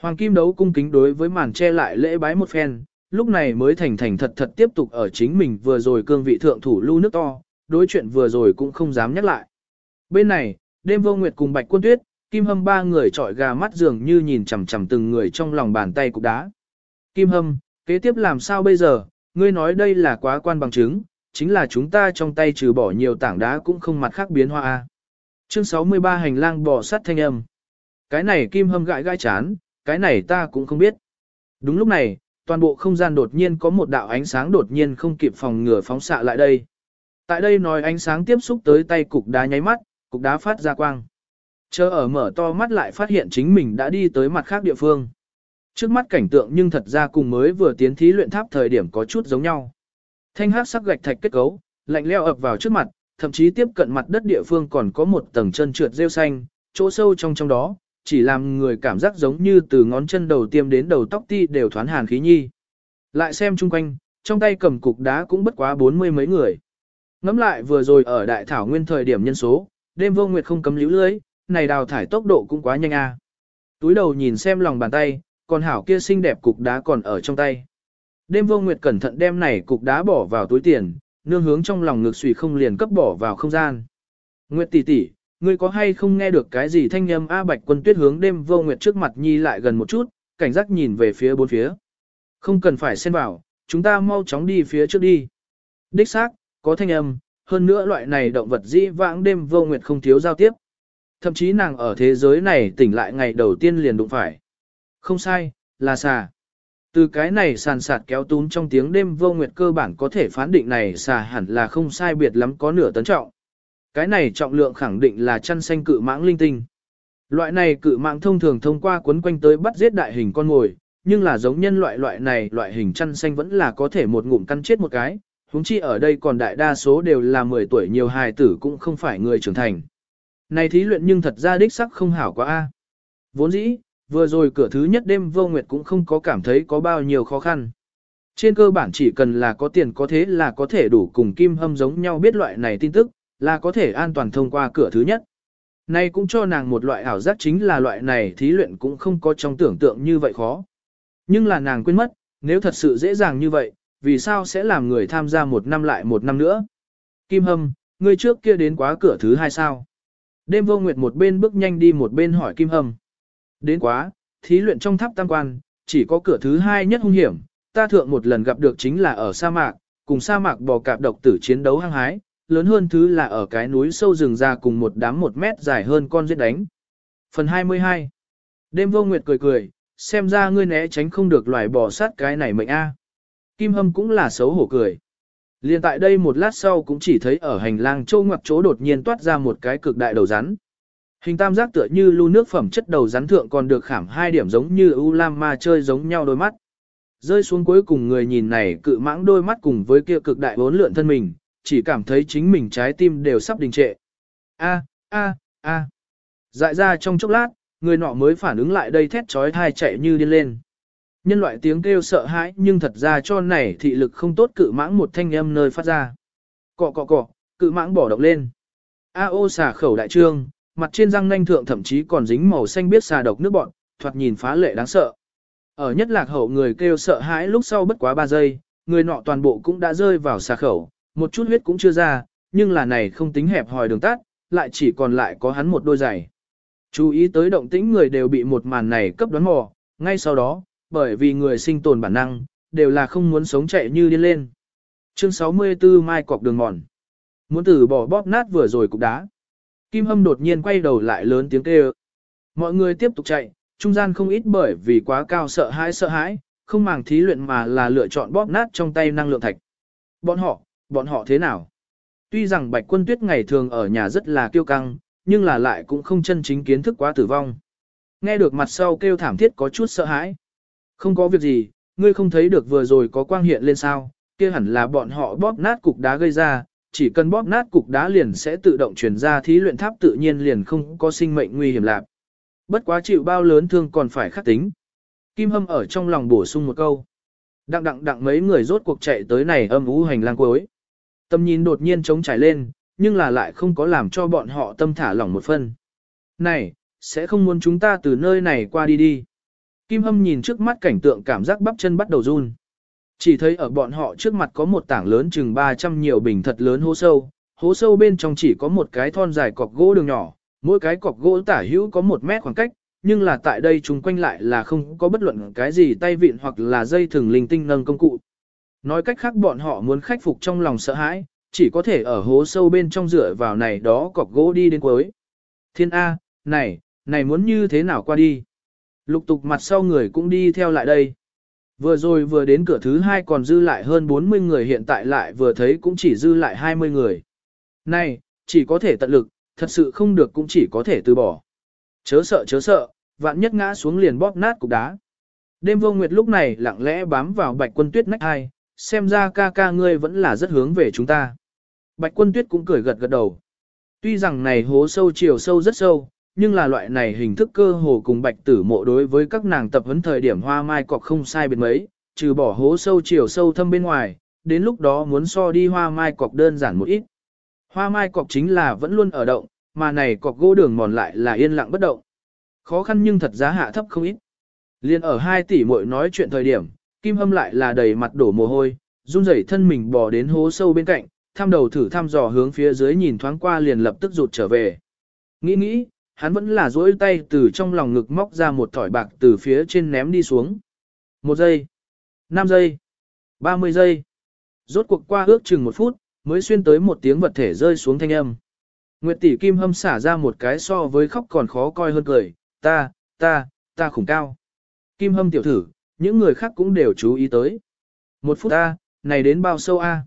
Hoàng kim đấu cung kính đối với màn che lại lễ bái một phen, lúc này mới thành thành thật thật tiếp tục ở chính mình vừa rồi cương vị thượng thủ lưu nước to, đối chuyện vừa rồi cũng không dám nhắc lại. Bên này, đêm vô nguyệt cùng bạch quân tuyết, kim hâm ba người trọi gà mắt dường như nhìn chằm chằm từng người trong lòng bàn tay cục đá. Kim hâm, kế tiếp làm sao bây giờ, ngươi nói đây là quá quan bằng chứng, chính là chúng ta trong tay trừ bỏ nhiều tảng đá cũng không mặt khác biến hoa. À. Chương 63 hành lang bò sắt thanh âm. Cái này kim hâm gãi gãi chán, cái này ta cũng không biết. Đúng lúc này, toàn bộ không gian đột nhiên có một đạo ánh sáng đột nhiên không kịp phòng ngừa phóng xạ lại đây. Tại đây nói ánh sáng tiếp xúc tới tay cục đá nháy mắt, cục đá phát ra quang. Chờ ở mở to mắt lại phát hiện chính mình đã đi tới mặt khác địa phương. Trước mắt cảnh tượng nhưng thật ra cùng mới vừa tiến thí luyện tháp thời điểm có chút giống nhau. Thanh hắc sắc gạch thạch kết cấu, lạnh leo ập vào trước mặt, thậm chí tiếp cận mặt đất địa phương còn có một tầng chân trượt rêu xanh, chỗ sâu trong trong đó, chỉ làm người cảm giác giống như từ ngón chân đầu tiêm đến đầu tóc ti đều thoán hàn khí nhi. Lại xem chung quanh, trong tay cầm cục đá cũng bất quá bốn mươi mấy người. Ngắm lại vừa rồi ở đại thảo nguyên thời điểm nhân số, đêm vô nguyệt không cấm líu lưới, này đào thải tốc độ cũng quá nhanh a. Túi đầu nhìn xem lòng bàn tay, còn hảo kia xinh đẹp cục đá còn ở trong tay. Đêm vô nguyệt cẩn thận đem này cục đá bỏ vào túi tiền, nương hướng trong lòng ngực xùy không liền cấp bỏ vào không gian. Nguyệt tỷ tỷ, ngươi có hay không nghe được cái gì thanh âm A Bạch Quân Tuyết hướng đêm vô nguyệt trước mặt nhi lại gần một chút, cảnh giác nhìn về phía bốn phía. Không cần phải xen vào, chúng ta mau chóng đi phía trước đi. Đích xác, có thanh âm, hơn nữa loại này động vật dĩ vãng đêm vô nguyệt không thiếu giao tiếp. Thậm chí nàng ở thế giới này tỉnh lại ngày đầu tiên liền đụng phải. Không sai, là xà. Từ cái này sàn sạt kéo túm trong tiếng đêm vô nguyệt cơ bản có thể phán định này xà hẳn là không sai biệt lắm có nửa tấn trọng. Cái này trọng lượng khẳng định là chăn xanh cự mãng linh tinh. Loại này cự mãng thông thường thông qua quấn quanh tới bắt giết đại hình con ngồi, nhưng là giống nhân loại loại này loại hình chăn xanh vẫn là có thể một ngụm căn chết một cái, huống chi ở đây còn đại đa số đều là 10 tuổi nhiều hài tử cũng không phải người trưởng thành. Này thí luyện nhưng thật ra đích sắc không hảo quá a. Vốn dĩ, vừa rồi cửa thứ nhất đêm vô nguyệt cũng không có cảm thấy có bao nhiêu khó khăn. Trên cơ bản chỉ cần là có tiền có thế là có thể đủ cùng kim hâm giống nhau biết loại này tin tức, là có thể an toàn thông qua cửa thứ nhất. Này cũng cho nàng một loại ảo giác chính là loại này thí luyện cũng không có trong tưởng tượng như vậy khó. Nhưng là nàng quên mất, nếu thật sự dễ dàng như vậy, vì sao sẽ làm người tham gia một năm lại một năm nữa? Kim Hâm, ngươi trước kia đến quá cửa thứ hai sao? Đêm vô nguyệt một bên bước nhanh đi một bên hỏi Kim Hâm. Đến quá, thí luyện trong tháp tam quan, chỉ có cửa thứ hai nhất hung hiểm, ta thượng một lần gặp được chính là ở sa mạc, cùng sa mạc bò cạp độc tử chiến đấu hăng hái, lớn hơn thứ là ở cái núi sâu rừng ra cùng một đám một mét dài hơn con giết đánh. Phần 22 Đêm vô nguyệt cười cười, xem ra ngươi né tránh không được loài bò sát cái này mệnh a. Kim Hâm cũng là xấu hổ cười. Liên tại đây một lát sau cũng chỉ thấy ở hành lang châu ngoặc chỗ đột nhiên toát ra một cái cực đại đầu rắn. Hình tam giác tựa như lưu nước phẩm chất đầu rắn thượng còn được khảm hai điểm giống như u lam ma chơi giống nhau đôi mắt. Rơi xuống cuối cùng người nhìn này cự mãng đôi mắt cùng với kia cực đại bốn lượn thân mình, chỉ cảm thấy chính mình trái tim đều sắp đình trệ. A, a, a. Dại ra trong chốc lát, người nọ mới phản ứng lại đây thét trói thai chạy như điên lên. Nhân loại tiếng kêu sợ hãi nhưng thật ra cho này thị lực không tốt cự mãng một thanh âm nơi phát ra. Cọ cọ cọ, cự mãng bỏ động lên. A ô xà khẩu đại trương, mặt trên răng nanh thượng thậm chí còn dính màu xanh biết xà độc nước bọn, thoạt nhìn phá lệ đáng sợ. Ở nhất lạc hậu người kêu sợ hãi lúc sau bất quá 3 giây, người nọ toàn bộ cũng đã rơi vào xà khẩu, một chút huyết cũng chưa ra, nhưng là này không tính hẹp hòi đường tắt, lại chỉ còn lại có hắn một đôi giày. Chú ý tới động tĩnh người đều bị một màn này cấp đoán mò, ngay sau đó, bởi vì người sinh tồn bản năng, đều là không muốn sống chạy như điên lên. Chương 64 Mai cọc đường mòn. Muốn từ bỏ bóp nát vừa rồi cục đá. Kim Hâm đột nhiên quay đầu lại lớn tiếng kêu. Mọi người tiếp tục chạy, trung gian không ít bởi vì quá cao sợ hãi sợ hãi, không màng thí luyện mà là lựa chọn bóp nát trong tay năng lượng thạch. Bọn họ, bọn họ thế nào? Tuy rằng Bạch Quân Tuyết ngày thường ở nhà rất là kiêu căng, nhưng là lại cũng không chân chính kiến thức quá tử vong. Nghe được mặt sau kêu thảm thiết có chút sợ hãi. Không có việc gì, ngươi không thấy được vừa rồi có quang hiện lên sao, kia hẳn là bọn họ bóp nát cục đá gây ra, chỉ cần bóp nát cục đá liền sẽ tự động chuyển ra thí luyện tháp tự nhiên liền không có sinh mệnh nguy hiểm lạc. Bất quá chịu bao lớn thương còn phải khắc tính. Kim Hâm ở trong lòng bổ sung một câu. Đặng đặng đặng mấy người rốt cuộc chạy tới này âm ú hành lang cuối. Tâm nhìn đột nhiên trống trải lên, nhưng là lại không có làm cho bọn họ tâm thả lỏng một phân. Này, sẽ không muốn chúng ta từ nơi này qua đi đi. Kim Hâm nhìn trước mắt cảnh tượng cảm giác bắp chân bắt đầu run. Chỉ thấy ở bọn họ trước mặt có một tảng lớn chừng 300 nhiều bình thật lớn hố sâu, hố sâu bên trong chỉ có một cái thon dài cọc gỗ đường nhỏ, mỗi cái cọc gỗ tả hữu có một mét khoảng cách, nhưng là tại đây chúng quanh lại là không có bất luận cái gì tay vịn hoặc là dây thừng linh tinh nâng công cụ. Nói cách khác bọn họ muốn khắc phục trong lòng sợ hãi, chỉ có thể ở hố sâu bên trong rửa vào này đó cọc gỗ đi đến cuối. Thiên A, này, này muốn như thế nào qua đi? Lục tục mặt sau người cũng đi theo lại đây. Vừa rồi vừa đến cửa thứ hai còn dư lại hơn 40 người hiện tại lại vừa thấy cũng chỉ dư lại 20 người. Này, chỉ có thể tận lực, thật sự không được cũng chỉ có thể từ bỏ. Chớ sợ chớ sợ, vạn nhất ngã xuống liền bóp nát cục đá. Đêm vô nguyệt lúc này lặng lẽ bám vào bạch quân tuyết nách hai, xem ra ca ca ngươi vẫn là rất hướng về chúng ta. Bạch quân tuyết cũng cười gật gật đầu. Tuy rằng này hố sâu chiều sâu rất sâu, nhưng là loại này hình thức cơ hồ cùng bạch tử mộ đối với các nàng tập huấn thời điểm hoa mai cọc không sai biệt mấy, trừ bỏ hố sâu chiều sâu thâm bên ngoài, đến lúc đó muốn so đi hoa mai cọc đơn giản một ít. Hoa mai cọc chính là vẫn luôn ở động, mà này cọc gỗ đường mòn lại là yên lặng bất động. Khó khăn nhưng thật giá hạ thấp không ít. Liên ở hai tỷ muội nói chuyện thời điểm, Kim Hâm lại là đầy mặt đổ mồ hôi, run rẩy thân mình bò đến hố sâu bên cạnh, thăm đầu thử thăm dò hướng phía dưới nhìn thoáng qua liền lập tức rụt trở về. Nghĩ nghĩ, hắn vẫn là duỗi tay từ trong lòng ngực móc ra một thỏi bạc từ phía trên ném đi xuống. Một giây, 5 giây. 30 giây. Rốt cuộc qua ước chừng một phút, mới xuyên tới một tiếng vật thể rơi xuống thanh âm. Nguyệt tỷ kim hâm xả ra một cái so với khóc còn khó coi hơn cười, ta, ta, ta khủng cao. Kim hâm tiểu thử, những người khác cũng đều chú ý tới. Một phút ta, này đến bao sâu a?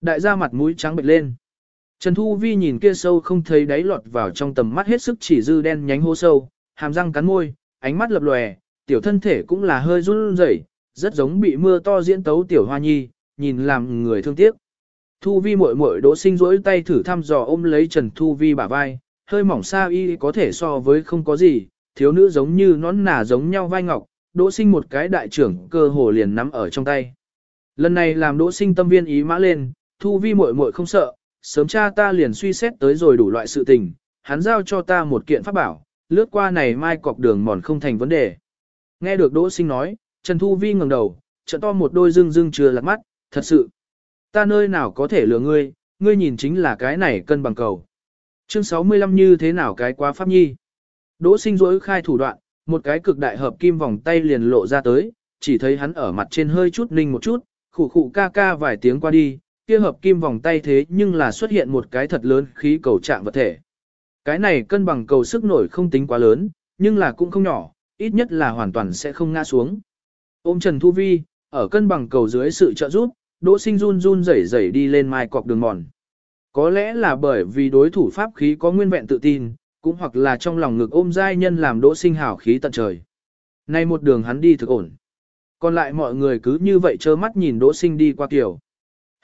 Đại gia mặt mũi trắng bệch lên. Trần Thu Vi nhìn kia sâu không thấy đáy lọt vào trong tầm mắt hết sức chỉ dư đen nhánh hô sâu, hàm răng cắn môi, ánh mắt lập lòe, tiểu thân thể cũng là hơi run rẩy, rất giống bị mưa to diễn tấu tiểu hoa nhi, nhìn làm người thương tiếc. Thu Vi muội muội đỗ sinh rỗi tay thử thăm dò ôm lấy Trần Thu Vi bả vai, hơi mỏng xa y có thể so với không có gì, thiếu nữ giống như nón nà giống nhau vai ngọc, đỗ sinh một cái đại trưởng cơ hồ liền nắm ở trong tay. Lần này làm đỗ sinh tâm viên ý mã lên, Thu Vi muội muội không sợ, sớm cha ta liền suy xét tới rồi đủ loại sự tình, hắn giao cho ta một kiện pháp bảo, lướt qua này mai cọc đường mòn không thành vấn đề. Nghe được Đỗ Sinh nói, Trần Thu Vi ngẩng đầu, trợ to một đôi dương dương chưa lạc mắt, thật sự. Ta nơi nào có thể lừa ngươi, ngươi nhìn chính là cái này cân bằng cầu. Chương 65 như thế nào cái quá pháp nhi. Đỗ Sinh rỗi khai thủ đoạn, một cái cực đại hợp kim vòng tay liền lộ ra tới, chỉ thấy hắn ở mặt trên hơi chút ninh một chút, khủ khủ ca ca vài tiếng qua đi, kia hợp kim vòng tay thế nhưng là xuất hiện một cái thật lớn khí cầu trạng vật thể. Cái này cân bằng cầu sức nổi không tính quá lớn, nhưng là cũng không nhỏ, ít nhất là hoàn toàn sẽ không ngã xuống. Ôm Trần Thu Vi, ở cân bằng cầu dưới sự trợ giúp, Đỗ Sinh run run rẩy rẩy đi lên mai cọc đường mòn. Có lẽ là bởi vì đối thủ pháp khí có nguyên vẹn tự tin, cũng hoặc là trong lòng ngực ôm giai nhân làm Đỗ Sinh hào khí tận trời. Nay một đường hắn đi thực ổn. Còn lại mọi người cứ như vậy trơ mắt nhìn Đỗ Sinh đi qua kiểu.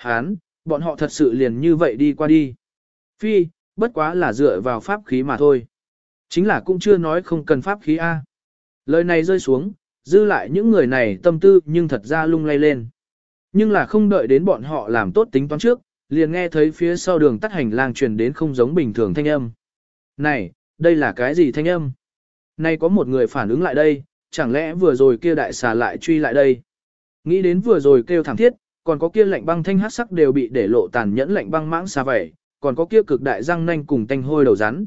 Hán, bọn họ thật sự liền như vậy đi qua đi. Phi, bất quá là dựa vào pháp khí mà thôi. Chính là cũng chưa nói không cần pháp khí A. Lời này rơi xuống, dư lại những người này tâm tư nhưng thật ra lung lay lên. Nhưng là không đợi đến bọn họ làm tốt tính toán trước, liền nghe thấy phía sau đường tắt hành lang truyền đến không giống bình thường thanh âm. Này, đây là cái gì thanh âm? Này có một người phản ứng lại đây, chẳng lẽ vừa rồi kia đại xà lại truy lại đây? Nghĩ đến vừa rồi kêu thẳng thiết, còn có kia lạnh băng thanh hắc sắc đều bị để lộ tàn nhẫn lạnh băng mãng xa vẩy, còn có kia cực đại răng nanh cùng tanh hôi đầu rắn.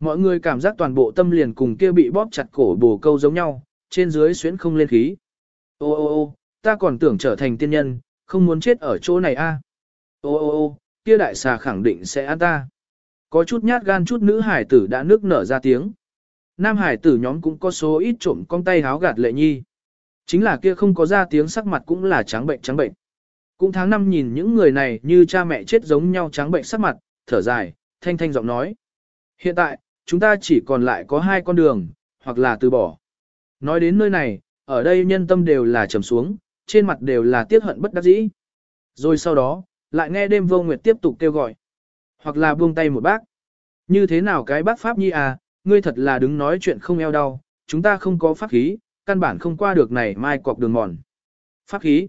Mọi người cảm giác toàn bộ tâm liền cùng kia bị bóp chặt cổ bồ câu giống nhau, trên dưới xuyến không lên khí. Ô ô ô, ta còn tưởng trở thành tiên nhân, không muốn chết ở chỗ này a. Ô ô ô, kia đại xà khẳng định sẽ ăn ta. Có chút nhát gan chút nữ hải tử đã nước nở ra tiếng. Nam hải tử nhóm cũng có số ít trộm con tay háo gạt lệ nhi. Chính là kia không có ra tiếng sắc mặt cũng là trắng bệnh trắng bệnh. Cũng tháng năm nhìn những người này như cha mẹ chết giống nhau trắng bệnh sắc mặt, thở dài, thanh thanh giọng nói. Hiện tại, chúng ta chỉ còn lại có hai con đường, hoặc là từ bỏ. Nói đến nơi này, ở đây nhân tâm đều là trầm xuống, trên mặt đều là tiếc hận bất đắc dĩ. Rồi sau đó, lại nghe đêm vô nguyệt tiếp tục kêu gọi. Hoặc là buông tay một bác. Như thế nào cái bác Pháp Nhi à, ngươi thật là đứng nói chuyện không eo đau, chúng ta không có pháp khí, căn bản không qua được này mai cọc đường mòn. Pháp khí.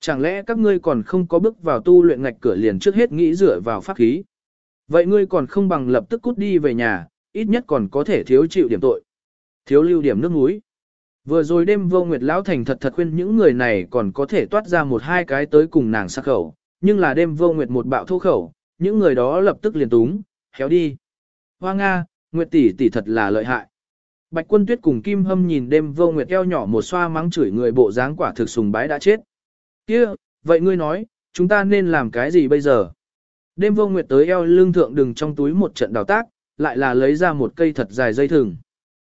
Chẳng lẽ các ngươi còn không có bước vào tu luyện ngạch cửa liền trước hết nghĩ dựa vào pháp khí? Vậy ngươi còn không bằng lập tức cút đi về nhà, ít nhất còn có thể thiếu chịu điểm tội. Thiếu lưu điểm nước mũi. Vừa rồi đêm vô nguyệt lão thành thật thật khuyên những người này còn có thể toát ra một hai cái tới cùng nàng sắc khẩu, nhưng là đêm vô nguyệt một bạo thô khẩu, những người đó lập tức liền túng, khéo đi. Hoa Nga, Nguyệt tỷ tỷ thật là lợi hại. Bạch quân tuyết cùng Kim Hâm nhìn đêm vô nguyệt eo nhỏ một xoa mắng chửi người bộ dáng quả thực sùng bái đã chết kia vậy ngươi nói, chúng ta nên làm cái gì bây giờ? Đêm vô nguyệt tới eo lưng thượng đừng trong túi một trận đào tác, lại là lấy ra một cây thật dài dây thừng.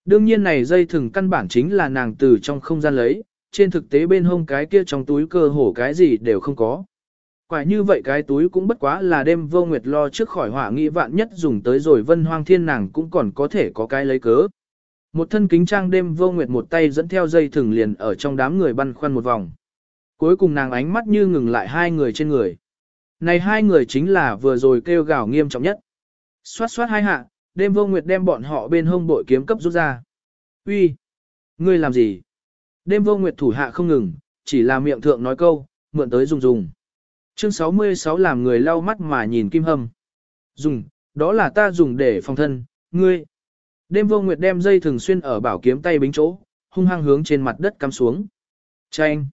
Đương nhiên này dây thừng căn bản chính là nàng từ trong không gian lấy, trên thực tế bên hông cái kia trong túi cơ hồ cái gì đều không có. Quả như vậy cái túi cũng bất quá là đêm vô nguyệt lo trước khỏi hỏa nghĩ vạn nhất dùng tới rồi vân hoang thiên nàng cũng còn có thể có cái lấy cớ. Một thân kính trang đêm vô nguyệt một tay dẫn theo dây thừng liền ở trong đám người băn khoăn một vòng. Cuối cùng nàng ánh mắt như ngừng lại hai người trên người. Này hai người chính là vừa rồi kêu gào nghiêm trọng nhất. Xoát xoát hai hạ, đêm vô nguyệt đem bọn họ bên hông bội kiếm cấp rút ra. Uy, Ngươi làm gì? Đêm vô nguyệt thủ hạ không ngừng, chỉ là miệng thượng nói câu, mượn tới dùng dùng. Chương 66 làm người lau mắt mà nhìn kim hâm. Dùng, đó là ta dùng để phòng thân, ngươi. Đêm vô nguyệt đem dây thường xuyên ở bảo kiếm tay bính chỗ, hung hăng hướng trên mặt đất cắm xuống. Chanh.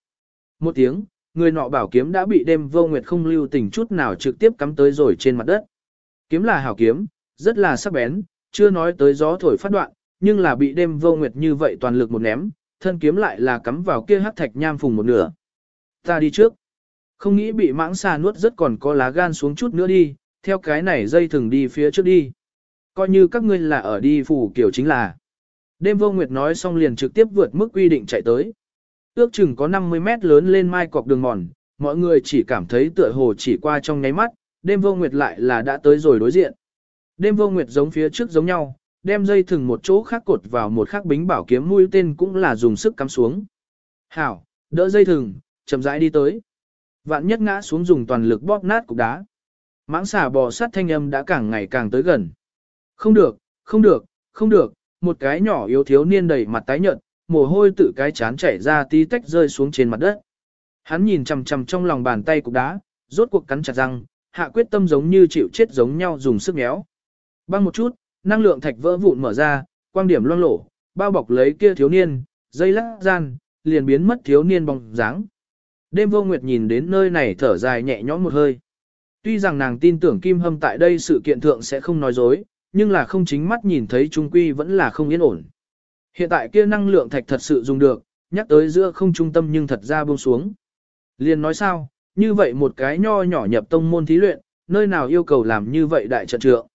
Một tiếng, người nọ bảo kiếm đã bị đêm vô nguyệt không lưu tình chút nào trực tiếp cắm tới rồi trên mặt đất. Kiếm là hảo kiếm, rất là sắc bén, chưa nói tới gió thổi phát đoạn, nhưng là bị đêm vô nguyệt như vậy toàn lực một ném, thân kiếm lại là cắm vào kia hắc thạch nham phùng một nửa. Ta đi trước. Không nghĩ bị mãng xà nuốt rất còn có lá gan xuống chút nữa đi, theo cái này dây thừng đi phía trước đi. Coi như các ngươi là ở đi phủ kiểu chính là. Đêm vô nguyệt nói xong liền trực tiếp vượt mức quy định chạy tới. Ước chừng có 50 mét lớn lên mai cọc đường mòn, mọi người chỉ cảm thấy tựa hồ chỉ qua trong nháy mắt, đêm vô nguyệt lại là đã tới rồi đối diện. Đêm vô nguyệt giống phía trước giống nhau, đem dây thừng một chỗ khác cột vào một khắc bính bảo kiếm mũi tên cũng là dùng sức cắm xuống. Hảo, đỡ dây thừng, chậm rãi đi tới. Vạn nhất ngã xuống dùng toàn lực bóp nát cục đá. Mãng xà bò sát thanh âm đã càng ngày càng tới gần. Không được, không được, không được, một cái nhỏ yếu thiếu niên đầy mặt tái nhợt, mồ hôi tự cái chán chảy ra tí tách rơi xuống trên mặt đất. Hắn nhìn chằm chằm trong lòng bàn tay cục đá, rốt cuộc cắn chặt răng, hạ quyết tâm giống như chịu chết giống nhau dùng sức méo. Băng một chút, năng lượng thạch vỡ vụn mở ra, quang điểm loang lổ, bao bọc lấy kia thiếu niên, dây lắc gian, liền biến mất thiếu niên bóng dáng. Đêm vô nguyệt nhìn đến nơi này thở dài nhẹ nhõm một hơi. Tuy rằng nàng tin tưởng Kim Hâm tại đây sự kiện thượng sẽ không nói dối, nhưng là không chính mắt nhìn thấy trung quy vẫn là không yên ổn. Hiện tại kia năng lượng thạch thật sự dùng được, nhắc tới giữa không trung tâm nhưng thật ra buông xuống. Liền nói sao, như vậy một cái nho nhỏ nhập tông môn thí luyện, nơi nào yêu cầu làm như vậy đại trận trượng.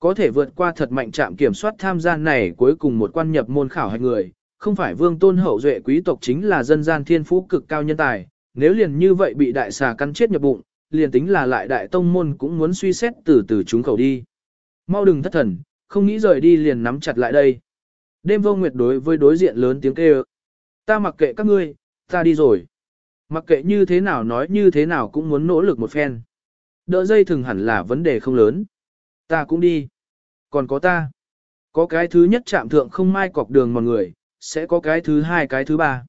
Có thể vượt qua thật mạnh trạm kiểm soát tham gia này cuối cùng một quan nhập môn khảo hạch người, không phải vương tôn hậu duệ quý tộc chính là dân gian thiên phú cực cao nhân tài, nếu liền như vậy bị đại xà cắn chết nhập bụng, liền tính là lại đại tông môn cũng muốn suy xét từ từ chúng khẩu đi. Mau đừng thất thần, không nghĩ rời đi liền nắm chặt lại đây. Đêm vô nguyệt đối với đối diện lớn tiếng kêu. Ta mặc kệ các ngươi, ta đi rồi. Mặc kệ như thế nào nói như thế nào cũng muốn nỗ lực một phen. Đỡ dây thường hẳn là vấn đề không lớn. Ta cũng đi. Còn có ta. Có cái thứ nhất chạm thượng không mai cọc đường mọi người, sẽ có cái thứ hai cái thứ ba.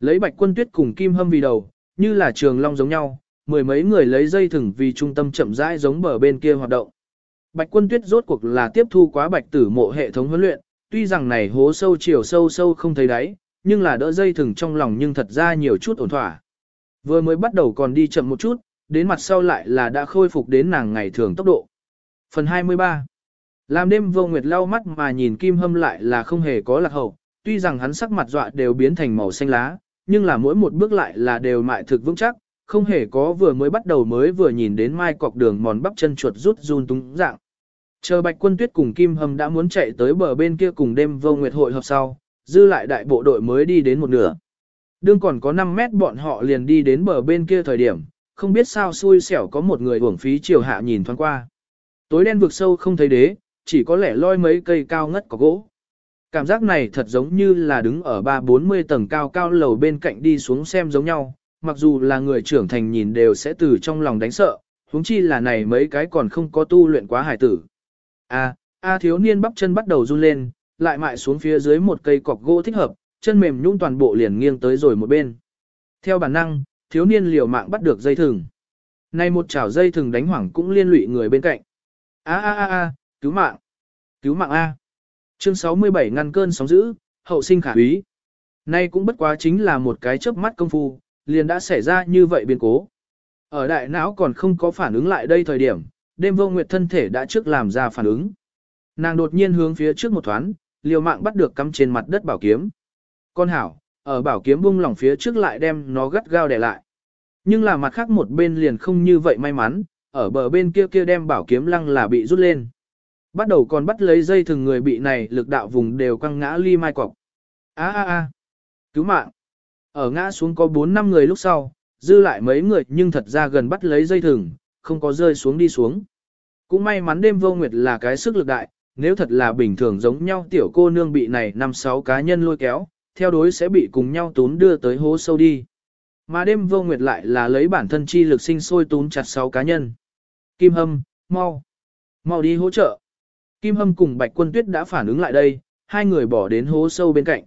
Lấy bạch quân tuyết cùng kim hâm vì đầu, như là trường long giống nhau, mười mấy người lấy dây thừng vì trung tâm chậm rãi giống bờ bên kia hoạt động. Bạch quân tuyết rốt cuộc là tiếp thu quá bạch tử mộ hệ thống huấn luyện, tuy rằng này hố sâu chiều sâu sâu không thấy đáy, nhưng là đỡ dây thừng trong lòng nhưng thật ra nhiều chút ổn thỏa. Vừa mới bắt đầu còn đi chậm một chút, đến mặt sau lại là đã khôi phục đến nàng ngày thường tốc độ. Phần 23 Làm đêm vô nguyệt lau mắt mà nhìn kim hâm lại là không hề có lạc hậu, tuy rằng hắn sắc mặt dọa đều biến thành màu xanh lá, nhưng là mỗi một bước lại là đều mại thực vững chắc, không hề có vừa mới bắt đầu mới vừa nhìn đến mai cọc đường mòn bắp chân chuột rút run túng dạng. Chờ bạch quân tuyết cùng kim hâm đã muốn chạy tới bờ bên kia cùng đêm vô nguyệt hội hợp sau, dư lại đại bộ đội mới đi đến một nửa. Đương còn có 5 mét bọn họ liền đi đến bờ bên kia thời điểm, không biết sao xui xẻo có một người uổng phí chiều hạ nhìn thoáng qua. Tối đen vực sâu không thấy đế, chỉ có lẻ loi mấy cây cao ngất có gỗ. Cảm giác này thật giống như là đứng ở ba bốn mươi tầng cao cao lầu bên cạnh đi xuống xem giống nhau, mặc dù là người trưởng thành nhìn đều sẽ từ trong lòng đánh sợ, huống chi là này mấy cái còn không có tu luyện quá hải tử. A, A thiếu niên bắp chân bắt đầu run lên, lại mại xuống phía dưới một cây cọc gỗ thích hợp, chân mềm nhũn toàn bộ liền nghiêng tới rồi một bên. Theo bản năng, thiếu niên liều mạng bắt được dây thừng. Nay một chảo dây thừng đánh hoảng cũng liên lụy người bên cạnh. A a a a, cứu mạng. Cứu mạng a. Chương 67 ngăn cơn sóng dữ, hậu sinh khả úy. Nay cũng bất quá chính là một cái chớp mắt công phu, liền đã xảy ra như vậy biến cố. Ở đại não còn không có phản ứng lại đây thời điểm, đêm vô nguyệt thân thể đã trước làm ra phản ứng. Nàng đột nhiên hướng phía trước một thoáng, liều mạng bắt được cắm trên mặt đất bảo kiếm. Con hảo, ở bảo kiếm bung lỏng phía trước lại đem nó gắt gao để lại. Nhưng là mặt khác một bên liền không như vậy may mắn, ở bờ bên kia kia đem bảo kiếm lăng là bị rút lên. Bắt đầu còn bắt lấy dây thừng người bị này lực đạo vùng đều căng ngã ly mai cọc. a a a cứu mạng. Ở ngã xuống có 4 năm người lúc sau, dư lại mấy người nhưng thật ra gần bắt lấy dây thừng, không có rơi xuống đi xuống. Cũng may mắn đêm vô nguyệt là cái sức lực đại, nếu thật là bình thường giống nhau tiểu cô nương bị này năm sáu cá nhân lôi kéo, theo đối sẽ bị cùng nhau tún đưa tới hố sâu đi. Mà đêm vô nguyệt lại là lấy bản thân chi lực sinh sôi tún chặt sáu cá nhân. Kim Hâm, mau, mau đi hỗ trợ. Kim Hâm cùng Bạch Quân Tuyết đã phản ứng lại đây, hai người bỏ đến hố sâu bên cạnh.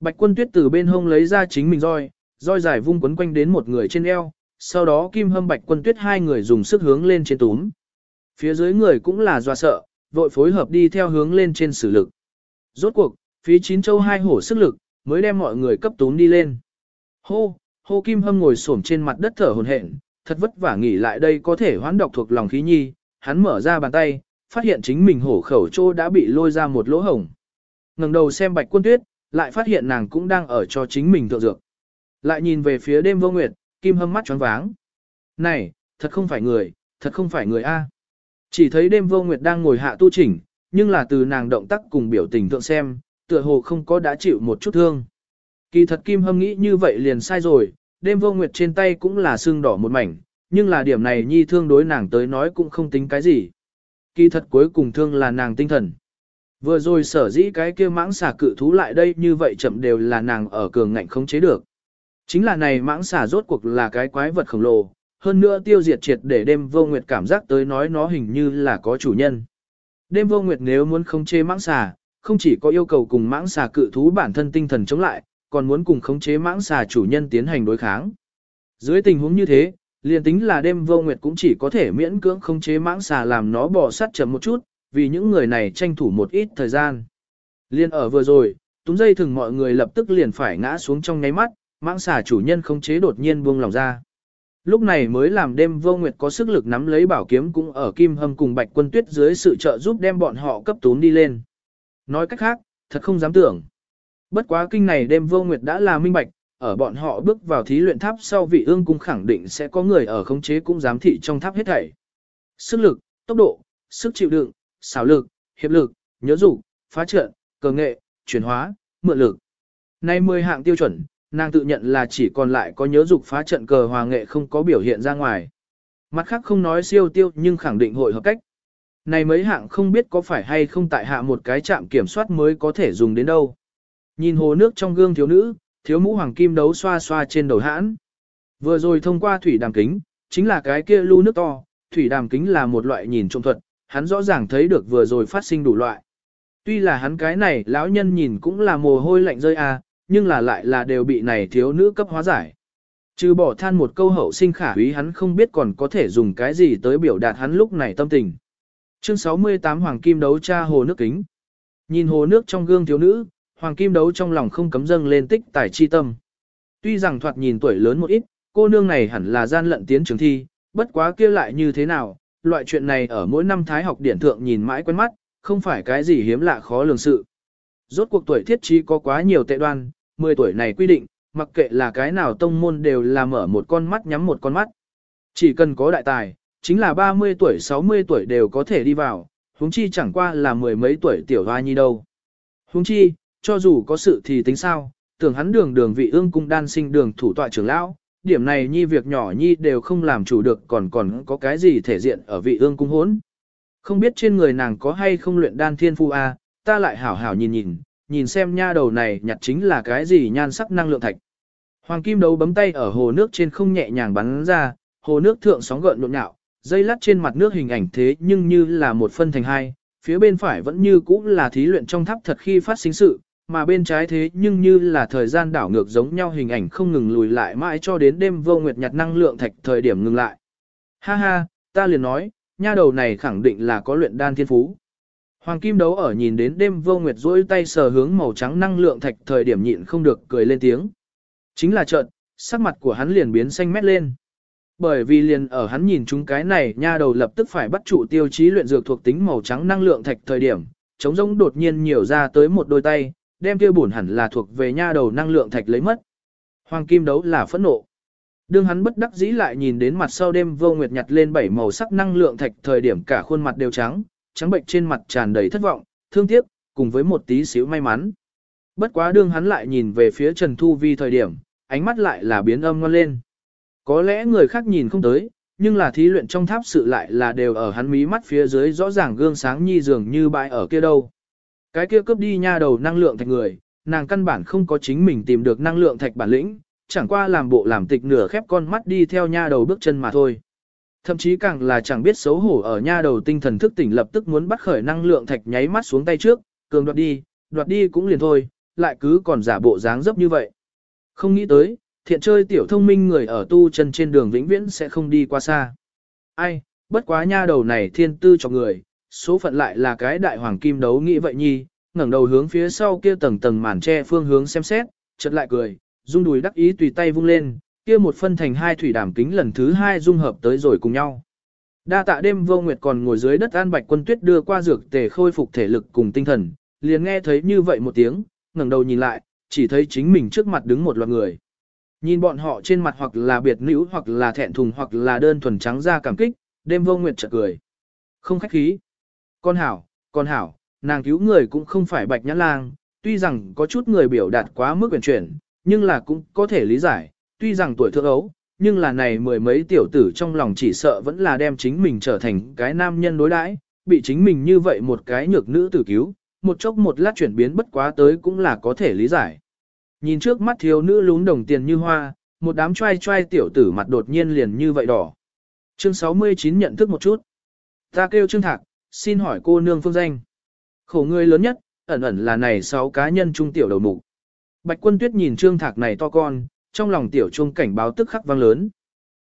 Bạch Quân Tuyết từ bên hông lấy ra chính mình roi, roi dài vung quấn quanh đến một người trên eo, sau đó Kim Hâm Bạch Quân Tuyết hai người dùng sức hướng lên trên túm. Phía dưới người cũng là doa sợ, vội phối hợp đi theo hướng lên trên sử lực. Rốt cuộc, phía chín châu hai hổ sức lực, mới đem mọi người cấp túm đi lên. Hô, hô Kim Hâm ngồi xổm trên mặt đất thở hổn hển, thật vất vả nghỉ lại đây có thể hoán độc thuộc lòng khí nhi, hắn mở ra bàn tay, phát hiện chính mình hổ khẩu trô đã bị lôi ra một lỗ hổng. ngẩng đầu xem bạch quân tuyết, lại phát hiện nàng cũng đang ở cho chính mình thượng dược. Lại nhìn về phía đêm vô nguyệt, kim hâm mắt choáng váng. Này, thật không phải người, thật không phải người A. Chỉ thấy đêm vô nguyệt đang ngồi hạ tu chỉnh, nhưng là từ nàng động tác cùng biểu tình thượng xem, tựa hồ không có đã chịu một chút thương. Kỳ thật kim hâm nghĩ như vậy liền sai rồi, đêm vô nguyệt trên tay cũng là sưng đỏ một mảnh, nhưng là điểm này nhi thương đối nàng tới nói cũng không tính cái gì. Kỳ thật cuối cùng thương là nàng tinh thần. Vừa rồi sở dĩ cái kia mãng xà cự thú lại đây như vậy chậm đều là nàng ở cường ngạnh không chế được. Chính là này mãng xà rốt cuộc là cái quái vật khổng lồ, hơn nữa tiêu diệt triệt để đêm vô nguyệt cảm giác tới nói nó hình như là có chủ nhân. Đêm vô nguyệt nếu muốn khống chế mãng xà, không chỉ có yêu cầu cùng mãng xà cự thú bản thân tinh thần chống lại, còn muốn cùng khống chế mãng xà chủ nhân tiến hành đối kháng. Dưới tình huống như thế, liền tính là đêm vô nguyệt cũng chỉ có thể miễn cưỡng khống chế mãng xà làm nó bò sát chậm một chút, vì những người này tranh thủ một ít thời gian. Liên ở vừa rồi, túm dây thừng mọi người lập tức liền phải ngã xuống trong nháy mắt, mãng xà chủ nhân khống chế đột nhiên buông lòng ra. Lúc này mới làm đêm vô nguyệt có sức lực nắm lấy bảo kiếm cũng ở kim hâm cùng bạch quân tuyết dưới sự trợ giúp đem bọn họ cấp tún đi lên. Nói cách khác, thật không dám tưởng. Bất quá kinh này đêm vô nguyệt đã là minh bạch, ở bọn họ bước vào thí luyện tháp sau vị ương cung khẳng định sẽ có người ở khống chế cũng giám thị trong tháp hết thảy. Sức lực, tốc độ, sức chịu đựng, xảo lực, hiệp lực, nhớ dục, phá trận, cờ nghệ, chuyển hóa, mượn lực. Nay 10 hạng tiêu chuẩn, nàng tự nhận là chỉ còn lại có nhớ dục phá trận cờ hòa nghệ không có biểu hiện ra ngoài. Mặt khác không nói siêu tiêu nhưng khẳng định hội hợp cách. Này mấy hạng không biết có phải hay không tại hạ một cái trạm kiểm soát mới có thể dùng đến đâu. Nhìn hồ nước trong gương thiếu nữ, thiếu mũ hoàng kim đấu xoa xoa trên đầu hãn. Vừa rồi thông qua thủy đàm kính, chính là cái kia lưu nước to, thủy đàm kính là một loại nhìn trông thuật, hắn rõ ràng thấy được vừa rồi phát sinh đủ loại. Tuy là hắn cái này lão nhân nhìn cũng là mồ hôi lạnh rơi à, nhưng là lại là đều bị này thiếu nữ cấp hóa giải. Trừ bỏ than một câu hậu sinh khả úy hắn không biết còn có thể dùng cái gì tới biểu đạt hắn lúc này tâm tình. Chương 68 Hoàng Kim đấu cha hồ nước kính. Nhìn hồ nước trong gương thiếu nữ, Hoàng Kim đấu trong lòng không cấm dâng lên tích tài chi tâm. Tuy rằng thoạt nhìn tuổi lớn một ít, cô nương này hẳn là gian lận tiến trường thi, bất quá kia lại như thế nào, loại chuyện này ở mỗi năm thái học điển thượng nhìn mãi quen mắt, không phải cái gì hiếm lạ khó lường sự. Rốt cuộc tuổi thiết trí có quá nhiều tệ đoan, 10 tuổi này quy định, mặc kệ là cái nào tông môn đều là mở một con mắt nhắm một con mắt. Chỉ cần có đại tài, chính là 30 tuổi 60 tuổi đều có thể đi vào, huống chi chẳng qua là mười mấy tuổi tiểu hoa nhi đâu. Huống chi, cho dù có sự thì tính sao, tưởng hắn đường đường vị ương cung đan sinh đường thủ tọa trưởng lão, điểm này nhi việc nhỏ nhi đều không làm chủ được còn còn có cái gì thể diện ở vị ương cung hốn. Không biết trên người nàng có hay không luyện đan thiên phu a, ta lại hảo hảo nhìn nhìn, nhìn xem nha đầu này nhặt chính là cái gì nhan sắc năng lượng thạch. Hoàng kim đấu bấm tay ở hồ nước trên không nhẹ nhàng bắn ra, hồ nước thượng sóng gợn nhộn nhạo, dây lát trên mặt nước hình ảnh thế nhưng như là một phân thành hai, phía bên phải vẫn như cũ là thí luyện trong tháp thật khi phát sinh sự, mà bên trái thế nhưng như là thời gian đảo ngược giống nhau hình ảnh không ngừng lùi lại mãi cho đến đêm vô nguyệt nhặt năng lượng thạch thời điểm ngừng lại. Ha ha, ta liền nói, nha đầu này khẳng định là có luyện đan thiên phú. Hoàng Kim Đấu ở nhìn đến đêm vô nguyệt rỗi tay sờ hướng màu trắng năng lượng thạch thời điểm nhịn không được cười lên tiếng. Chính là trợn, sắc mặt của hắn liền biến xanh mét lên. Bởi vì liền ở hắn nhìn chúng cái này nha đầu lập tức phải bắt trụ tiêu chí luyện dược thuộc tính màu trắng năng lượng thạch thời điểm, chống rỗng đột nhiên nhiều ra tới một đôi tay, đem kia bổn hẳn là thuộc về nha đầu năng lượng thạch lấy mất. Hoàng Kim Đấu là phẫn nộ. Đương hắn bất đắc dĩ lại nhìn đến mặt sau đêm vô nguyệt nhặt lên bảy màu sắc năng lượng thạch thời điểm cả khuôn mặt đều trắng, trắng bệnh trên mặt tràn đầy thất vọng, thương tiếc, cùng với một tí xíu may mắn. Bất quá đương hắn lại nhìn về phía Trần Thu Vi thời điểm, ánh mắt lại là biến âm ngon lên. Có lẽ người khác nhìn không tới, nhưng là thí luyện trong tháp sự lại là đều ở hắn mí mắt phía dưới rõ ràng gương sáng nhi dường như bãi ở kia đâu. Cái kia cướp đi nha đầu năng lượng thạch người, nàng căn bản không có chính mình tìm được năng lượng thạch bản lĩnh, chẳng qua làm bộ làm tịch nửa khép con mắt đi theo nha đầu bước chân mà thôi. Thậm chí càng là chẳng biết xấu hổ ở nha đầu tinh thần thức tỉnh lập tức muốn bắt khởi năng lượng thạch nháy mắt xuống tay trước, cường đoạt đi, đoạt đi cũng liền thôi, lại cứ còn giả bộ dáng dấp như vậy. Không nghĩ tới, thiện chơi tiểu thông minh người ở tu chân trên đường vĩnh viễn sẽ không đi qua xa. Ai, bất quá nha đầu này thiên tư cho người, số phận lại là cái đại hoàng kim đấu nghĩ vậy nhi, ngẩng đầu hướng phía sau kia tầng tầng màn che phương hướng xem xét, chợt lại cười, rung đùi đắc ý tùy tay vung lên, kia một phân thành hai thủy đảm kính lần thứ hai dung hợp tới rồi cùng nhau. Đa tạ đêm vô nguyệt còn ngồi dưới đất an bạch quân tuyết đưa qua dược tề khôi phục thể lực cùng tinh thần, liền nghe thấy như vậy một tiếng, ngẩng đầu nhìn lại, chỉ thấy chính mình trước mặt đứng một loạt người. Nhìn bọn họ trên mặt hoặc là biệt nữ hoặc là thẹn thùng hoặc là đơn thuần trắng ra cảm kích, đêm vô nguyệt chợt cười. Không khách khí. Con hảo, con hảo, nàng cứu người cũng không phải bạch nhãn lang, tuy rằng có chút người biểu đạt quá mức quyền chuyển, nhưng là cũng có thể lý giải, tuy rằng tuổi thượng ấu, nhưng là này mười mấy tiểu tử trong lòng chỉ sợ vẫn là đem chính mình trở thành cái nam nhân đối đãi, bị chính mình như vậy một cái nhược nữ tử cứu, một chốc một lát chuyển biến bất quá tới cũng là có thể lý giải. Nhìn trước mắt thiếu nữ lún đồng tiền như hoa, một đám trai trai tiểu tử mặt đột nhiên liền như vậy đỏ. Chương 69 nhận thức một chút. Ta kêu Trương Thạc, xin hỏi cô nương phương danh. Khổ người lớn nhất, ẩn ẩn là này sáu cá nhân trung tiểu đầu mục. Bạch quân tuyết nhìn Trương Thạc này to con, trong lòng tiểu trung cảnh báo tức khắc vang lớn.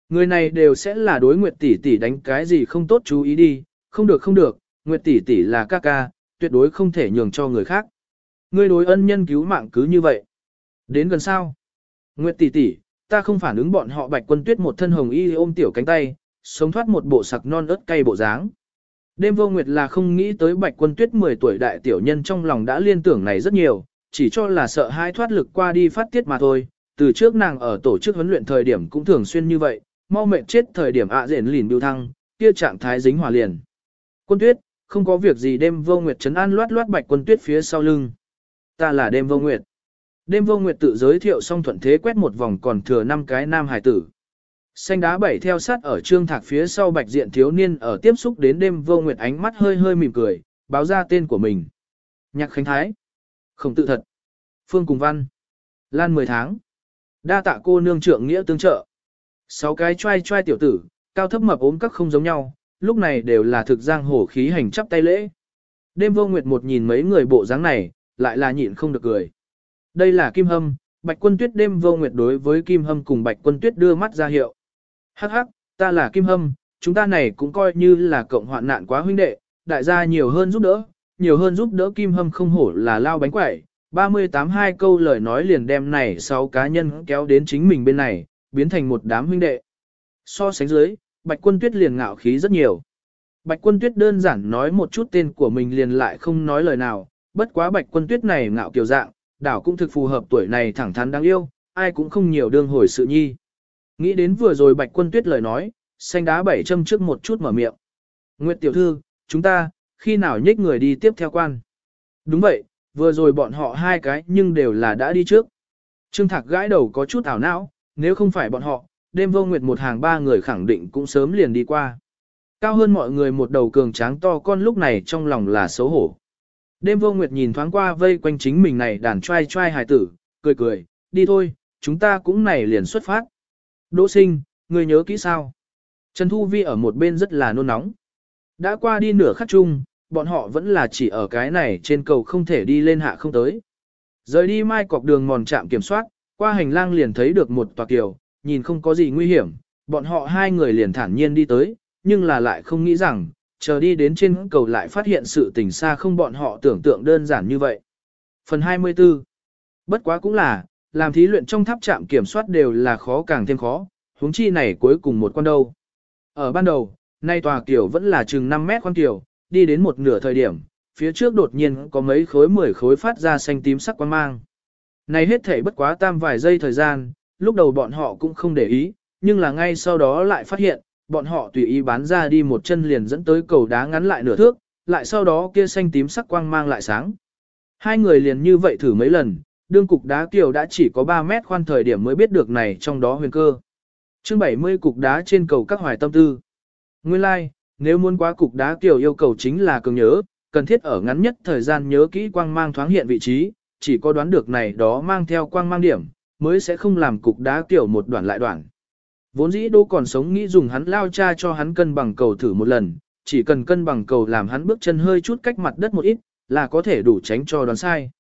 Người này đều sẽ là đối Nguyệt tỷ tỷ đánh cái gì không tốt chú ý đi, không được không được, Nguyệt tỷ tỷ là ca ca, tuyệt đối không thể nhường cho người khác. Ngươi đối ân nhân cứu mạng cứ như vậy. Đến gần sao? Nguyệt tỷ tỷ, ta không phản ứng bọn họ Bạch Quân Tuyết một thân hồng y ôm tiểu cánh tay, sống thoát một bộ sặc non ớt cay bộ dáng. Đêm vô nguyệt là không nghĩ tới Bạch Quân Tuyết 10 tuổi đại tiểu nhân trong lòng đã liên tưởng này rất nhiều, chỉ cho là sợ hai thoát lực qua đi phát tiết mà thôi, từ trước nàng ở tổ chức huấn luyện thời điểm cũng thường xuyên như vậy, mau mệt chết thời điểm ạ à rển lìn biêu thăng, kia trạng thái dính hỏa liền. Quân tuyết, không có việc gì đêm vô nguyệt trấn an loát loát bạch quân tuyết phía sau lưng. Ta là đêm vô nguyệt. Đêm vô nguyệt tự giới thiệu xong thuận thế quét một vòng còn thừa năm cái nam hải tử. Xanh đá bảy theo sát ở trương thạc phía sau bạch diện thiếu niên ở tiếp xúc đến đêm vô nguyệt ánh mắt hơi hơi mỉm cười, báo ra tên của mình. Nhạc Khánh Thái. Không tự thật. Phương Cùng Văn. Lan 10 tháng. Đa tạ cô nương trượng nghĩa tương trợ. Sáu cái trai trai tiểu tử, cao thấp mập ốm các không giống nhau, lúc này đều là thực giang hổ khí hành chắp tay lễ. Đêm vô nguyệt một nhìn mấy người bộ dáng này, lại là nhịn không được cười. Đây là Kim Hâm, Bạch Quân Tuyết đêm vô nguyệt đối với Kim Hâm cùng Bạch Quân Tuyết đưa mắt ra hiệu. Hắc hắc, ta là Kim Hâm, chúng ta này cũng coi như là cộng hoạn nạn quá huynh đệ, đại gia nhiều hơn giúp đỡ, nhiều hơn giúp đỡ Kim Hâm không hổ là lao bánh quẩy, 38 hai câu lời nói liền đem này sáu cá nhân kéo đến chính mình bên này, biến thành một đám huynh đệ. So sánh dưới, Bạch Quân Tuyết liền ngạo khí rất nhiều. Bạch Quân Tuyết đơn giản nói một chút tên của mình liền lại không nói lời nào, bất quá Bạch Quân Tuyết này ngạo kiều dạng, đảo cũng thực phù hợp tuổi này thẳng thắn đáng yêu, ai cũng không nhiều đương hồi sự nhi. Nghĩ đến vừa rồi Bạch Quân Tuyết lời nói, xanh đá bảy châm trước một chút mở miệng. Nguyệt tiểu thư, chúng ta, khi nào nhích người đi tiếp theo quan? Đúng vậy, vừa rồi bọn họ hai cái nhưng đều là đã đi trước. Trương Thạc gãi đầu có chút ảo não, nếu không phải bọn họ, đêm vô nguyệt một hàng ba người khẳng định cũng sớm liền đi qua. Cao hơn mọi người một đầu cường tráng to con lúc này trong lòng là xấu hổ. Đêm vô nguyệt nhìn thoáng qua vây quanh chính mình này đàn trai trai hài tử, cười cười, đi thôi, chúng ta cũng này liền xuất phát. Đỗ sinh, người nhớ kỹ sao? Trần Thu Vi ở một bên rất là nôn nóng. Đã qua đi nửa khắc chung, bọn họ vẫn là chỉ ở cái này trên cầu không thể đi lên hạ không tới. Rời đi mai cọc đường mòn chạm kiểm soát, qua hành lang liền thấy được một tòa kiều, nhìn không có gì nguy hiểm, bọn họ hai người liền thản nhiên đi tới, nhưng là lại không nghĩ rằng, chờ đi đến trên cầu lại phát hiện sự tình xa không bọn họ tưởng tượng đơn giản như vậy. Phần 24 Bất quá cũng là, làm thí luyện trong tháp trạm kiểm soát đều là khó càng thêm khó, huống chi này cuối cùng một con đâu. Ở ban đầu, nay tòa kiểu vẫn là chừng 5 mét con kiểu, đi đến một nửa thời điểm, phía trước đột nhiên có mấy khối mười khối phát ra xanh tím sắc quan mang. Này hết thể bất quá tam vài giây thời gian, lúc đầu bọn họ cũng không để ý, nhưng là ngay sau đó lại phát hiện, bọn họ tùy ý bán ra đi một chân liền dẫn tới cầu đá ngắn lại nửa thước, lại sau đó kia xanh tím sắc quang mang lại sáng. Hai người liền như vậy thử mấy lần, đương cục đá kiều đã chỉ có 3 mét khoan thời điểm mới biết được này trong đó huyền cơ. chương 70 cục đá trên cầu các hoài tâm tư. Nguyên lai, like, nếu muốn quá cục đá kiểu yêu cầu chính là cường nhớ, cần thiết ở ngắn nhất thời gian nhớ kỹ quang mang thoáng hiện vị trí, chỉ có đoán được này đó mang theo quang mang điểm, mới sẽ không làm cục đá kiểu một đoạn lại đoạn. Vốn dĩ đô còn sống nghĩ dùng hắn lao cha cho hắn cân bằng cầu thử một lần, chỉ cần cân bằng cầu làm hắn bước chân hơi chút cách mặt đất một ít, là có thể đủ tránh cho đoán sai.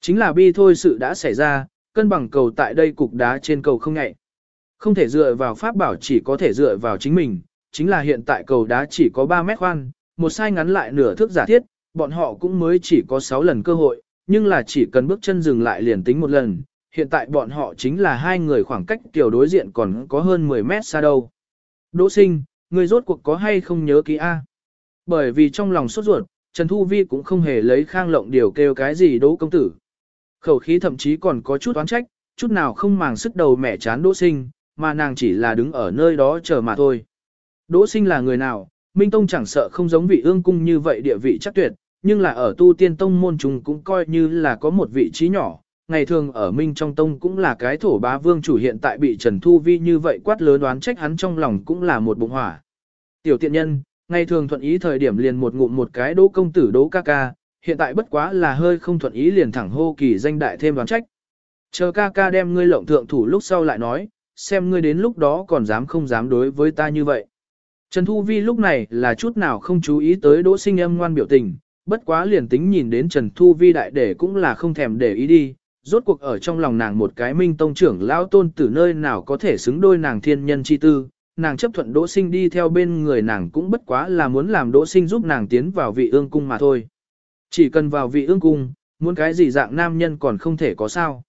Chính là bi thôi sự đã xảy ra, cân bằng cầu tại đây cục đá trên cầu không ngại. Không thể dựa vào pháp bảo chỉ có thể dựa vào chính mình, chính là hiện tại cầu đá chỉ có 3 mét khoan, một sai ngắn lại nửa thước giả thiết, bọn họ cũng mới chỉ có 6 lần cơ hội, nhưng là chỉ cần bước chân dừng lại liền tính một lần, hiện tại bọn họ chính là hai người khoảng cách tiểu đối diện còn có hơn 10 mét xa đâu. Đỗ sinh, người rốt cuộc có hay không nhớ ký A? Bởi vì trong lòng sốt ruột, Trần Thu Vi cũng không hề lấy khang lộng điều kêu cái gì đỗ công tử. Khẩu khí thậm chí còn có chút oán trách, chút nào không màng sức đầu mẹ chán Đỗ Sinh, mà nàng chỉ là đứng ở nơi đó chờ mà thôi. Đỗ Sinh là người nào, Minh Tông chẳng sợ không giống vị ương cung như vậy địa vị chắc tuyệt, nhưng là ở tu tiên tông môn chúng cũng coi như là có một vị trí nhỏ. Ngày thường ở Minh trong tông cũng là cái thổ bá vương chủ hiện tại bị Trần Thu Vi như vậy quát lớn đoán trách hắn trong lòng cũng là một bụng hỏa. Tiểu tiện nhân, ngày thường thuận ý thời điểm liền một ngụm một cái đỗ công tử đỗ ca ca, hiện tại bất quá là hơi không thuận ý liền thẳng hô kỳ danh đại thêm đoán trách. Chờ ca ca đem ngươi lộng thượng thủ lúc sau lại nói, xem ngươi đến lúc đó còn dám không dám đối với ta như vậy. Trần Thu Vi lúc này là chút nào không chú ý tới đỗ sinh âm ngoan biểu tình, bất quá liền tính nhìn đến Trần Thu Vi đại để cũng là không thèm để ý đi, rốt cuộc ở trong lòng nàng một cái minh tông trưởng lão tôn từ nơi nào có thể xứng đôi nàng thiên nhân chi tư, nàng chấp thuận đỗ sinh đi theo bên người nàng cũng bất quá là muốn làm đỗ sinh giúp nàng tiến vào vị ương cung mà thôi. Chỉ cần vào vị ương cung, muốn cái gì dạng nam nhân còn không thể có sao.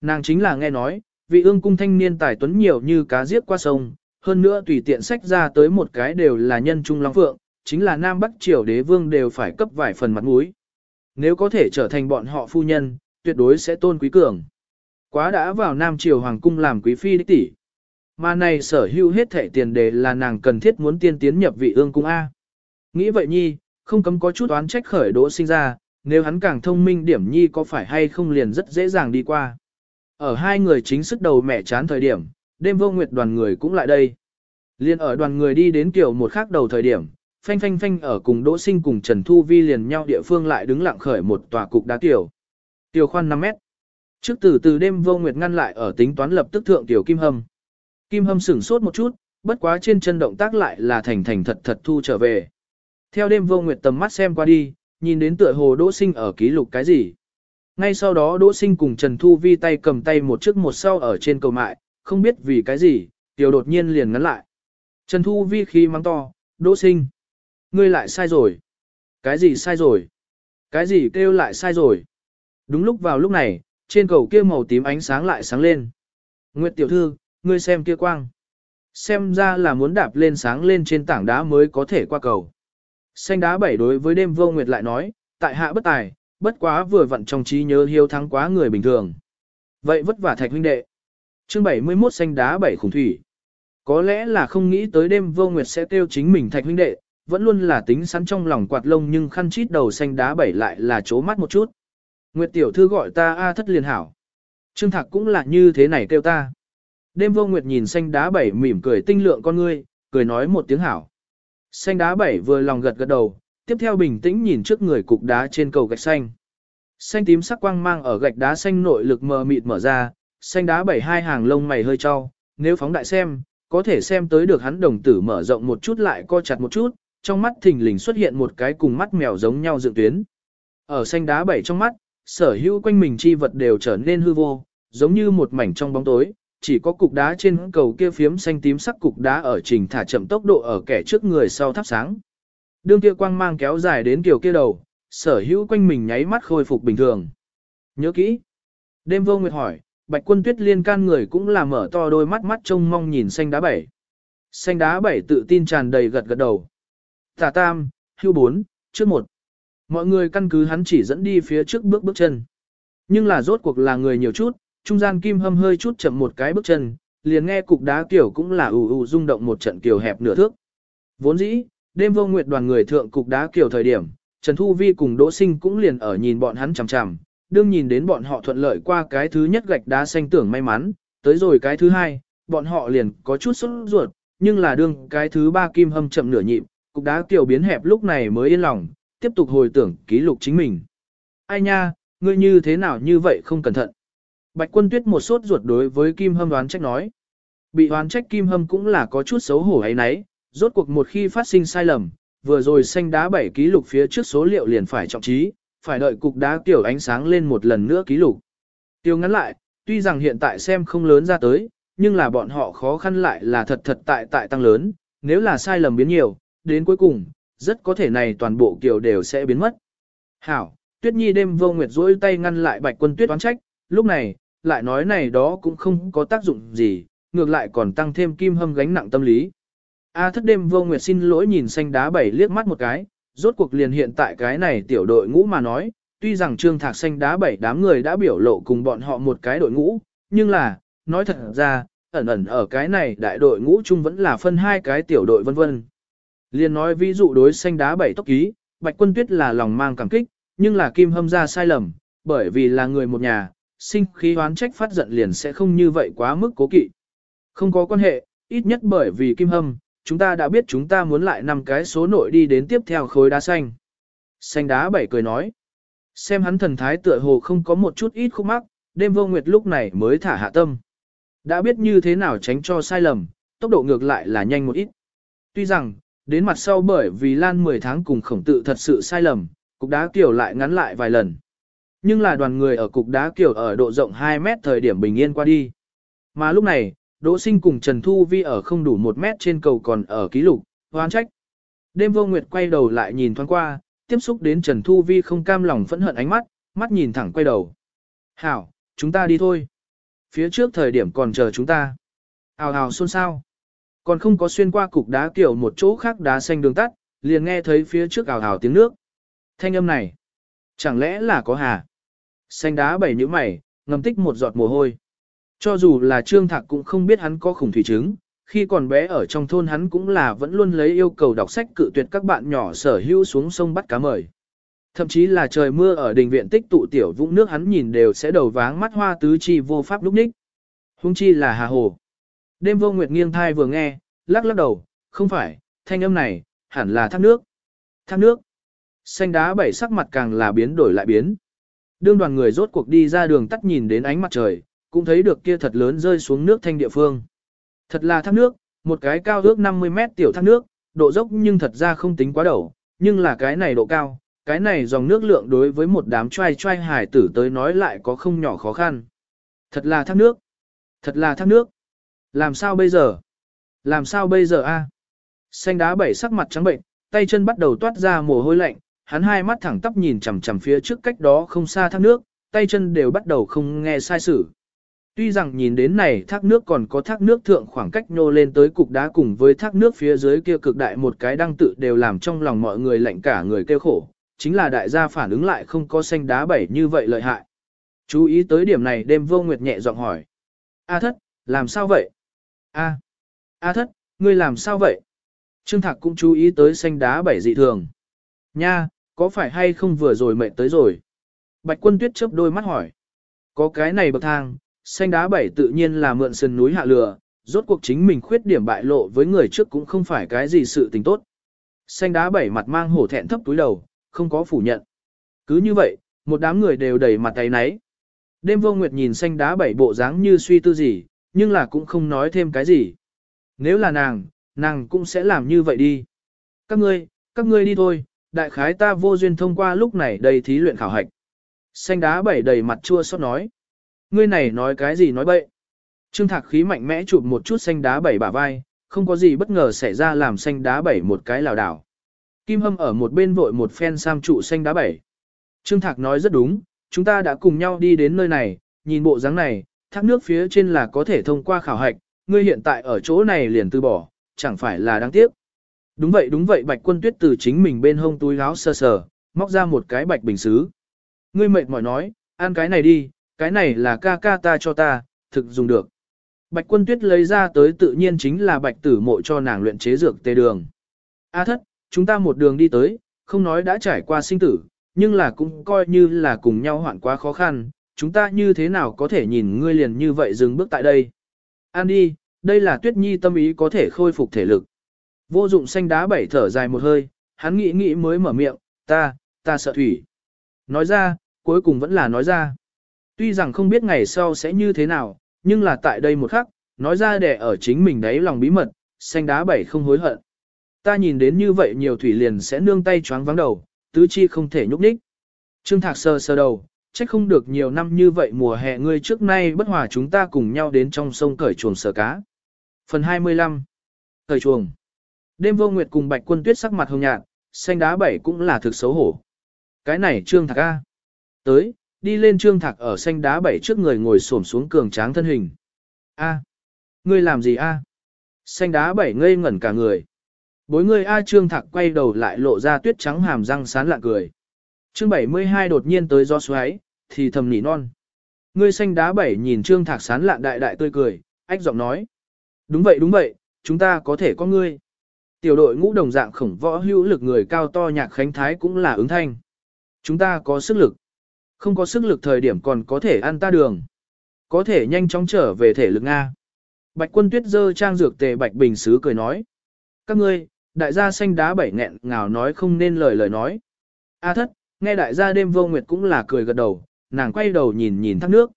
Nàng chính là nghe nói, vị ương cung thanh niên tài tuấn nhiều như cá giết qua sông, hơn nữa tùy tiện sách ra tới một cái đều là nhân trung long phượng, chính là Nam Bắc triều đế vương đều phải cấp vài phần mặt mũi. Nếu có thể trở thành bọn họ phu nhân, tuyệt đối sẽ tôn quý cường. Quá đã vào Nam triều hoàng cung làm quý phi đích tỷ. Mà này sở hữu hết thẻ tiền đề là nàng cần thiết muốn tiên tiến nhập vị ương cung A. Nghĩ vậy nhi, không cấm có chút oán trách khởi đỗ sinh ra, nếu hắn càng thông minh điểm nhi có phải hay không liền rất dễ dàng đi qua. Ở hai người chính sức đầu mẹ chán thời điểm, đêm vô nguyệt đoàn người cũng lại đây. Liên ở đoàn người đi đến kiểu một khác đầu thời điểm, phanh phanh phanh ở cùng Đỗ Sinh cùng Trần Thu Vi liền nhau địa phương lại đứng lặng khởi một tòa cục đá tiểu. Tiểu khoan 5 mét. Trước từ từ đêm vô nguyệt ngăn lại ở tính toán lập tức thượng tiểu Kim Hâm. Kim Hâm sửng sốt một chút, bất quá trên chân động tác lại là thành thành thật thật thu trở về. Theo đêm vô nguyệt tầm mắt xem qua đi, nhìn đến tựa hồ Đỗ Sinh ở ký lục cái gì. Ngay sau đó Đỗ Sinh cùng Trần Thu Vi tay cầm tay một trước một sau ở trên cầu mại, không biết vì cái gì, tiểu đột nhiên liền ngắn lại. Trần Thu Vi khi mắng to, Đỗ Sinh. Ngươi lại sai rồi. Cái gì sai rồi? Cái gì kêu lại sai rồi? Đúng lúc vào lúc này, trên cầu kia màu tím ánh sáng lại sáng lên. Nguyệt tiểu thư, ngươi xem kia quang. Xem ra là muốn đạp lên sáng lên trên tảng đá mới có thể qua cầu. Xanh đá bảy đối với đêm vô nguyệt lại nói, tại hạ bất tài, bất quá vừa vặn trong trí nhớ hiếu thắng quá người bình thường. Vậy vất vả thạch huynh đệ. Chương 71 xanh đá bảy khủng thủy. Có lẽ là không nghĩ tới đêm vô nguyệt sẽ tiêu chính mình thạch huynh đệ, vẫn luôn là tính sẵn trong lòng quạt lông nhưng khăn chít đầu xanh đá bảy lại là chố mắt một chút. Nguyệt tiểu thư gọi ta A thất liền hảo. Trương Thạc cũng là như thế này kêu ta. Đêm vô nguyệt nhìn xanh đá bảy mỉm cười tinh lượng con ngươi, cười nói một tiếng hảo. Xanh đá bảy vừa lòng gật gật đầu, tiếp theo bình tĩnh nhìn trước người cục đá trên cầu gạch xanh. Xanh tím sắc quang mang ở gạch đá xanh nội lực mờ mịt mở ra, xanh đá bảy hai hàng lông mày hơi cho, nếu phóng đại xem, có thể xem tới được hắn đồng tử mở rộng một chút lại co chặt một chút, trong mắt thình lình xuất hiện một cái cùng mắt mèo giống nhau dựng tuyến. Ở xanh đá bảy trong mắt, sở hữu quanh mình chi vật đều trở nên hư vô, giống như một mảnh trong bóng tối, chỉ có cục đá trên cầu kia phiếm xanh tím sắc cục đá ở trình thả chậm tốc độ ở kẻ trước người sau thắp sáng. Đương kia quang mang kéo dài đến kiểu kia đầu, sở hữu quanh mình nháy mắt khôi phục bình thường. Nhớ kỹ. Đêm vô nguyệt hỏi, bạch quân tuyết liên can người cũng là mở to đôi mắt mắt trông mong nhìn xanh đá bảy. Xanh đá bảy tự tin tràn đầy gật gật đầu. Tả tam, hưu bốn, trước một. Mọi người căn cứ hắn chỉ dẫn đi phía trước bước bước chân. Nhưng là rốt cuộc là người nhiều chút, trung gian kim hâm hơi chút chậm một cái bước chân, liền nghe cục đá kiểu cũng là ù ù rung động một trận kiểu hẹp nửa thước. Vốn dĩ, đêm vô nguyệt đoàn người thượng cục đá kiểu thời điểm, Trần Thu Vi cùng Đỗ Sinh cũng liền ở nhìn bọn hắn chằm chằm, đương nhìn đến bọn họ thuận lợi qua cái thứ nhất gạch đá xanh tưởng may mắn, tới rồi cái thứ hai, bọn họ liền có chút sốt ruột, nhưng là đương cái thứ ba kim hâm chậm nửa nhịp, cục đá kiểu biến hẹp lúc này mới yên lòng, tiếp tục hồi tưởng ký lục chính mình. Ai nha, ngươi như thế nào như vậy không cẩn thận. Bạch quân tuyết một sốt ruột đối với Kim Hâm đoán trách nói. Bị đoán trách Kim Hâm cũng là có chút xấu hổ ấy nấy, rốt cuộc một khi phát sinh sai lầm, vừa rồi xanh đá bảy ký lục phía trước số liệu liền phải trọng trí, phải đợi cục đá kiểu ánh sáng lên một lần nữa ký lục. Tiêu ngắn lại, tuy rằng hiện tại xem không lớn ra tới, nhưng là bọn họ khó khăn lại là thật thật tại tại tăng lớn, nếu là sai lầm biến nhiều, đến cuối cùng, rất có thể này toàn bộ kiểu đều sẽ biến mất. Hảo, Tuyết Nhi đêm vô nguyệt rỗi tay ngăn lại bạch quân tuyết oán trách, lúc này, lại nói này đó cũng không có tác dụng gì, ngược lại còn tăng thêm kim hâm gánh nặng tâm lý. A thất đêm vô nguyệt xin lỗi nhìn xanh đá bảy liếc mắt một cái, rốt cuộc liền hiện tại cái này tiểu đội ngũ mà nói, tuy rằng trương thạc xanh đá bảy đám người đã biểu lộ cùng bọn họ một cái đội ngũ, nhưng là, nói thật ra, ẩn ẩn ở cái này đại đội ngũ chung vẫn là phân hai cái tiểu đội vân vân. Liên nói ví dụ đối xanh đá bảy tốc ký, Bạch Quân Tuyết là lòng mang cảm kích, nhưng là Kim Hâm ra sai lầm, bởi vì là người một nhà, sinh khí hoán trách phát giận liền sẽ không như vậy quá mức cố kỵ. Không có quan hệ, ít nhất bởi vì Kim Hâm, chúng ta đã biết chúng ta muốn lại năm cái số nội đi đến tiếp theo khối đá xanh. Xanh đá bảy cười nói. Xem hắn thần thái tựa hồ không có một chút ít khúc mắc, đêm vô nguyệt lúc này mới thả hạ tâm. Đã biết như thế nào tránh cho sai lầm, tốc độ ngược lại là nhanh một ít. Tuy rằng, đến mặt sau bởi vì lan 10 tháng cùng khổng tự thật sự sai lầm, cục đá kiểu lại ngắn lại vài lần. Nhưng là đoàn người ở cục đá kiểu ở độ rộng 2 mét thời điểm bình yên qua đi. Mà lúc này, Đỗ Sinh cùng Trần Thu Vi ở không đủ một mét trên cầu còn ở ký lục, hoán trách. Đêm vô nguyệt quay đầu lại nhìn thoáng qua, tiếp xúc đến Trần Thu Vi không cam lòng phẫn hận ánh mắt, mắt nhìn thẳng quay đầu. Hảo, chúng ta đi thôi. Phía trước thời điểm còn chờ chúng ta. Hào hào xôn xao. Còn không có xuyên qua cục đá kiểu một chỗ khác đá xanh đường tắt, liền nghe thấy phía trước ào ào tiếng nước. Thanh âm này, chẳng lẽ là có hà? Xanh đá bảy nhíu mày, ngầm tích một giọt mồ hôi. Cho dù là Trương Thạc cũng không biết hắn có khủng thủy chứng, khi còn bé ở trong thôn hắn cũng là vẫn luôn lấy yêu cầu đọc sách cự tuyệt các bạn nhỏ sở hữu xuống sông bắt cá mời. Thậm chí là trời mưa ở đình viện tích tụ tiểu vũng nước hắn nhìn đều sẽ đầu váng mắt hoa tứ chi vô pháp lúc ních. Hung chi là hà hồ. Đêm vô nguyệt nghiêng thai vừa nghe, lắc lắc đầu, không phải, thanh âm này, hẳn là thác nước. Thác nước. Xanh đá bảy sắc mặt càng là biến đổi lại biến. Đương đoàn người rốt cuộc đi ra đường tắt nhìn đến ánh mặt trời, cũng thấy được kia thật lớn rơi xuống nước thanh địa phương. Thật là thác nước, một cái cao ước 50 mét tiểu thác nước, độ dốc nhưng thật ra không tính quá đầu, nhưng là cái này độ cao, cái này dòng nước lượng đối với một đám trai trai hải tử tới nói lại có không nhỏ khó khăn. Thật là thác nước. Thật là thác nước. Làm sao bây giờ? Làm sao bây giờ a? Xanh đá bảy sắc mặt trắng bệnh, tay chân bắt đầu toát ra mồ hôi lạnh, hắn hai mắt thẳng tắp nhìn chằm chằm phía trước cách đó không xa thác nước, tay chân đều bắt đầu không nghe sai sử. Tuy rằng nhìn đến này thác nước còn có thác nước thượng khoảng cách nhô lên tới cục đá cùng với thác nước phía dưới kia cực đại một cái đăng tự đều làm trong lòng mọi người lạnh cả người kêu khổ, chính là đại gia phản ứng lại không có xanh đá bảy như vậy lợi hại. Chú ý tới điểm này đêm vô nguyệt nhẹ giọng hỏi. A thất, làm sao vậy? A. A thất, ngươi làm sao vậy? Trương Thạc cũng chú ý tới xanh đá bảy dị thường. Nha, có phải hay không vừa rồi mệt tới rồi? Bạch quân tuyết chớp đôi mắt hỏi. Có cái này bậc thang, xanh đá bảy tự nhiên là mượn sườn núi hạ lừa, rốt cuộc chính mình khuyết điểm bại lộ với người trước cũng không phải cái gì sự tình tốt. Xanh đá bảy mặt mang hổ thẹn thấp túi đầu, không có phủ nhận. Cứ như vậy, một đám người đều đầy mặt tay náy. Đêm vô nguyệt nhìn xanh đá bảy bộ dáng như suy tư gì, nhưng là cũng không nói thêm cái gì. Nếu là nàng, nàng cũng sẽ làm như vậy đi. Các ngươi, các ngươi đi thôi, đại khái ta vô duyên thông qua lúc này đầy thí luyện khảo hạch. Xanh đá bảy đầy mặt chua xót nói. Ngươi này nói cái gì nói bậy. Trương Thạc khí mạnh mẽ chụp một chút xanh đá bảy bả vai, không có gì bất ngờ xảy ra làm xanh đá bảy một cái lảo đảo. Kim Hâm ở một bên vội một phen sam trụ xanh đá bảy. Trương Thạc nói rất đúng, chúng ta đã cùng nhau đi đến nơi này, nhìn bộ dáng này, thác nước phía trên là có thể thông qua khảo hạch, ngươi hiện tại ở chỗ này liền từ bỏ, chẳng phải là đáng tiếc. Đúng vậy đúng vậy bạch quân tuyết từ chính mình bên hông túi áo sờ sờ, móc ra một cái bạch bình xứ. Ngươi mệt mỏi nói, ăn cái này đi, cái này là ca ca ta cho ta, thực dùng được. Bạch quân tuyết lấy ra tới tự nhiên chính là bạch tử mộ cho nàng luyện chế dược tê đường. A thất, chúng ta một đường đi tới, không nói đã trải qua sinh tử, nhưng là cũng coi như là cùng nhau hoạn quá khó khăn, chúng ta như thế nào có thể nhìn ngươi liền như vậy dừng bước tại đây. An đi, đây là tuyết nhi tâm ý có thể khôi phục thể lực. Vô dụng xanh đá bảy thở dài một hơi, hắn nghĩ nghĩ mới mở miệng, ta, ta sợ thủy. Nói ra, cuối cùng vẫn là nói ra. Tuy rằng không biết ngày sau sẽ như thế nào, nhưng là tại đây một khắc, nói ra để ở chính mình đấy lòng bí mật, xanh đá bảy không hối hận. Ta nhìn đến như vậy nhiều thủy liền sẽ nương tay choáng vắng đầu, tứ chi không thể nhúc nhích. Trương Thạc sơ sơ đầu, chắc không được nhiều năm như vậy mùa hè ngươi trước nay bất hòa chúng ta cùng nhau đến trong sông cởi chuồng sờ cá. Phần 25 Cởi chuồng Đêm vô nguyệt cùng bạch quân tuyết sắc mặt hồng nhạt, xanh đá bảy cũng là thực xấu hổ. Cái này trương thạc A. Tới, đi lên trương thạc ở xanh đá bảy trước người ngồi xổm xuống cường tráng thân hình. A. Ngươi làm gì A? Xanh đá bảy ngây ngẩn cả người. Bối ngươi A trương thạc quay đầu lại lộ ra tuyết trắng hàm răng sán lạ cười. Chương 72 đột nhiên tới do xoáy, thì thầm nỉ non. Ngươi xanh đá bảy nhìn Trương Thạc sán lạn đại đại tươi cười, ách giọng nói. Đúng vậy đúng vậy, chúng ta có thể có ngươi. Tiểu đội ngũ đồng dạng khổng võ hữu lực người cao to nhạc khánh thái cũng là ứng thanh. Chúng ta có sức lực. Không có sức lực thời điểm còn có thể ăn ta đường. Có thể nhanh chóng trở về thể lực Nga. Bạch quân tuyết dơ trang dược tề bạch bình sứ cười nói. Các ngươi, đại gia xanh đá bảy nghẹn ngào nói không nên lời lời nói. A thất, nghe đại gia đêm vô nguyệt cũng là cười gật đầu, nàng quay đầu nhìn nhìn thác nước.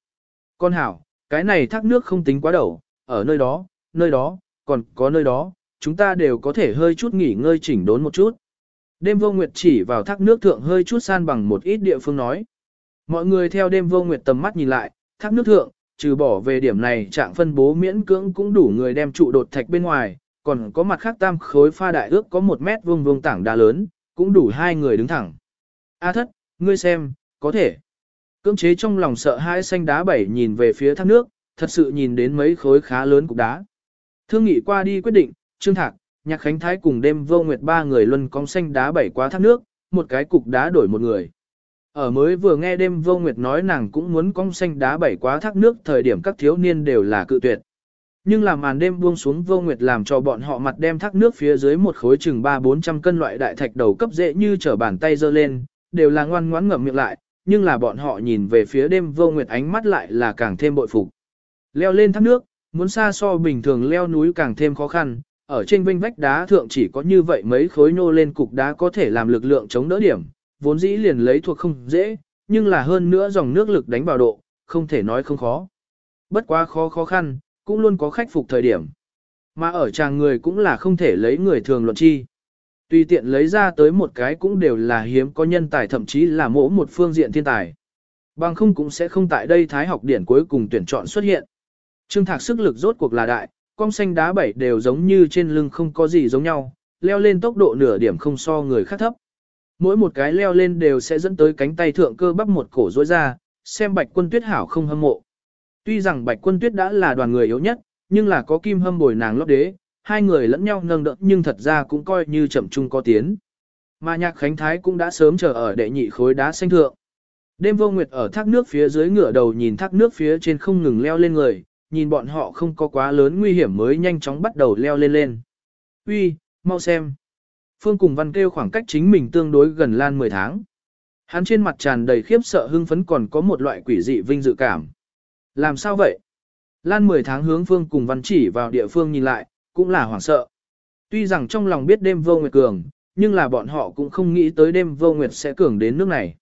Con hảo, cái này thác nước không tính quá đầu, ở nơi đó, nơi đó, còn có nơi đó, chúng ta đều có thể hơi chút nghỉ ngơi chỉnh đốn một chút. Đêm vô nguyệt chỉ vào thác nước thượng hơi chút san bằng một ít địa phương nói. Mọi người theo đêm vô nguyệt tầm mắt nhìn lại, thác nước thượng, trừ bỏ về điểm này trạng phân bố miễn cưỡng cũng đủ người đem trụ đột thạch bên ngoài, còn có mặt khác tam khối pha đại ước có một mét vuông vuông tảng đá lớn, cũng đủ hai người đứng thẳng. A thất, ngươi xem, có thể. Cưỡng chế trong lòng sợ hai xanh đá bảy nhìn về phía thác nước, thật sự nhìn đến mấy khối khá lớn cục đá. Thương nghị qua đi quyết định, Trương Thạc, Nhạc Khánh Thái cùng đêm vô nguyệt ba người luân cong xanh đá bảy qua thác nước, một cái cục đá đổi một người. Ở mới vừa nghe đêm vô nguyệt nói nàng cũng muốn cong xanh đá bảy quá thác nước thời điểm các thiếu niên đều là cự tuyệt. Nhưng làm màn đêm buông xuống vô nguyệt làm cho bọn họ mặt đem thác nước phía dưới một khối chừng 3-400 cân loại đại thạch đầu cấp dễ như trở bàn tay giơ lên, đều là ngoan ngoãn ngậm miệng lại, nhưng là bọn họ nhìn về phía đêm vô nguyệt ánh mắt lại là càng thêm bội phục. Leo lên thác nước, muốn xa so bình thường leo núi càng thêm khó khăn, ở trên vinh vách đá thượng chỉ có như vậy mấy khối nô lên cục đá có thể làm lực lượng chống đỡ điểm, vốn dĩ liền lấy thuộc không dễ, nhưng là hơn nữa dòng nước lực đánh vào độ, không thể nói không khó. Bất quá khó khó khăn, cũng luôn có khắc phục thời điểm. Mà ở chàng người cũng là không thể lấy người thường luận chi. Tùy tiện lấy ra tới một cái cũng đều là hiếm có nhân tài thậm chí là mỗ một phương diện thiên tài. Bằng không cũng sẽ không tại đây thái học điển cuối cùng tuyển chọn xuất hiện. Trương Thạc sức lực rốt cuộc là đại, cong xanh đá bảy đều giống như trên lưng không có gì giống nhau, leo lên tốc độ nửa điểm không so người khác thấp. Mỗi một cái leo lên đều sẽ dẫn tới cánh tay thượng cơ bắp một cổ rối ra, xem bạch quân tuyết hảo không hâm mộ. Tuy rằng bạch quân tuyết đã là đoàn người yếu nhất, nhưng là có kim hâm bồi nàng lót đế, hai người lẫn nhau nâng đỡ nhưng thật ra cũng coi như chậm chung có tiến. Mà nhạc khánh thái cũng đã sớm chờ ở đệ nhị khối đá xanh thượng. Đêm vô nguyệt ở thác nước phía dưới ngửa đầu nhìn thác nước phía trên không ngừng leo lên người, nhìn bọn họ không có quá lớn nguy hiểm mới nhanh chóng bắt đầu leo lên lên. Uy, mau xem. Phương cùng văn kêu khoảng cách chính mình tương đối gần lan 10 tháng. Hắn trên mặt tràn đầy khiếp sợ hưng phấn còn có một loại quỷ dị vinh dự cảm. Làm sao vậy? Lan 10 tháng hướng Phương cùng văn chỉ vào địa phương nhìn lại, cũng là hoảng sợ. Tuy rằng trong lòng biết đêm vô nguyệt cường, nhưng là bọn họ cũng không nghĩ tới đêm vô nguyệt sẽ cường đến nước này.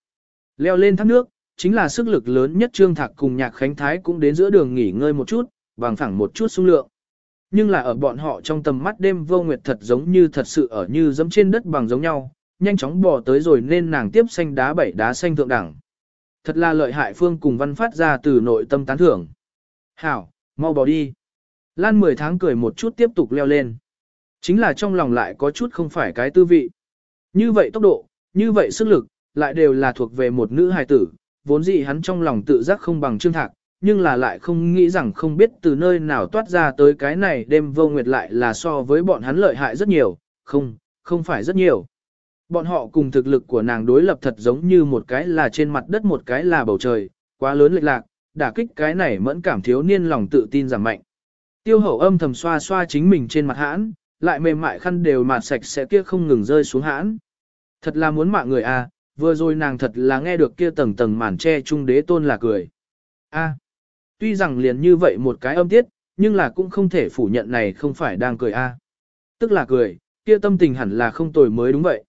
Leo lên thác nước, chính là sức lực lớn nhất Trương Thạc cùng Nhạc Khánh Thái cũng đến giữa đường nghỉ ngơi một chút, bằng phẳng một chút xung lượng. Nhưng là ở bọn họ trong tầm mắt đêm vô nguyệt thật giống như thật sự ở như dẫm trên đất bằng giống nhau, nhanh chóng bò tới rồi nên nàng tiếp xanh đá bảy đá xanh thượng đẳng. Thật là lợi hại phương cùng văn phát ra từ nội tâm tán thưởng. Hảo, mau bò đi. Lan 10 tháng cười một chút tiếp tục leo lên. Chính là trong lòng lại có chút không phải cái tư vị. Như vậy tốc độ, như vậy sức lực, lại đều là thuộc về một nữ hài tử, vốn dĩ hắn trong lòng tự giác không bằng trương thạc, nhưng là lại không nghĩ rằng không biết từ nơi nào toát ra tới cái này đêm vô nguyệt lại là so với bọn hắn lợi hại rất nhiều, không, không phải rất nhiều. Bọn họ cùng thực lực của nàng đối lập thật giống như một cái là trên mặt đất một cái là bầu trời, quá lớn lệch lạc, đả kích cái này mẫn cảm thiếu niên lòng tự tin giảm mạnh. Tiêu hậu âm thầm xoa xoa chính mình trên mặt hãn, lại mềm mại khăn đều mạt sạch sẽ kia không ngừng rơi xuống hãn. Thật là muốn mạng người à, vừa rồi nàng thật là nghe được kia tầng tầng màn che trung đế tôn là cười. A, tuy rằng liền như vậy một cái âm tiết, nhưng là cũng không thể phủ nhận này không phải đang cười a. Tức là cười, kia tâm tình hẳn là không tồi mới đúng vậy.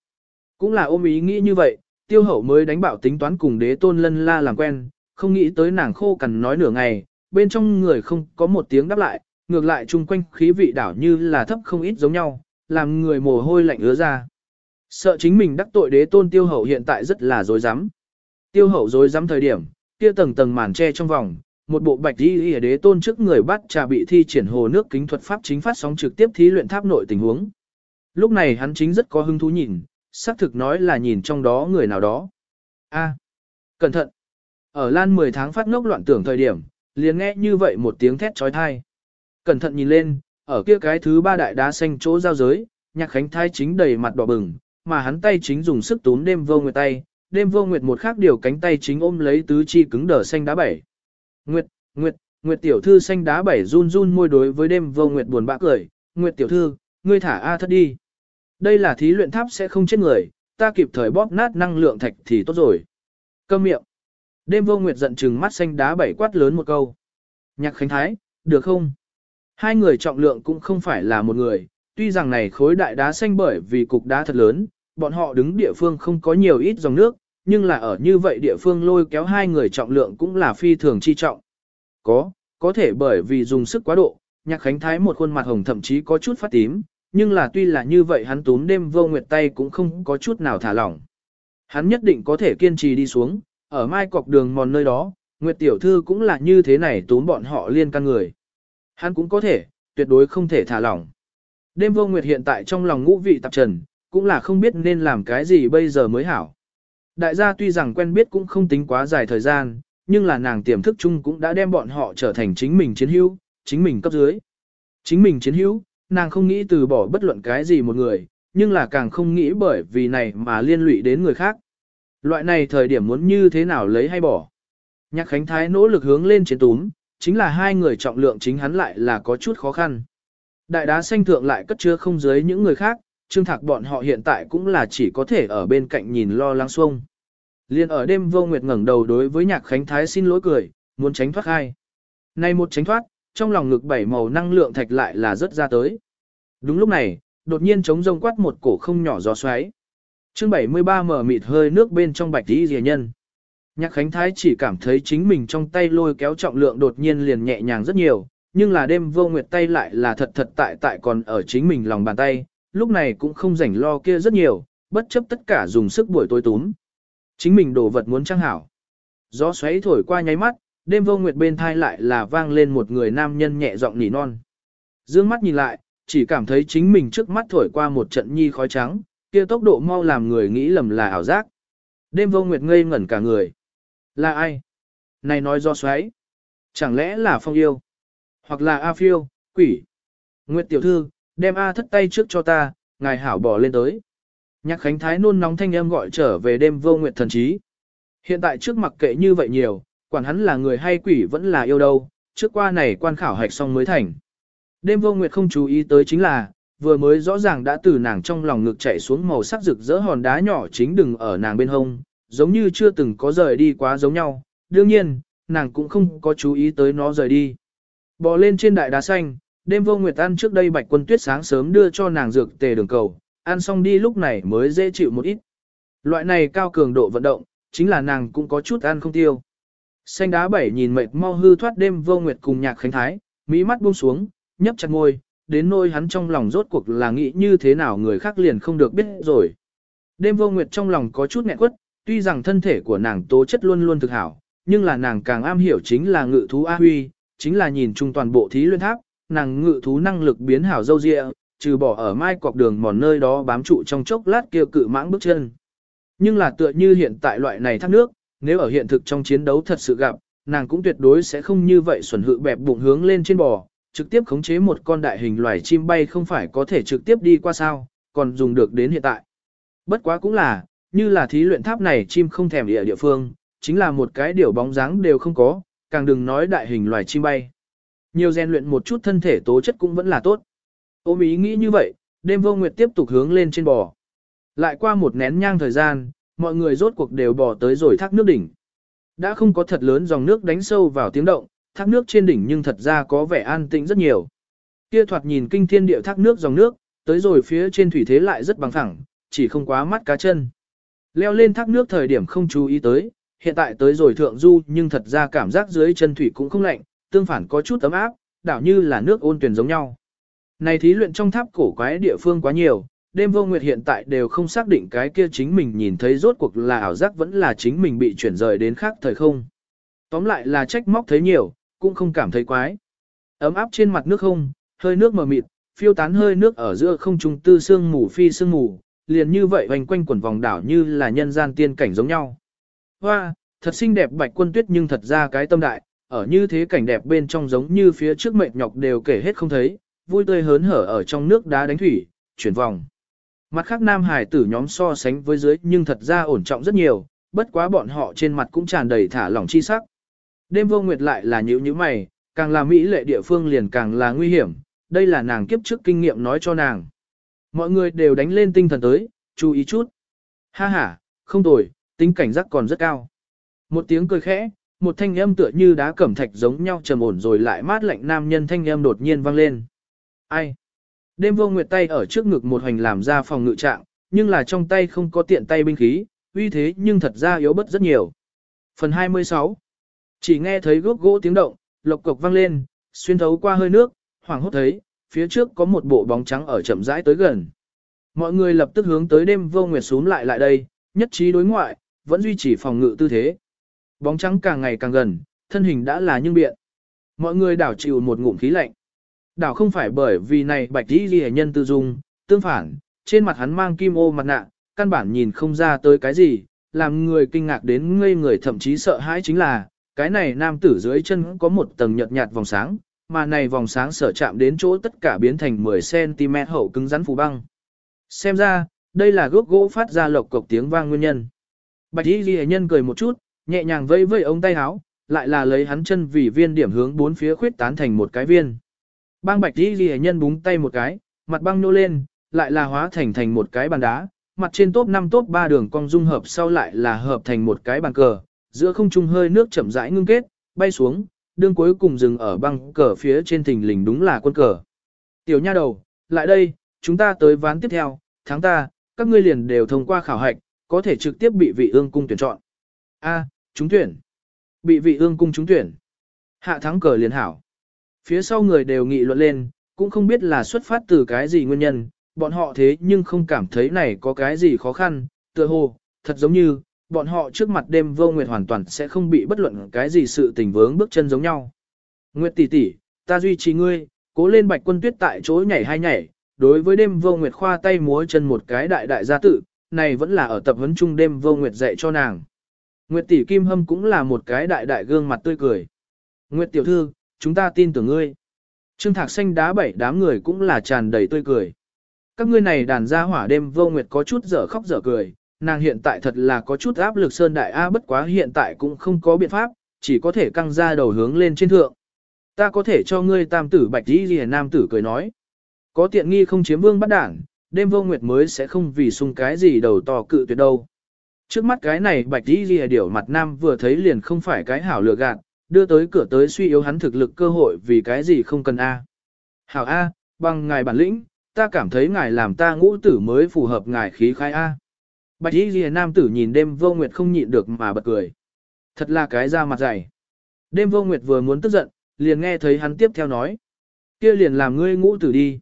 Cũng là ôm ý nghĩ như vậy, tiêu hậu mới đánh bảo tính toán cùng đế tôn lân la làm quen, không nghĩ tới nàng khô cằn nói nửa ngày, bên trong người không có một tiếng đáp lại, ngược lại chung quanh khí vị đảo như là thấp không ít giống nhau, làm người mồ hôi lạnh ứa ra. Sợ chính mình đắc tội đế tôn tiêu hậu hiện tại rất là dối rắm Tiêu hậu dối rắm thời điểm, kia tầng tầng màn che trong vòng, một bộ bạch y ở đế tôn trước người bắt trà bị thi triển hồ nước kính thuật pháp chính phát sóng trực tiếp thí luyện tháp nội tình huống. Lúc này hắn chính rất có hứng thú nhìn, xác thực nói là nhìn trong đó người nào đó. A, cẩn thận. Ở Lan 10 tháng phát ngốc loạn tưởng thời điểm, liền nghe như vậy một tiếng thét trói thai. Cẩn thận nhìn lên, ở kia cái thứ ba đại đá xanh chỗ giao giới, nhạc khánh thai chính đầy mặt đỏ bừng, mà hắn tay chính dùng sức túm đêm vô nguyệt tay, đêm vô nguyệt một khác điều cánh tay chính ôm lấy tứ chi cứng đờ xanh đá bảy. Nguyệt, Nguyệt, Nguyệt tiểu thư xanh đá bảy run run môi đối với đêm vô Nguyệt buồn bã cười, Nguyệt tiểu thư, ngươi thả A thất đi. Đây là thí luyện tháp sẽ không chết người, ta kịp thời bóp nát năng lượng thạch thì tốt rồi. Câm miệng. Đêm vô Nguyệt giận chừng mắt xanh đá bảy quát lớn một câu. Nhạc khánh thái, được không? Hai người trọng lượng cũng không phải là một người, tuy rằng này khối đại đá xanh bởi vì cục đá thật lớn, bọn họ đứng địa phương không có nhiều ít dòng nước, nhưng là ở như vậy địa phương lôi kéo hai người trọng lượng cũng là phi thường chi trọng. Có, có thể bởi vì dùng sức quá độ, nhạc khánh thái một khuôn mặt hồng thậm chí có chút phát tím, nhưng là tuy là như vậy hắn túm đêm vô nguyệt tay cũng không có chút nào thả lỏng. Hắn nhất định có thể kiên trì đi xuống, ở mai cọc đường mòn nơi đó, Nguyệt tiểu thư cũng là như thế này túm bọn họ liên căn người. Hắn cũng có thể, tuyệt đối không thể thả lỏng. Đêm vô Nguyệt hiện tại trong lòng ngũ vị tạp trần, cũng là không biết nên làm cái gì bây giờ mới hảo. Đại gia tuy rằng quen biết cũng không tính quá dài thời gian, nhưng là nàng tiềm thức chung cũng đã đem bọn họ trở thành chính mình chiến hữu, chính mình cấp dưới. Chính mình chiến hữu, nàng không nghĩ từ bỏ bất luận cái gì một người, nhưng là càng không nghĩ bởi vì này mà liên lụy đến người khác. Loại này thời điểm muốn như thế nào lấy hay bỏ. Nhạc Khánh Thái nỗ lực hướng lên chiến túm, chính là hai người trọng lượng chính hắn lại là có chút khó khăn. Đại đá xanh thượng lại cất chứa không dưới những người khác, Trương Thạc bọn họ hiện tại cũng là chỉ có thể ở bên cạnh nhìn lo lắng xuông. Liên ở đêm vô nguyệt ngẩng đầu đối với nhạc khánh thái xin lỗi cười, muốn tránh thoát hai. Này một tránh thoát, trong lòng ngực bảy màu năng lượng thạch lại là rất ra tới. Đúng lúc này, đột nhiên chống rông quát một cổ không nhỏ gió xoáy. Chương 73 mở mịt hơi nước bên trong bạch tí rìa nhân. Nhạc Khánh Thái chỉ cảm thấy chính mình trong tay lôi kéo trọng lượng đột nhiên liền nhẹ nhàng rất nhiều, nhưng là đêm vô nguyệt tay lại là thật thật tại tại còn ở chính mình lòng bàn tay, lúc này cũng không rảnh lo kia rất nhiều, bất chấp tất cả dùng sức buổi tối túm. Chính mình đồ vật muốn trang hảo. Gió xoáy thổi qua nháy mắt, đêm vô nguyệt bên thai lại là vang lên một người nam nhân nhẹ giọng nỉ non. Dương mắt nhìn lại, chỉ cảm thấy chính mình trước mắt thổi qua một trận nhi khói trắng, kia tốc độ mau làm người nghĩ lầm là ảo giác. Đêm vô nguyệt ngây ngẩn cả người. Là ai? Này nói do xoáy. Chẳng lẽ là phong yêu? Hoặc là A phiêu, quỷ? Nguyệt tiểu thư, đem A thất tay trước cho ta, ngài hảo bỏ lên tới. Nhạc Khánh Thái nôn nóng thanh âm gọi trở về đêm vô nguyệt thần trí. Hiện tại trước mặc kệ như vậy nhiều, quản hắn là người hay quỷ vẫn là yêu đâu, trước qua này quan khảo hạch xong mới thành. Đêm vô nguyệt không chú ý tới chính là, vừa mới rõ ràng đã từ nàng trong lòng ngực chạy xuống màu sắc rực rỡ hòn đá nhỏ chính đừng ở nàng bên hông, giống như chưa từng có rời đi quá giống nhau. Đương nhiên, nàng cũng không có chú ý tới nó rời đi. Bò lên trên đại đá xanh, đêm vô nguyệt ăn trước đây bạch quân tuyết sáng sớm đưa cho nàng dược tề đường cầu, ăn xong đi lúc này mới dễ chịu một ít. Loại này cao cường độ vận động, chính là nàng cũng có chút ăn không tiêu. Xanh đá bảy nhìn mệt mau hư thoát đêm vô nguyệt cùng nhạc khánh thái, mỹ mắt buông xuống, nhấp chặt ngôi, đến nôi hắn trong lòng rốt cuộc là nghĩ như thế nào người khác liền không được biết rồi. Đêm vô nguyệt trong lòng có chút nghẹn quất, tuy rằng thân thể của nàng tố chất luôn luôn thực hảo, nhưng là nàng càng am hiểu chính là ngự thú A Huy, chính là nhìn chung toàn bộ thí luyện tháp, nàng ngự thú năng lực biến hảo dâu dịa, trừ bỏ ở mai cọc đường mòn nơi đó bám trụ trong chốc lát kia cự mãng bước chân. Nhưng là tựa như hiện tại loại này thác nước, nếu ở hiện thực trong chiến đấu thật sự gặp, nàng cũng tuyệt đối sẽ không như vậy xuẩn hự bẹp bụng hướng lên trên bò, trực tiếp khống chế một con đại hình loài chim bay không phải có thể trực tiếp đi qua sao, còn dùng được đến hiện tại. Bất quá cũng là, như là thí luyện tháp này chim không thèm địa địa phương, chính là một cái điều bóng dáng đều không có, càng đừng nói đại hình loài chim bay. Nhiều rèn luyện một chút thân thể tố chất cũng vẫn là tốt. Ôm ý nghĩ như vậy, đêm vô nguyệt tiếp tục hướng lên trên bò. Lại qua một nén nhang thời gian, mọi người rốt cuộc đều bò tới rồi thác nước đỉnh. Đã không có thật lớn dòng nước đánh sâu vào tiếng động, thác nước trên đỉnh nhưng thật ra có vẻ an tĩnh rất nhiều. Kia thoạt nhìn kinh thiên địa thác nước dòng nước, tới rồi phía trên thủy thế lại rất bằng thẳng, chỉ không quá mắt cá chân. Leo lên thác nước thời điểm không chú ý tới, hiện tại tới rồi thượng du nhưng thật ra cảm giác dưới chân thủy cũng không lạnh, tương phản có chút ấm áp, đảo như là nước ôn tuyển giống nhau. Này thí luyện trong tháp cổ quái địa phương quá nhiều, đêm vô nguyệt hiện tại đều không xác định cái kia chính mình nhìn thấy rốt cuộc là ảo giác vẫn là chính mình bị chuyển rời đến khác thời không. Tóm lại là trách móc thấy nhiều, cũng không cảm thấy quái. Ấm áp trên mặt nước không, hơi nước mờ mịt, phiêu tán hơi nước ở giữa không trung tư sương mù phi sương mù, liền như vậy vành quanh quần vòng đảo như là nhân gian tiên cảnh giống nhau. Hoa, thật xinh đẹp bạch quân tuyết nhưng thật ra cái tâm đại, ở như thế cảnh đẹp bên trong giống như phía trước mệt nhọc đều kể hết không thấy, vui tươi hớn hở ở trong nước đá đánh thủy, chuyển vòng. Mặt khác nam hải tử nhóm so sánh với dưới nhưng thật ra ổn trọng rất nhiều, bất quá bọn họ trên mặt cũng tràn đầy thả lỏng chi sắc. Đêm vô nguyệt lại là nhữ như mày, càng là mỹ lệ địa phương liền càng là nguy hiểm, đây là nàng kiếp trước kinh nghiệm nói cho nàng. Mọi người đều đánh lên tinh thần tới, chú ý chút. Ha ha, không tồi, tính cảnh giác còn rất cao. Một tiếng cười khẽ, một thanh âm tựa như đá cẩm thạch giống nhau trầm ổn rồi lại mát lạnh nam nhân thanh âm đột nhiên vang lên. Ai? Đêm vô nguyệt tay ở trước ngực một hành làm ra phòng ngự trạng, nhưng là trong tay không có tiện tay binh khí, uy thế nhưng thật ra yếu bất rất nhiều. Phần 26 Chỉ nghe thấy gốc gỗ tiếng động, lộc cộc vang lên, xuyên thấu qua hơi nước, hoàng hốt thấy, phía trước có một bộ bóng trắng ở chậm rãi tới gần. Mọi người lập tức hướng tới đêm vô nguyệt xuống lại lại đây, nhất trí đối ngoại, vẫn duy trì phòng ngự tư thế. Bóng trắng càng ngày càng gần, thân hình đã là nhưng biện. Mọi người đảo chịu một ngụm khí lạnh. Đảo không phải bởi vì này bạch đi ghi nhân tư dung, tương phản, trên mặt hắn mang kim ô mặt nạ, căn bản nhìn không ra tới cái gì, làm người kinh ngạc đến ngây người thậm chí sợ hãi chính là, cái này nam tử dưới chân có một tầng nhợt nhạt vòng sáng, mà này vòng sáng sở chạm đến chỗ tất cả biến thành 10cm hậu cứng rắn phủ băng. Xem ra, đây là gốc gỗ phát ra lộc cộc tiếng vang nguyên nhân. Bạch y ghi nhân cười một chút, nhẹ nhàng vây vây ống tay áo, lại là lấy hắn chân vì viên điểm hướng bốn phía khuyết tán thành một cái viên. Bang bạch đi ghi nhân búng tay một cái, mặt băng nô lên, lại là hóa thành thành một cái bàn đá, mặt trên top 5 top 3 đường cong dung hợp sau lại là hợp thành một cái bàn cờ, giữa không trung hơi nước chậm rãi ngưng kết, bay xuống, đương cuối cùng dừng ở băng cờ phía trên thình lình đúng là quân cờ. Tiểu nha đầu, lại đây, chúng ta tới ván tiếp theo, tháng ta, các ngươi liền đều thông qua khảo hạch, có thể trực tiếp bị vị ương cung tuyển chọn. A, chúng tuyển. Bị vị ương cung chúng tuyển. Hạ thắng cờ liền hảo. Phía sau người đều nghị luận lên, cũng không biết là xuất phát từ cái gì nguyên nhân, bọn họ thế nhưng không cảm thấy này có cái gì khó khăn, tựa hồ, thật giống như, bọn họ trước mặt đêm vô nguyệt hoàn toàn sẽ không bị bất luận cái gì sự tình vướng bước chân giống nhau. Nguyệt tỷ tỷ, ta duy trì ngươi, cố lên bạch quân tuyết tại chỗ nhảy hai nhảy, đối với đêm vô nguyệt khoa tay múa chân một cái đại đại gia tự, này vẫn là ở tập huấn chung đêm vô nguyệt dạy cho nàng. Nguyệt tỷ kim hâm cũng là một cái đại đại gương mặt tươi cười. Nguyệt tiểu thư, chúng ta tin tưởng ngươi. Trương Thạc xanh đá bảy đám người cũng là tràn đầy tươi cười. Các ngươi này đàn gia hỏa đêm vô nguyệt có chút dở khóc dở cười, nàng hiện tại thật là có chút áp lực sơn đại A bất quá hiện tại cũng không có biện pháp, chỉ có thể căng ra đầu hướng lên trên thượng. Ta có thể cho ngươi tam tử bạch đi gì nam tử cười nói. Có tiện nghi không chiếm vương bắt đảng, đêm vô nguyệt mới sẽ không vì sung cái gì đầu to cự tuyệt đâu. Trước mắt cái này bạch đi ghi điểu mặt nam vừa thấy liền không phải cái hảo lừa gạt, đưa tới cửa tới suy yếu hắn thực lực cơ hội vì cái gì không cần A. Hảo A, bằng ngài bản lĩnh, ta cảm thấy ngài làm ta ngũ tử mới phù hợp ngài khí khai A. Bạch y ghi nam tử nhìn đêm vô nguyệt không nhịn được mà bật cười. Thật là cái da mặt dày. Đêm vô nguyệt vừa muốn tức giận, liền nghe thấy hắn tiếp theo nói. kia liền làm ngươi ngũ tử đi.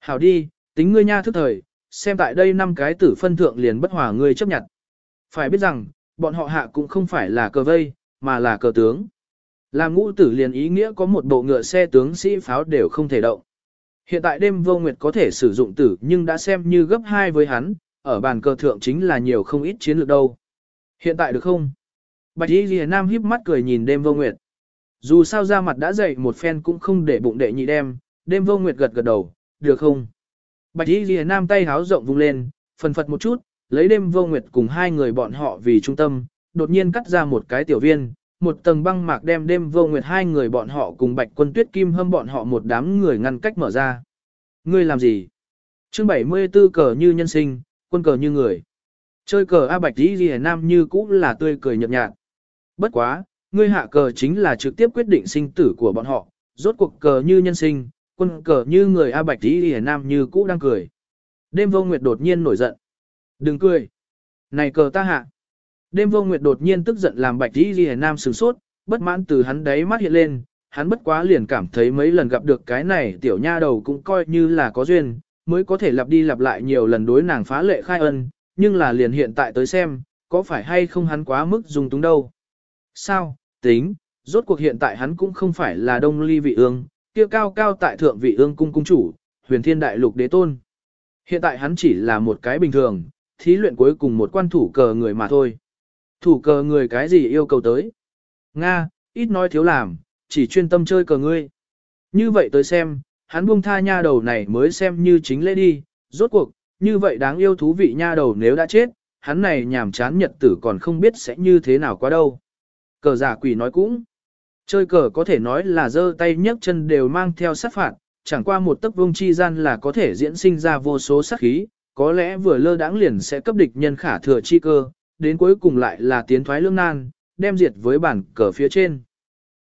Hảo đi, tính ngươi nha thức thời, xem tại đây năm cái tử phân thượng liền bất hòa ngươi chấp nhận. Phải biết rằng, bọn họ hạ cũng không phải là cờ vây, mà là cờ tướng. Làm ngũ tử liền ý nghĩa có một bộ ngựa xe tướng sĩ pháo đều không thể động. Hiện tại đêm vô nguyệt có thể sử dụng tử nhưng đã xem như gấp hai với hắn, ở bàn cờ thượng chính là nhiều không ít chiến lược đâu. Hiện tại được không? Bạch Y Lìa Nam híp mắt cười nhìn đêm vô nguyệt. Dù sao ra mặt đã dậy một phen cũng không để bụng đệ nhị đem, đêm vô nguyệt gật gật đầu, được không? Bạch Y Lìa Nam tay háo rộng vung lên, phần phật một chút, lấy đêm vô nguyệt cùng hai người bọn họ vì trung tâm, đột nhiên cắt ra một cái tiểu viên, một tầng băng mạc đem đêm vô nguyệt hai người bọn họ cùng bạch quân tuyết kim hâm bọn họ một đám người ngăn cách mở ra. Ngươi làm gì? chương 74 cờ như nhân sinh, quân cờ như người. Chơi cờ A Bạch Dĩ Ghi Nam như cũ là tươi cười nhợt nhạt. Bất quá, ngươi hạ cờ chính là trực tiếp quyết định sinh tử của bọn họ, rốt cuộc cờ như nhân sinh, quân cờ như người A Bạch Dĩ Ghi Nam như cũ đang cười. Đêm vô nguyệt đột nhiên nổi giận. Đừng cười. Này cờ ta hạ. Đêm vô nguyệt đột nhiên tức giận làm Bạch đi Ghi Nam sửng sốt, bất mãn từ hắn đấy mắt hiện lên, hắn bất quá liền cảm thấy mấy lần gặp được cái này tiểu nha đầu cũng coi như là có duyên, mới có thể lặp đi lặp lại nhiều lần đối nàng phá lệ khai ân, nhưng là liền hiện tại tới xem, có phải hay không hắn quá mức dùng túng đâu. Sao, tính, rốt cuộc hiện tại hắn cũng không phải là đông ly vị ương, kia cao cao tại thượng vị ương cung cung chủ, huyền thiên đại lục đế tôn. Hiện tại hắn chỉ là một cái bình thường, thí luyện cuối cùng một quan thủ cờ người mà thôi. Thủ cờ người cái gì yêu cầu tới? Nga, ít nói thiếu làm, chỉ chuyên tâm chơi cờ ngươi. Như vậy tới xem, hắn buông tha nha đầu này mới xem như chính lễ đi, rốt cuộc, như vậy đáng yêu thú vị nha đầu nếu đã chết, hắn này nhảm chán nhật tử còn không biết sẽ như thế nào qua đâu. Cờ giả quỷ nói cũng, Chơi cờ có thể nói là giơ tay nhấc chân đều mang theo sát phạt, chẳng qua một tấc vương chi gian là có thể diễn sinh ra vô số sát khí, có lẽ vừa lơ đãng liền sẽ cấp địch nhân khả thừa chi cơ, đến cuối cùng lại là tiến thoái lương nan, đem diệt với bản cờ phía trên.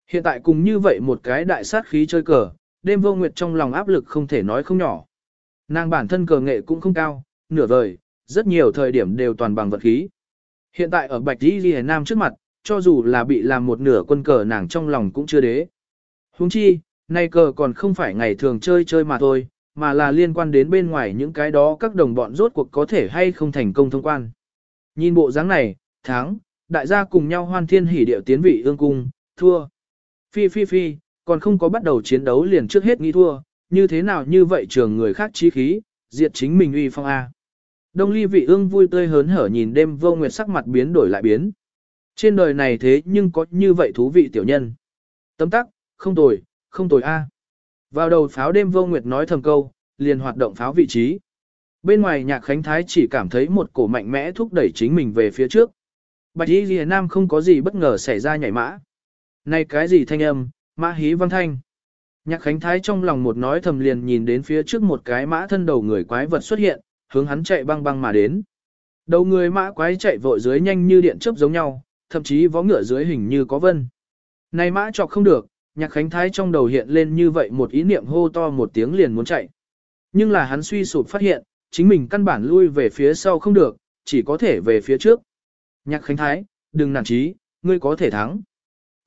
Hiện tại cùng như vậy một cái đại sát khí chơi cờ, đêm vô nguyệt trong lòng áp lực không thể nói không nhỏ. Nàng bản thân cờ nghệ cũng không cao, nửa vời, rất nhiều thời điểm đều toàn bằng vật khí. Hiện tại ở Bạch Di Ghi Nam trước mặt, cho dù là bị làm một nửa quân cờ nàng trong lòng cũng chưa đế. Huống chi, nay cờ còn không phải ngày thường chơi chơi mà thôi, mà là liên quan đến bên ngoài những cái đó các đồng bọn rốt cuộc có thể hay không thành công thông quan. Nhìn bộ dáng này, thắng, đại gia cùng nhau hoan thiên hỉ điệu tiến vị ương cung, thua. Phi phi phi, còn không có bắt đầu chiến đấu liền trước hết nghĩ thua, như thế nào như vậy trường người khác chí khí, diệt chính mình uy phong A. Đông ly vị ương vui tươi hớn hở nhìn đêm vô nguyệt sắc mặt biến đổi lại biến. Trên đời này thế nhưng có như vậy thú vị tiểu nhân. Tấm tắc, không tồi, không tồi A. Vào đầu pháo đêm vô nguyệt nói thầm câu, liền hoạt động pháo vị trí. Bên ngoài nhạc khánh thái chỉ cảm thấy một cổ mạnh mẽ thúc đẩy chính mình về phía trước. Bạch y lìa nam không có gì bất ngờ xảy ra nhảy mã. Này cái gì thanh âm, mã hí văn thanh. Nhạc khánh thái trong lòng một nói thầm liền nhìn đến phía trước một cái mã thân đầu người quái vật xuất hiện, hướng hắn chạy băng băng mà đến. Đầu người mã quái chạy vội dưới nhanh như điện chớp giống nhau, thậm chí vó ngựa dưới hình như có vân. Này mã chọc không được, nhạc khánh thái trong đầu hiện lên như vậy một ý niệm hô to một tiếng liền muốn chạy. Nhưng là hắn suy sụp phát hiện, chính mình căn bản lui về phía sau không được, chỉ có thể về phía trước. Nhạc khánh thái, đừng nản chí, ngươi có thể thắng.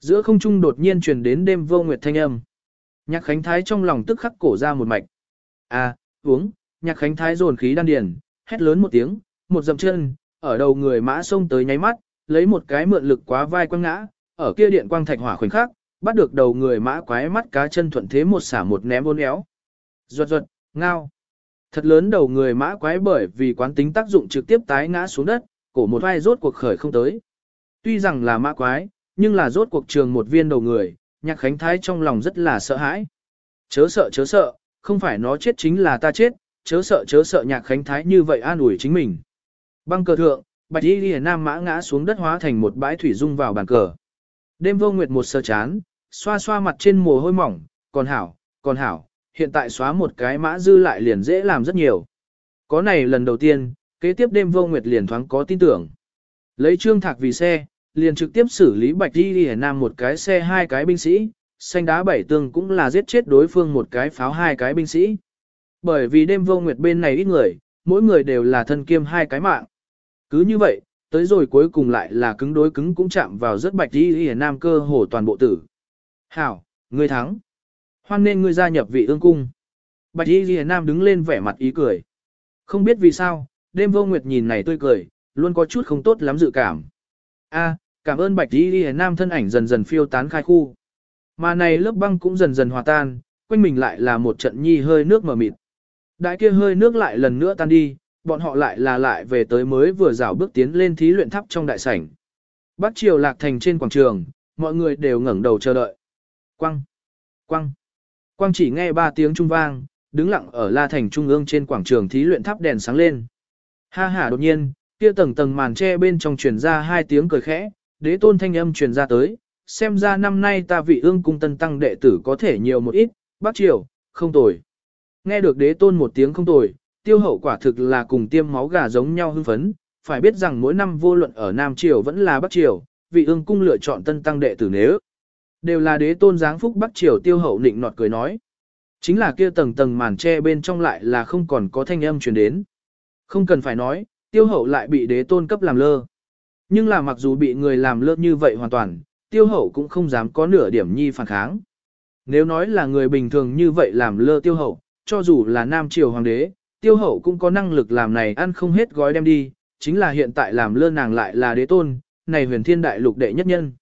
Giữa không trung đột nhiên truyền đến đêm vô nguyệt thanh âm. Nhạc khánh thái trong lòng tức khắc cổ ra một mạch. À, uống, nhạc khánh thái dồn khí đan điền, hét lớn một tiếng, một dậm chân, ở đầu người mã xông tới nháy mắt, lấy một cái mượn lực quá vai quăng ngã, ở kia điện quang thạch hỏa khoảnh khắc, bắt được đầu người mã quái mắt cá chân thuận thế một xả một ném bốn éo. Ruột ruột, ngao. Thật lớn đầu người mã quái bởi vì quán tính tác dụng trực tiếp tái ngã xuống đất, cổ một vai rốt cuộc khởi không tới. Tuy rằng là mã quái, nhưng là rốt cuộc trường một viên đầu người, nhạc khánh thái trong lòng rất là sợ hãi. Chớ sợ chớ sợ, không phải nó chết chính là ta chết, chớ sợ chớ sợ nhạc khánh thái như vậy an ủi chính mình. Băng cờ thượng, bạch y nam mã ngã xuống đất hóa thành một bãi thủy dung vào bàn cờ. Đêm vô nguyệt một sơ chán, xoa xoa mặt trên mồ hôi mỏng, còn hảo, còn hảo, hiện tại xóa một cái mã dư lại liền dễ làm rất nhiều. Có này lần đầu tiên, kế tiếp đêm vô nguyệt liền thoáng có tin tưởng. Lấy trương thạc vì xe, liền trực tiếp xử lý bạch đi đi nam một cái xe hai cái binh sĩ, xanh đá bảy tương cũng là giết chết đối phương một cái pháo hai cái binh sĩ. Bởi vì đêm vô nguyệt bên này ít người, mỗi người đều là thân kiêm hai cái mạng. Cứ như vậy, tới rồi cuối cùng lại là cứng đối cứng cũng chạm vào rất bạch đi đi nam cơ hồ toàn bộ tử. Hảo, ngươi thắng. Hoan nên ngươi gia nhập vị ương cung. Bạch y ghi nam đứng lên vẻ mặt ý cười. Không biết vì sao, đêm vô nguyệt nhìn này tươi cười, luôn có chút không tốt lắm dự cảm. A, cảm ơn bạch y ghi nam thân ảnh dần dần phiêu tán khai khu. Mà này lớp băng cũng dần dần hòa tan, quanh mình lại là một trận nhi hơi nước mờ mịt. Đại kia hơi nước lại lần nữa tan đi, bọn họ lại là lại về tới mới vừa rảo bước tiến lên thí luyện tháp trong đại sảnh. Bắc triều lạc thành trên quảng trường, mọi người đều ngẩng đầu chờ đợi. Quăng! Quăng! Quang chỉ nghe ba tiếng trung vang, đứng lặng ở La Thành trung ương trên quảng trường thí luyện tháp đèn sáng lên. Ha ha đột nhiên, kia tầng tầng màn tre bên trong truyền ra hai tiếng cười khẽ, đế tôn thanh âm truyền ra tới, xem ra năm nay ta vị ương cung tân tăng đệ tử có thể nhiều một ít, bác triều, không tồi. Nghe được đế tôn một tiếng không tồi, tiêu hậu quả thực là cùng tiêm máu gà giống nhau hưng phấn, phải biết rằng mỗi năm vô luận ở Nam Triều vẫn là Bắc Triều, vị ương cung lựa chọn tân tăng đệ tử nếu. Đều là đế tôn giáng phúc Bắc Triều tiêu hậu nịnh nọt cười nói. Chính là kia tầng tầng màn tre bên trong lại là không còn có thanh âm truyền đến. Không cần phải nói, tiêu hậu lại bị đế tôn cấp làm lơ. Nhưng là mặc dù bị người làm lơ như vậy hoàn toàn, tiêu hậu cũng không dám có nửa điểm nhi phản kháng. Nếu nói là người bình thường như vậy làm lơ tiêu hậu, cho dù là nam triều hoàng đế, tiêu hậu cũng có năng lực làm này ăn không hết gói đem đi, chính là hiện tại làm lơ nàng lại là đế tôn, này huyền thiên đại lục đệ nhất nhân.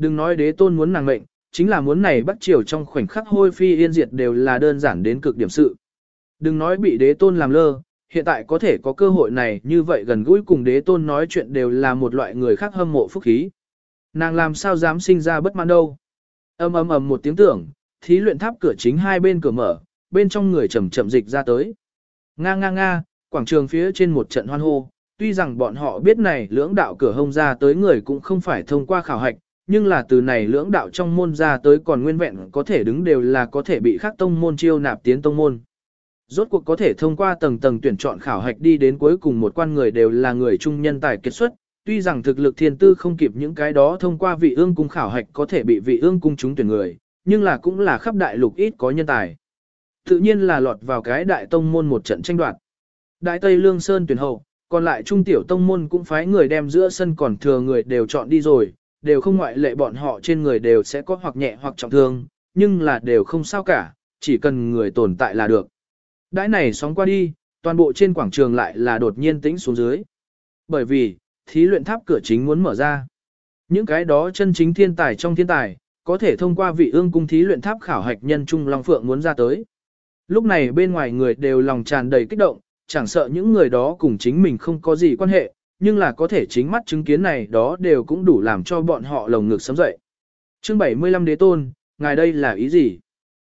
Đừng nói đế tôn muốn nàng mệnh, chính là muốn này bắt triều trong khoảnh khắc hôi phi yên diệt đều là đơn giản đến cực điểm sự. Đừng nói bị đế tôn làm lơ, hiện tại có thể có cơ hội này như vậy gần gũi cùng đế tôn nói chuyện đều là một loại người khác hâm mộ phúc khí. Nàng làm sao dám sinh ra bất mãn đâu. ầm ầm ầm một tiếng tưởng, thí luyện tháp cửa chính hai bên cửa mở, bên trong người chậm chậm dịch ra tới. Nga nga nga, quảng trường phía trên một trận hoan hô, tuy rằng bọn họ biết này lưỡng đạo cửa hông ra tới người cũng không phải thông qua khảo hạch, nhưng là từ này lưỡng đạo trong môn ra tới còn nguyên vẹn có thể đứng đều là có thể bị khác tông môn chiêu nạp tiến tông môn. Rốt cuộc có thể thông qua tầng tầng tuyển chọn khảo hạch đi đến cuối cùng một quan người đều là người trung nhân tài kết xuất, tuy rằng thực lực thiên tư không kịp những cái đó thông qua vị ương cung khảo hạch có thể bị vị ương cung chúng tuyển người, nhưng là cũng là khắp đại lục ít có nhân tài. Tự nhiên là lọt vào cái đại tông môn một trận tranh đoạt. Đại Tây Lương Sơn tuyển hậu, còn lại trung tiểu tông môn cũng phái người đem giữa sân còn thừa người đều chọn đi rồi, đều không ngoại lệ bọn họ trên người đều sẽ có hoặc nhẹ hoặc trọng thương, nhưng là đều không sao cả, chỉ cần người tồn tại là được. Đãi này sóng qua đi, toàn bộ trên quảng trường lại là đột nhiên tĩnh xuống dưới. Bởi vì, thí luyện tháp cửa chính muốn mở ra. Những cái đó chân chính thiên tài trong thiên tài, có thể thông qua vị ương cung thí luyện tháp khảo hạch nhân trung Long Phượng muốn ra tới. Lúc này bên ngoài người đều lòng tràn đầy kích động, chẳng sợ những người đó cùng chính mình không có gì quan hệ, nhưng là có thể chính mắt chứng kiến này đó đều cũng đủ làm cho bọn họ lồng ngực sấm dậy. Chương 75 đế tôn, ngài đây là ý gì?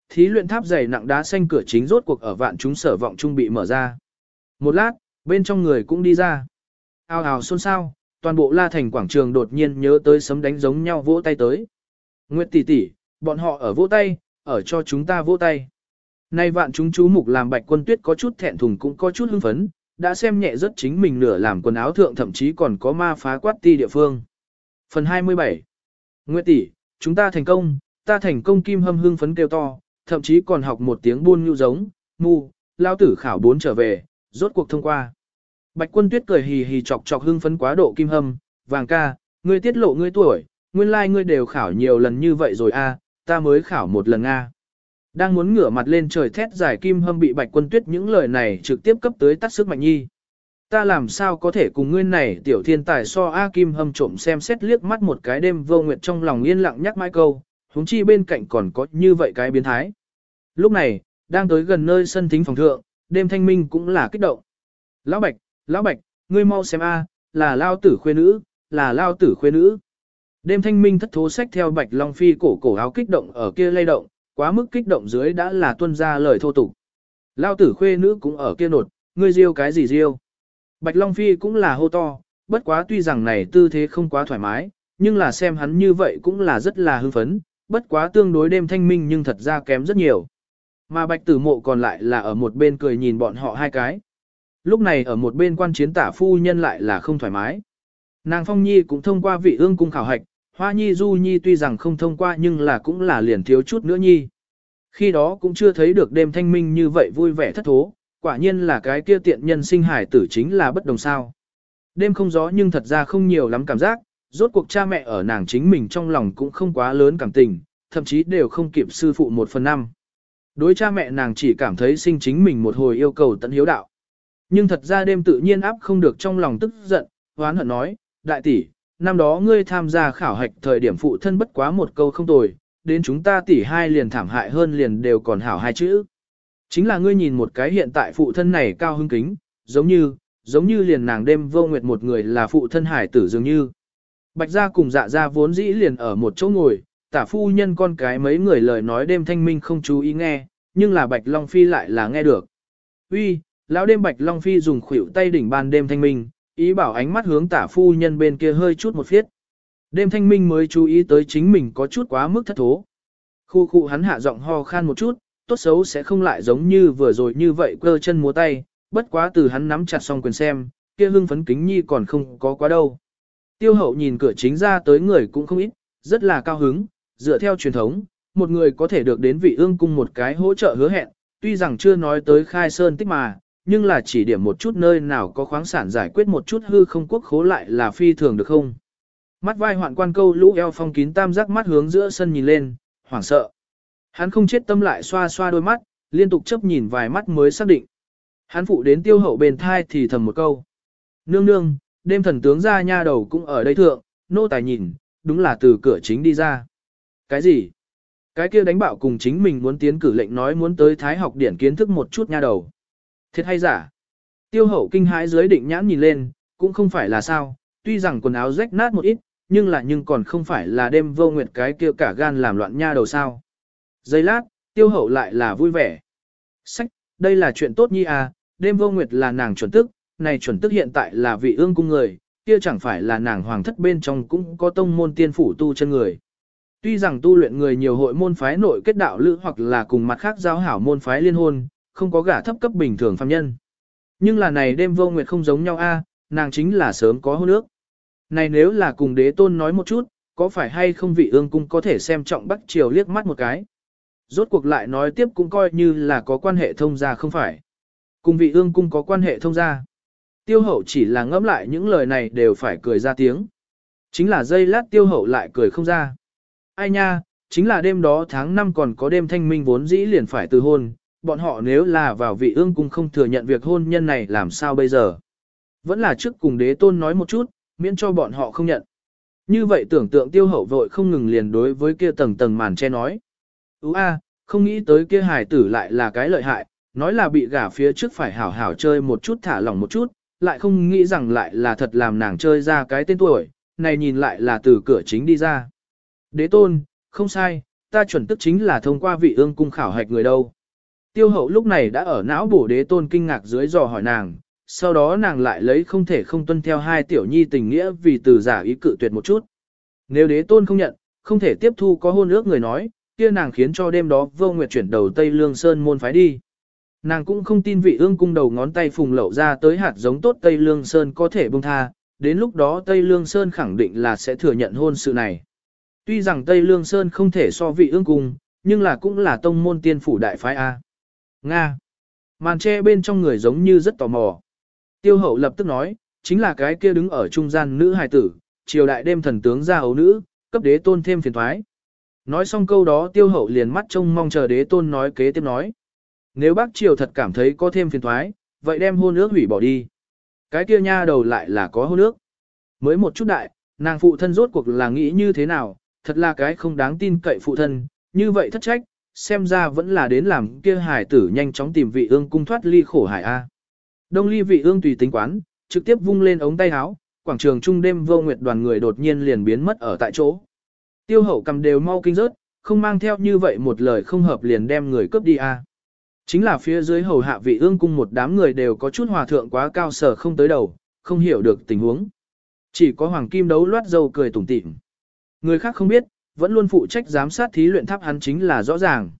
Thí luyện tháp dày nặng đá xanh cửa chính rốt cuộc ở vạn chúng sở vọng trung bị mở ra. Một lát, bên trong người cũng đi ra. Ao ào xôn xao, toàn bộ la thành quảng trường đột nhiên nhớ tới sấm đánh giống nhau vỗ tay tới. Nguyệt tỷ tỷ, bọn họ ở vỗ tay, ở cho chúng ta vỗ tay. Nay vạn chúng chú mục làm bạch quân tuyết có chút thẹn thùng cũng có chút hưng phấn, đã xem nhẹ rất chính mình nửa làm quần áo thượng thậm chí còn có ma phá quát ti địa phương. Phần 27 Nguyễn tỷ, chúng ta thành công, ta thành công kim hâm hưng phấn kêu to, thậm chí còn học một tiếng buôn nhu giống, ngu, lao tử khảo bốn trở về, rốt cuộc thông qua. Bạch quân tuyết cười hì hì chọc chọc hưng phấn quá độ kim hâm, vàng ca, ngươi tiết lộ ngươi tuổi, nguyên lai like ngươi đều khảo nhiều lần như vậy rồi a, ta mới khảo một lần a. Đang muốn ngửa mặt lên trời thét giải kim hâm bị bạch quân tuyết những lời này trực tiếp cấp tới tắt sức mạnh nhi. Ta làm sao có thể cùng ngươi này tiểu thiên tài so A kim hâm trộm xem xét liếc mắt một cái đêm vô nguyệt trong lòng yên lặng nhắc mãi câu, huống chi bên cạnh còn có như vậy cái biến thái. Lúc này, đang tới gần nơi sân thính phòng thượng, đêm thanh minh cũng là kích động. Lão bạch, lão bạch, ngươi mau xem A, là lao tử khuê nữ, là lao tử khuê nữ. Đêm thanh minh thất thố sách theo bạch long phi cổ cổ áo kích động ở kia lay động, quá mức kích động dưới đã là tuân ra lời thô tục. Lao tử khuê nữ cũng ở kia nột, ngươi riêu cái gì riêu. Bạch Long Phi cũng là hô to, bất quá tuy rằng này tư thế không quá thoải mái, nhưng là xem hắn như vậy cũng là rất là hưng phấn, bất quá tương đối đêm thanh minh nhưng thật ra kém rất nhiều. Mà bạch tử mộ còn lại là ở một bên cười nhìn bọn họ hai cái. Lúc này ở một bên quan chiến tả phu nhân lại là không thoải mái. Nàng Phong Nhi cũng thông qua vị ương cung khảo hạch, Hoa Nhi Du Nhi tuy rằng không thông qua nhưng là cũng là liền thiếu chút nữa Nhi. Khi đó cũng chưa thấy được đêm thanh minh như vậy vui vẻ thất thố, quả nhiên là cái kia tiện nhân sinh hải tử chính là bất đồng sao. Đêm không gió nhưng thật ra không nhiều lắm cảm giác, rốt cuộc cha mẹ ở nàng chính mình trong lòng cũng không quá lớn cảm tình, thậm chí đều không kịp sư phụ một phần năm. Đối cha mẹ nàng chỉ cảm thấy sinh chính mình một hồi yêu cầu tận hiếu đạo. Nhưng thật ra đêm tự nhiên áp không được trong lòng tức giận, hoán hận nói, đại tỷ, năm đó ngươi tham gia khảo hạch thời điểm phụ thân bất quá một câu không tồi, đến chúng ta tỷ hai liền thảm hại hơn liền đều còn hảo hai chữ. Chính là ngươi nhìn một cái hiện tại phụ thân này cao hưng kính, giống như, giống như liền nàng đêm vô nguyệt một người là phụ thân hải tử dường như. Bạch gia cùng dạ gia vốn dĩ liền ở một chỗ ngồi, tả phu nhân con cái mấy người lời nói đêm thanh minh không chú ý nghe, nhưng là Bạch Long Phi lại là nghe được. Uy, lão đêm Bạch Long Phi dùng khuỷu tay đỉnh ban đêm thanh minh, ý bảo ánh mắt hướng tả phu nhân bên kia hơi chút một phiết. Đêm thanh minh mới chú ý tới chính mình có chút quá mức thất thố. Khu khu hắn hạ giọng ho khan một chút, tốt xấu sẽ không lại giống như vừa rồi như vậy cơ chân múa tay, bất quá từ hắn nắm chặt xong quyền xem, kia hưng phấn kính nhi còn không có quá đâu. Tiêu hậu nhìn cửa chính ra tới người cũng không ít, rất là cao hứng, dựa theo truyền thống, một người có thể được đến vị ương cung một cái hỗ trợ hứa hẹn, tuy rằng chưa nói tới khai sơn tích mà, nhưng là chỉ điểm một chút nơi nào có khoáng sản giải quyết một chút hư không quốc khố lại là phi thường được không. Mắt vai hoạn quan câu lũ eo phong kín tam giác mắt hướng giữa sân nhìn lên, hoảng sợ. Hắn không chết tâm lại xoa xoa đôi mắt, liên tục chấp nhìn vài mắt mới xác định. Hắn phụ đến tiêu hậu bên thai thì thầm một câu. Nương nương, đêm thần tướng ra nha đầu cũng ở đây thượng, nô tài nhìn, đúng là từ cửa chính đi ra. Cái gì? Cái kia đánh bạo cùng chính mình muốn tiến cử lệnh nói muốn tới thái học điển kiến thức một chút nha đầu. Thiệt hay giả? Tiêu hậu kinh hãi dưới định nhãn nhìn lên, cũng không phải là sao, tuy rằng quần áo rách nát một ít, nhưng là nhưng còn không phải là đêm vô nguyệt cái kia cả gan làm loạn nha đầu sao. Giây lát, tiêu hậu lại là vui vẻ. Sách, đây là chuyện tốt nhi à, đêm vô nguyệt là nàng chuẩn tức, này chuẩn tức hiện tại là vị ương cung người, kia chẳng phải là nàng hoàng thất bên trong cũng có tông môn tiên phủ tu chân người. Tuy rằng tu luyện người nhiều hội môn phái nội kết đạo lữ hoặc là cùng mặt khác giao hảo môn phái liên hôn, không có gả thấp cấp bình thường phàm nhân. Nhưng là này đêm vô nguyệt không giống nhau a, nàng chính là sớm có hôn ước. Này nếu là cùng đế tôn nói một chút, có phải hay không vị ương cung có thể xem trọng Bắc Triều liếc mắt một cái. Rốt cuộc lại nói tiếp cũng coi như là có quan hệ thông gia không phải. Cùng vị ương cung có quan hệ thông gia. Tiêu hậu chỉ là ngẫm lại những lời này đều phải cười ra tiếng. Chính là giây lát tiêu hậu lại cười không ra. Ai nha, chính là đêm đó tháng 5 còn có đêm thanh minh vốn dĩ liền phải từ hôn, bọn họ nếu là vào vị ương cung không thừa nhận việc hôn nhân này làm sao bây giờ. Vẫn là trước cùng đế tôn nói một chút, miễn cho bọn họ không nhận. Như vậy tưởng tượng tiêu hậu vội không ngừng liền đối với kia tầng tầng màn che nói. Ú a, không nghĩ tới kia hài tử lại là cái lợi hại, nói là bị gả phía trước phải hảo hảo chơi một chút thả lỏng một chút, lại không nghĩ rằng lại là thật làm nàng chơi ra cái tên tuổi, này nhìn lại là từ cửa chính đi ra. Đế tôn, không sai, ta chuẩn tức chính là thông qua vị ương cung khảo hạch người đâu. Tiêu hậu lúc này đã ở não bổ đế tôn kinh ngạc dưới dò hỏi nàng, sau đó nàng lại lấy không thể không tuân theo hai tiểu nhi tình nghĩa vì từ giả ý cự tuyệt một chút. Nếu đế tôn không nhận, không thể tiếp thu có hôn ước người nói, kia nàng khiến cho đêm đó vô nguyệt chuyển đầu Tây Lương Sơn môn phái đi. Nàng cũng không tin vị ương cung đầu ngón tay phùng lậu ra tới hạt giống tốt Tây Lương Sơn có thể bông tha, đến lúc đó Tây Lương Sơn khẳng định là sẽ thừa nhận hôn sự này. Tuy rằng Tây Lương Sơn không thể so vị ương cung, nhưng là cũng là tông môn tiên phủ đại phái A. Nga. Màn tre bên trong người giống như rất tò mò. Tiêu hậu lập tức nói, chính là cái kia đứng ở trung gian nữ hài tử, triều đại đêm thần tướng ra ấu nữ, cấp đế tôn thêm phiền thoái. Nói xong câu đó tiêu hậu liền mắt trông mong chờ đế tôn nói kế tiếp nói. Nếu bác triều thật cảm thấy có thêm phiền thoái, vậy đem hôn ước hủy bỏ đi. Cái kia nha đầu lại là có hôn ước. Mới một chút đại, nàng phụ thân rốt cuộc là nghĩ như thế nào, thật là cái không đáng tin cậy phụ thân, như vậy thất trách, xem ra vẫn là đến làm kia hải tử nhanh chóng tìm vị ương cung thoát ly khổ hải A. Đông ly vị ương tùy tính quán, trực tiếp vung lên ống tay áo, quảng trường trung đêm vô nguyệt đoàn người đột nhiên liền biến mất ở tại chỗ. Tiêu hậu cầm đều mau kinh rớt, không mang theo như vậy một lời không hợp liền đem người cướp đi a. Chính là phía dưới hầu hạ vị ương cung một đám người đều có chút hòa thượng quá cao sở không tới đầu, không hiểu được tình huống. Chỉ có hoàng kim đấu loát dâu cười tủm tỉm. Người khác không biết, vẫn luôn phụ trách giám sát thí luyện tháp hắn chính là rõ ràng.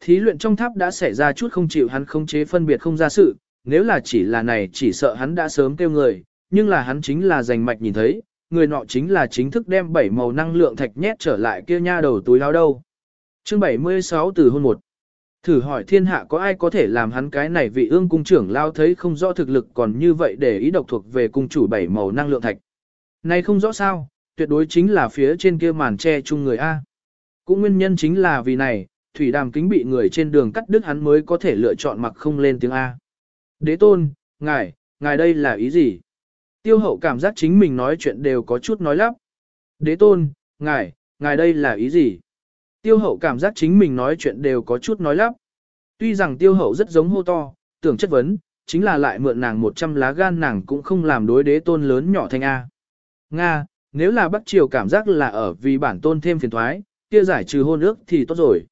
Thí luyện trong tháp đã xảy ra chút không chịu hắn không chế phân biệt không ra sự, nếu là chỉ là này chỉ sợ hắn đã sớm kêu người, nhưng là hắn chính là giành mạch nhìn thấy, người nọ chính là chính thức đem bảy màu năng lượng thạch nhét trở lại kia nha đầu túi áo đâu. Chương 76 từ hôn 1 Thử hỏi thiên hạ có ai có thể làm hắn cái này vị ương cung trưởng lao thấy không rõ thực lực còn như vậy để ý độc thuộc về cung chủ bảy màu năng lượng thạch. Này không rõ sao, tuyệt đối chính là phía trên kia màn che chung người A. Cũng nguyên nhân chính là vì này, thủy đàm kính bị người trên đường cắt đứt hắn mới có thể lựa chọn mặc không lên tiếng A. Đế tôn, ngài, ngài đây là ý gì? Tiêu hậu cảm giác chính mình nói chuyện đều có chút nói lắp. Đế tôn, ngài, ngài đây là ý gì? Tiêu hậu cảm giác chính mình nói chuyện đều có chút nói lắp. Tuy rằng tiêu hậu rất giống hô to, tưởng chất vấn, chính là lại mượn nàng 100 lá gan nàng cũng không làm đối đế tôn lớn nhỏ thanh A. Nga, nếu là Bắc Triều cảm giác là ở vì bản tôn thêm phiền thoái, kia giải trừ hôn ước thì tốt rồi.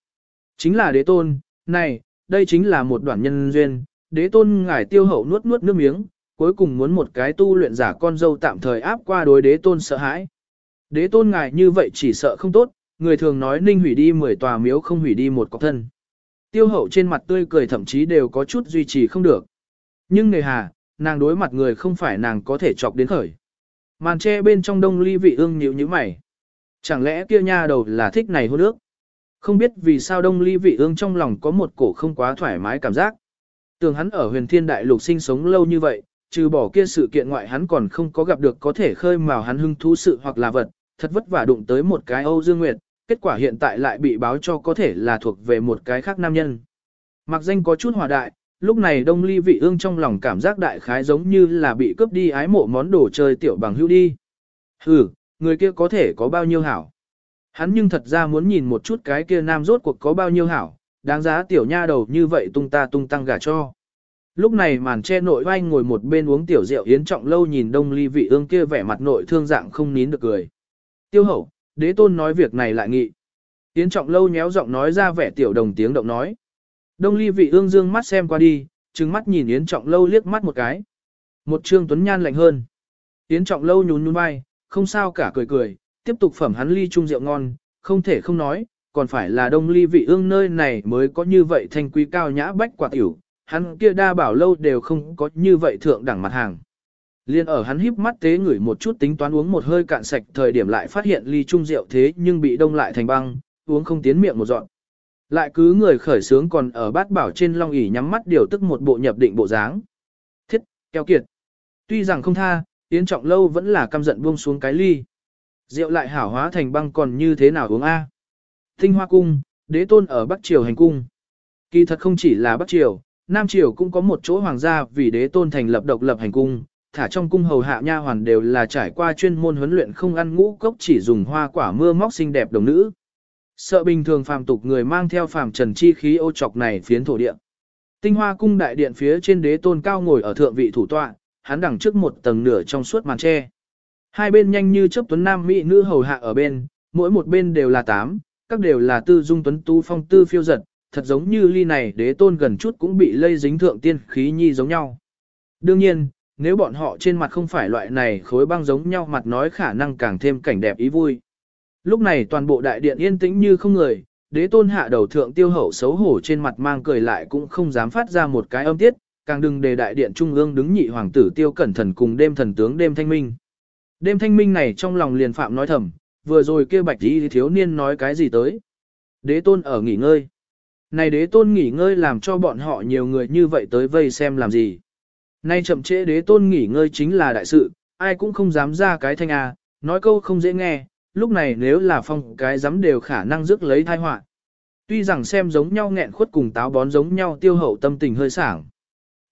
Chính là đế tôn, này, đây chính là một đoạn nhân duyên, đế tôn ngài tiêu hậu nuốt nuốt nước miếng, cuối cùng muốn một cái tu luyện giả con dâu tạm thời áp qua đối đế tôn sợ hãi. Đế tôn ngài như vậy chỉ sợ không tốt, người thường nói ninh hủy đi 10 tòa miếu không hủy đi một cọc thân. Tiêu hậu trên mặt tươi cười thậm chí đều có chút duy trì không được. Nhưng nề hà, nàng đối mặt người không phải nàng có thể chọc đến khởi. Màn tre bên trong đông ly vị ương nhíu như mày. Chẳng lẽ kia nha đầu là thích này hôn nước? Không biết vì sao đông ly vị ương trong lòng có một cổ không quá thoải mái cảm giác. Tưởng hắn ở huyền thiên đại lục sinh sống lâu như vậy, trừ bỏ kia sự kiện ngoại hắn còn không có gặp được có thể khơi mào hắn hưng thú sự hoặc là vật, thật vất vả đụng tới một cái Âu Dương Nguyệt, kết quả hiện tại lại bị báo cho có thể là thuộc về một cái khác nam nhân. Mặc danh có chút hòa đại, lúc này đông ly vị ương trong lòng cảm giác đại khái giống như là bị cướp đi ái mộ món đồ chơi tiểu bằng hữu đi. ừ người kia có thể có bao nhiêu hảo. Hắn nhưng thật ra muốn nhìn một chút cái kia nam rốt cuộc có bao nhiêu hảo, đáng giá tiểu nha đầu như vậy tung ta tung tăng gà cho. Lúc này màn che nội vai ngồi một bên uống tiểu rượu yến trọng lâu nhìn đông ly vị ương kia vẻ mặt nội thương dạng không nín được cười. Tiêu hậu, đế tôn nói việc này lại nghị. Yến trọng lâu nhéo giọng nói ra vẻ tiểu đồng tiếng động nói. Đông ly vị ương dương mắt xem qua đi, trừng mắt nhìn Yến trọng lâu liếc mắt một cái. Một trương tuấn nhan lạnh hơn. Yến trọng lâu nhún nhún vai, không sao cả cười cười, tiếp tục phẩm hắn ly chung rượu ngon, không thể không nói, còn phải là đông ly vị ương nơi này mới có như vậy thanh quý cao nhã bách quả tiểu, hắn kia đa bảo lâu đều không có như vậy thượng đẳng mặt hàng. Liên ở hắn híp mắt tế ngửi một chút tính toán uống một hơi cạn sạch thời điểm lại phát hiện ly chung rượu thế nhưng bị đông lại thành băng, uống không tiến miệng một dọn. Lại cứ người khởi sướng còn ở bát bảo trên long ỷ nhắm mắt điều tức một bộ nhập định bộ dáng. Thiết, keo kiệt. Tuy rằng không tha, Yến Trọng Lâu vẫn là căm giận buông xuống cái ly. Rượu lại hảo hóa thành băng còn như thế nào uống A. Tinh Hoa Cung, đế tôn ở Bắc Triều hành cung. Kỳ thật không chỉ là Bắc Triều, Nam Triều cũng có một chỗ hoàng gia vì đế tôn thành lập độc lập hành cung, thả trong cung hầu hạ nha hoàn đều là trải qua chuyên môn huấn luyện không ăn ngũ cốc chỉ dùng hoa quả mưa móc xinh đẹp đồng nữ. Sợ bình thường phàm tục người mang theo phàm trần chi khí ô chọc này phiến thổ địa. Tinh hoa cung đại điện phía trên đế tôn cao ngồi ở thượng vị thủ tọa, hắn đằng trước một tầng nửa trong suốt màn tre. Hai bên nhanh như chớp tuấn nam mỹ nữ hầu hạ ở bên, mỗi một bên đều là tám, các đều là tư dung tuấn tu phong tư phiêu giật, thật giống như ly này đế tôn gần chút cũng bị lây dính thượng tiên khí nhi giống nhau. Đương nhiên, nếu bọn họ trên mặt không phải loại này khối băng giống nhau mặt nói khả năng càng thêm cảnh đẹp ý vui. Lúc này toàn bộ đại điện yên tĩnh như không người, đế tôn hạ đầu thượng tiêu hậu xấu hổ trên mặt mang cười lại cũng không dám phát ra một cái âm tiết, càng đừng để đại điện trung ương đứng nhị hoàng tử tiêu cẩn thần cùng đêm thần tướng đêm thanh minh. Đêm thanh minh này trong lòng liền phạm nói thầm, vừa rồi kia bạch đi thiếu niên nói cái gì tới. Đế tôn ở nghỉ ngơi. Này đế tôn nghỉ ngơi làm cho bọn họ nhiều người như vậy tới vây xem làm gì. Nay chậm trễ đế tôn nghỉ ngơi chính là đại sự, ai cũng không dám ra cái thanh à, nói câu không dễ nghe, lúc này nếu là phong cái dám đều khả năng rước lấy thai họa. Tuy rằng xem giống nhau nghẹn khuất cùng táo bón giống nhau tiêu hậu tâm tình hơi sảng.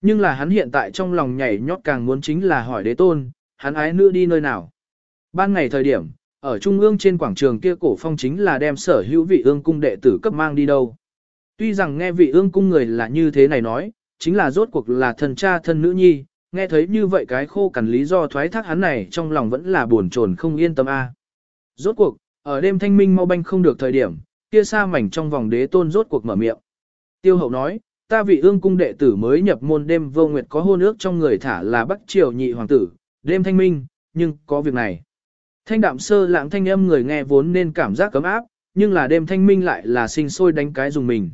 Nhưng là hắn hiện tại trong lòng nhảy nhót càng muốn chính là hỏi đế tôn, hắn ái nữ đi nơi nào. Ban ngày thời điểm, ở trung ương trên quảng trường kia cổ phong chính là đem sở hữu vị ương cung đệ tử cấp mang đi đâu. Tuy rằng nghe vị ương cung người là như thế này nói, chính là rốt cuộc là thần cha thân nữ nhi, nghe thấy như vậy cái khô cằn lý do thoái thác hắn này trong lòng vẫn là buồn chồn không yên tâm a. Rốt cuộc, ở đêm thanh minh mau banh không được thời điểm, kia xa mảnh trong vòng đế tôn rốt cuộc mở miệng. Tiêu hậu nói, ta vị ương cung đệ tử mới nhập môn đêm vô nguyệt có hôn ước trong người thả là bắc triều nhị hoàng tử, đêm thanh minh, nhưng có việc này. Thanh đạm sơ lãng thanh âm người nghe vốn nên cảm giác cấm áp, nhưng là đêm thanh minh lại là sinh sôi đánh cái dùng mình.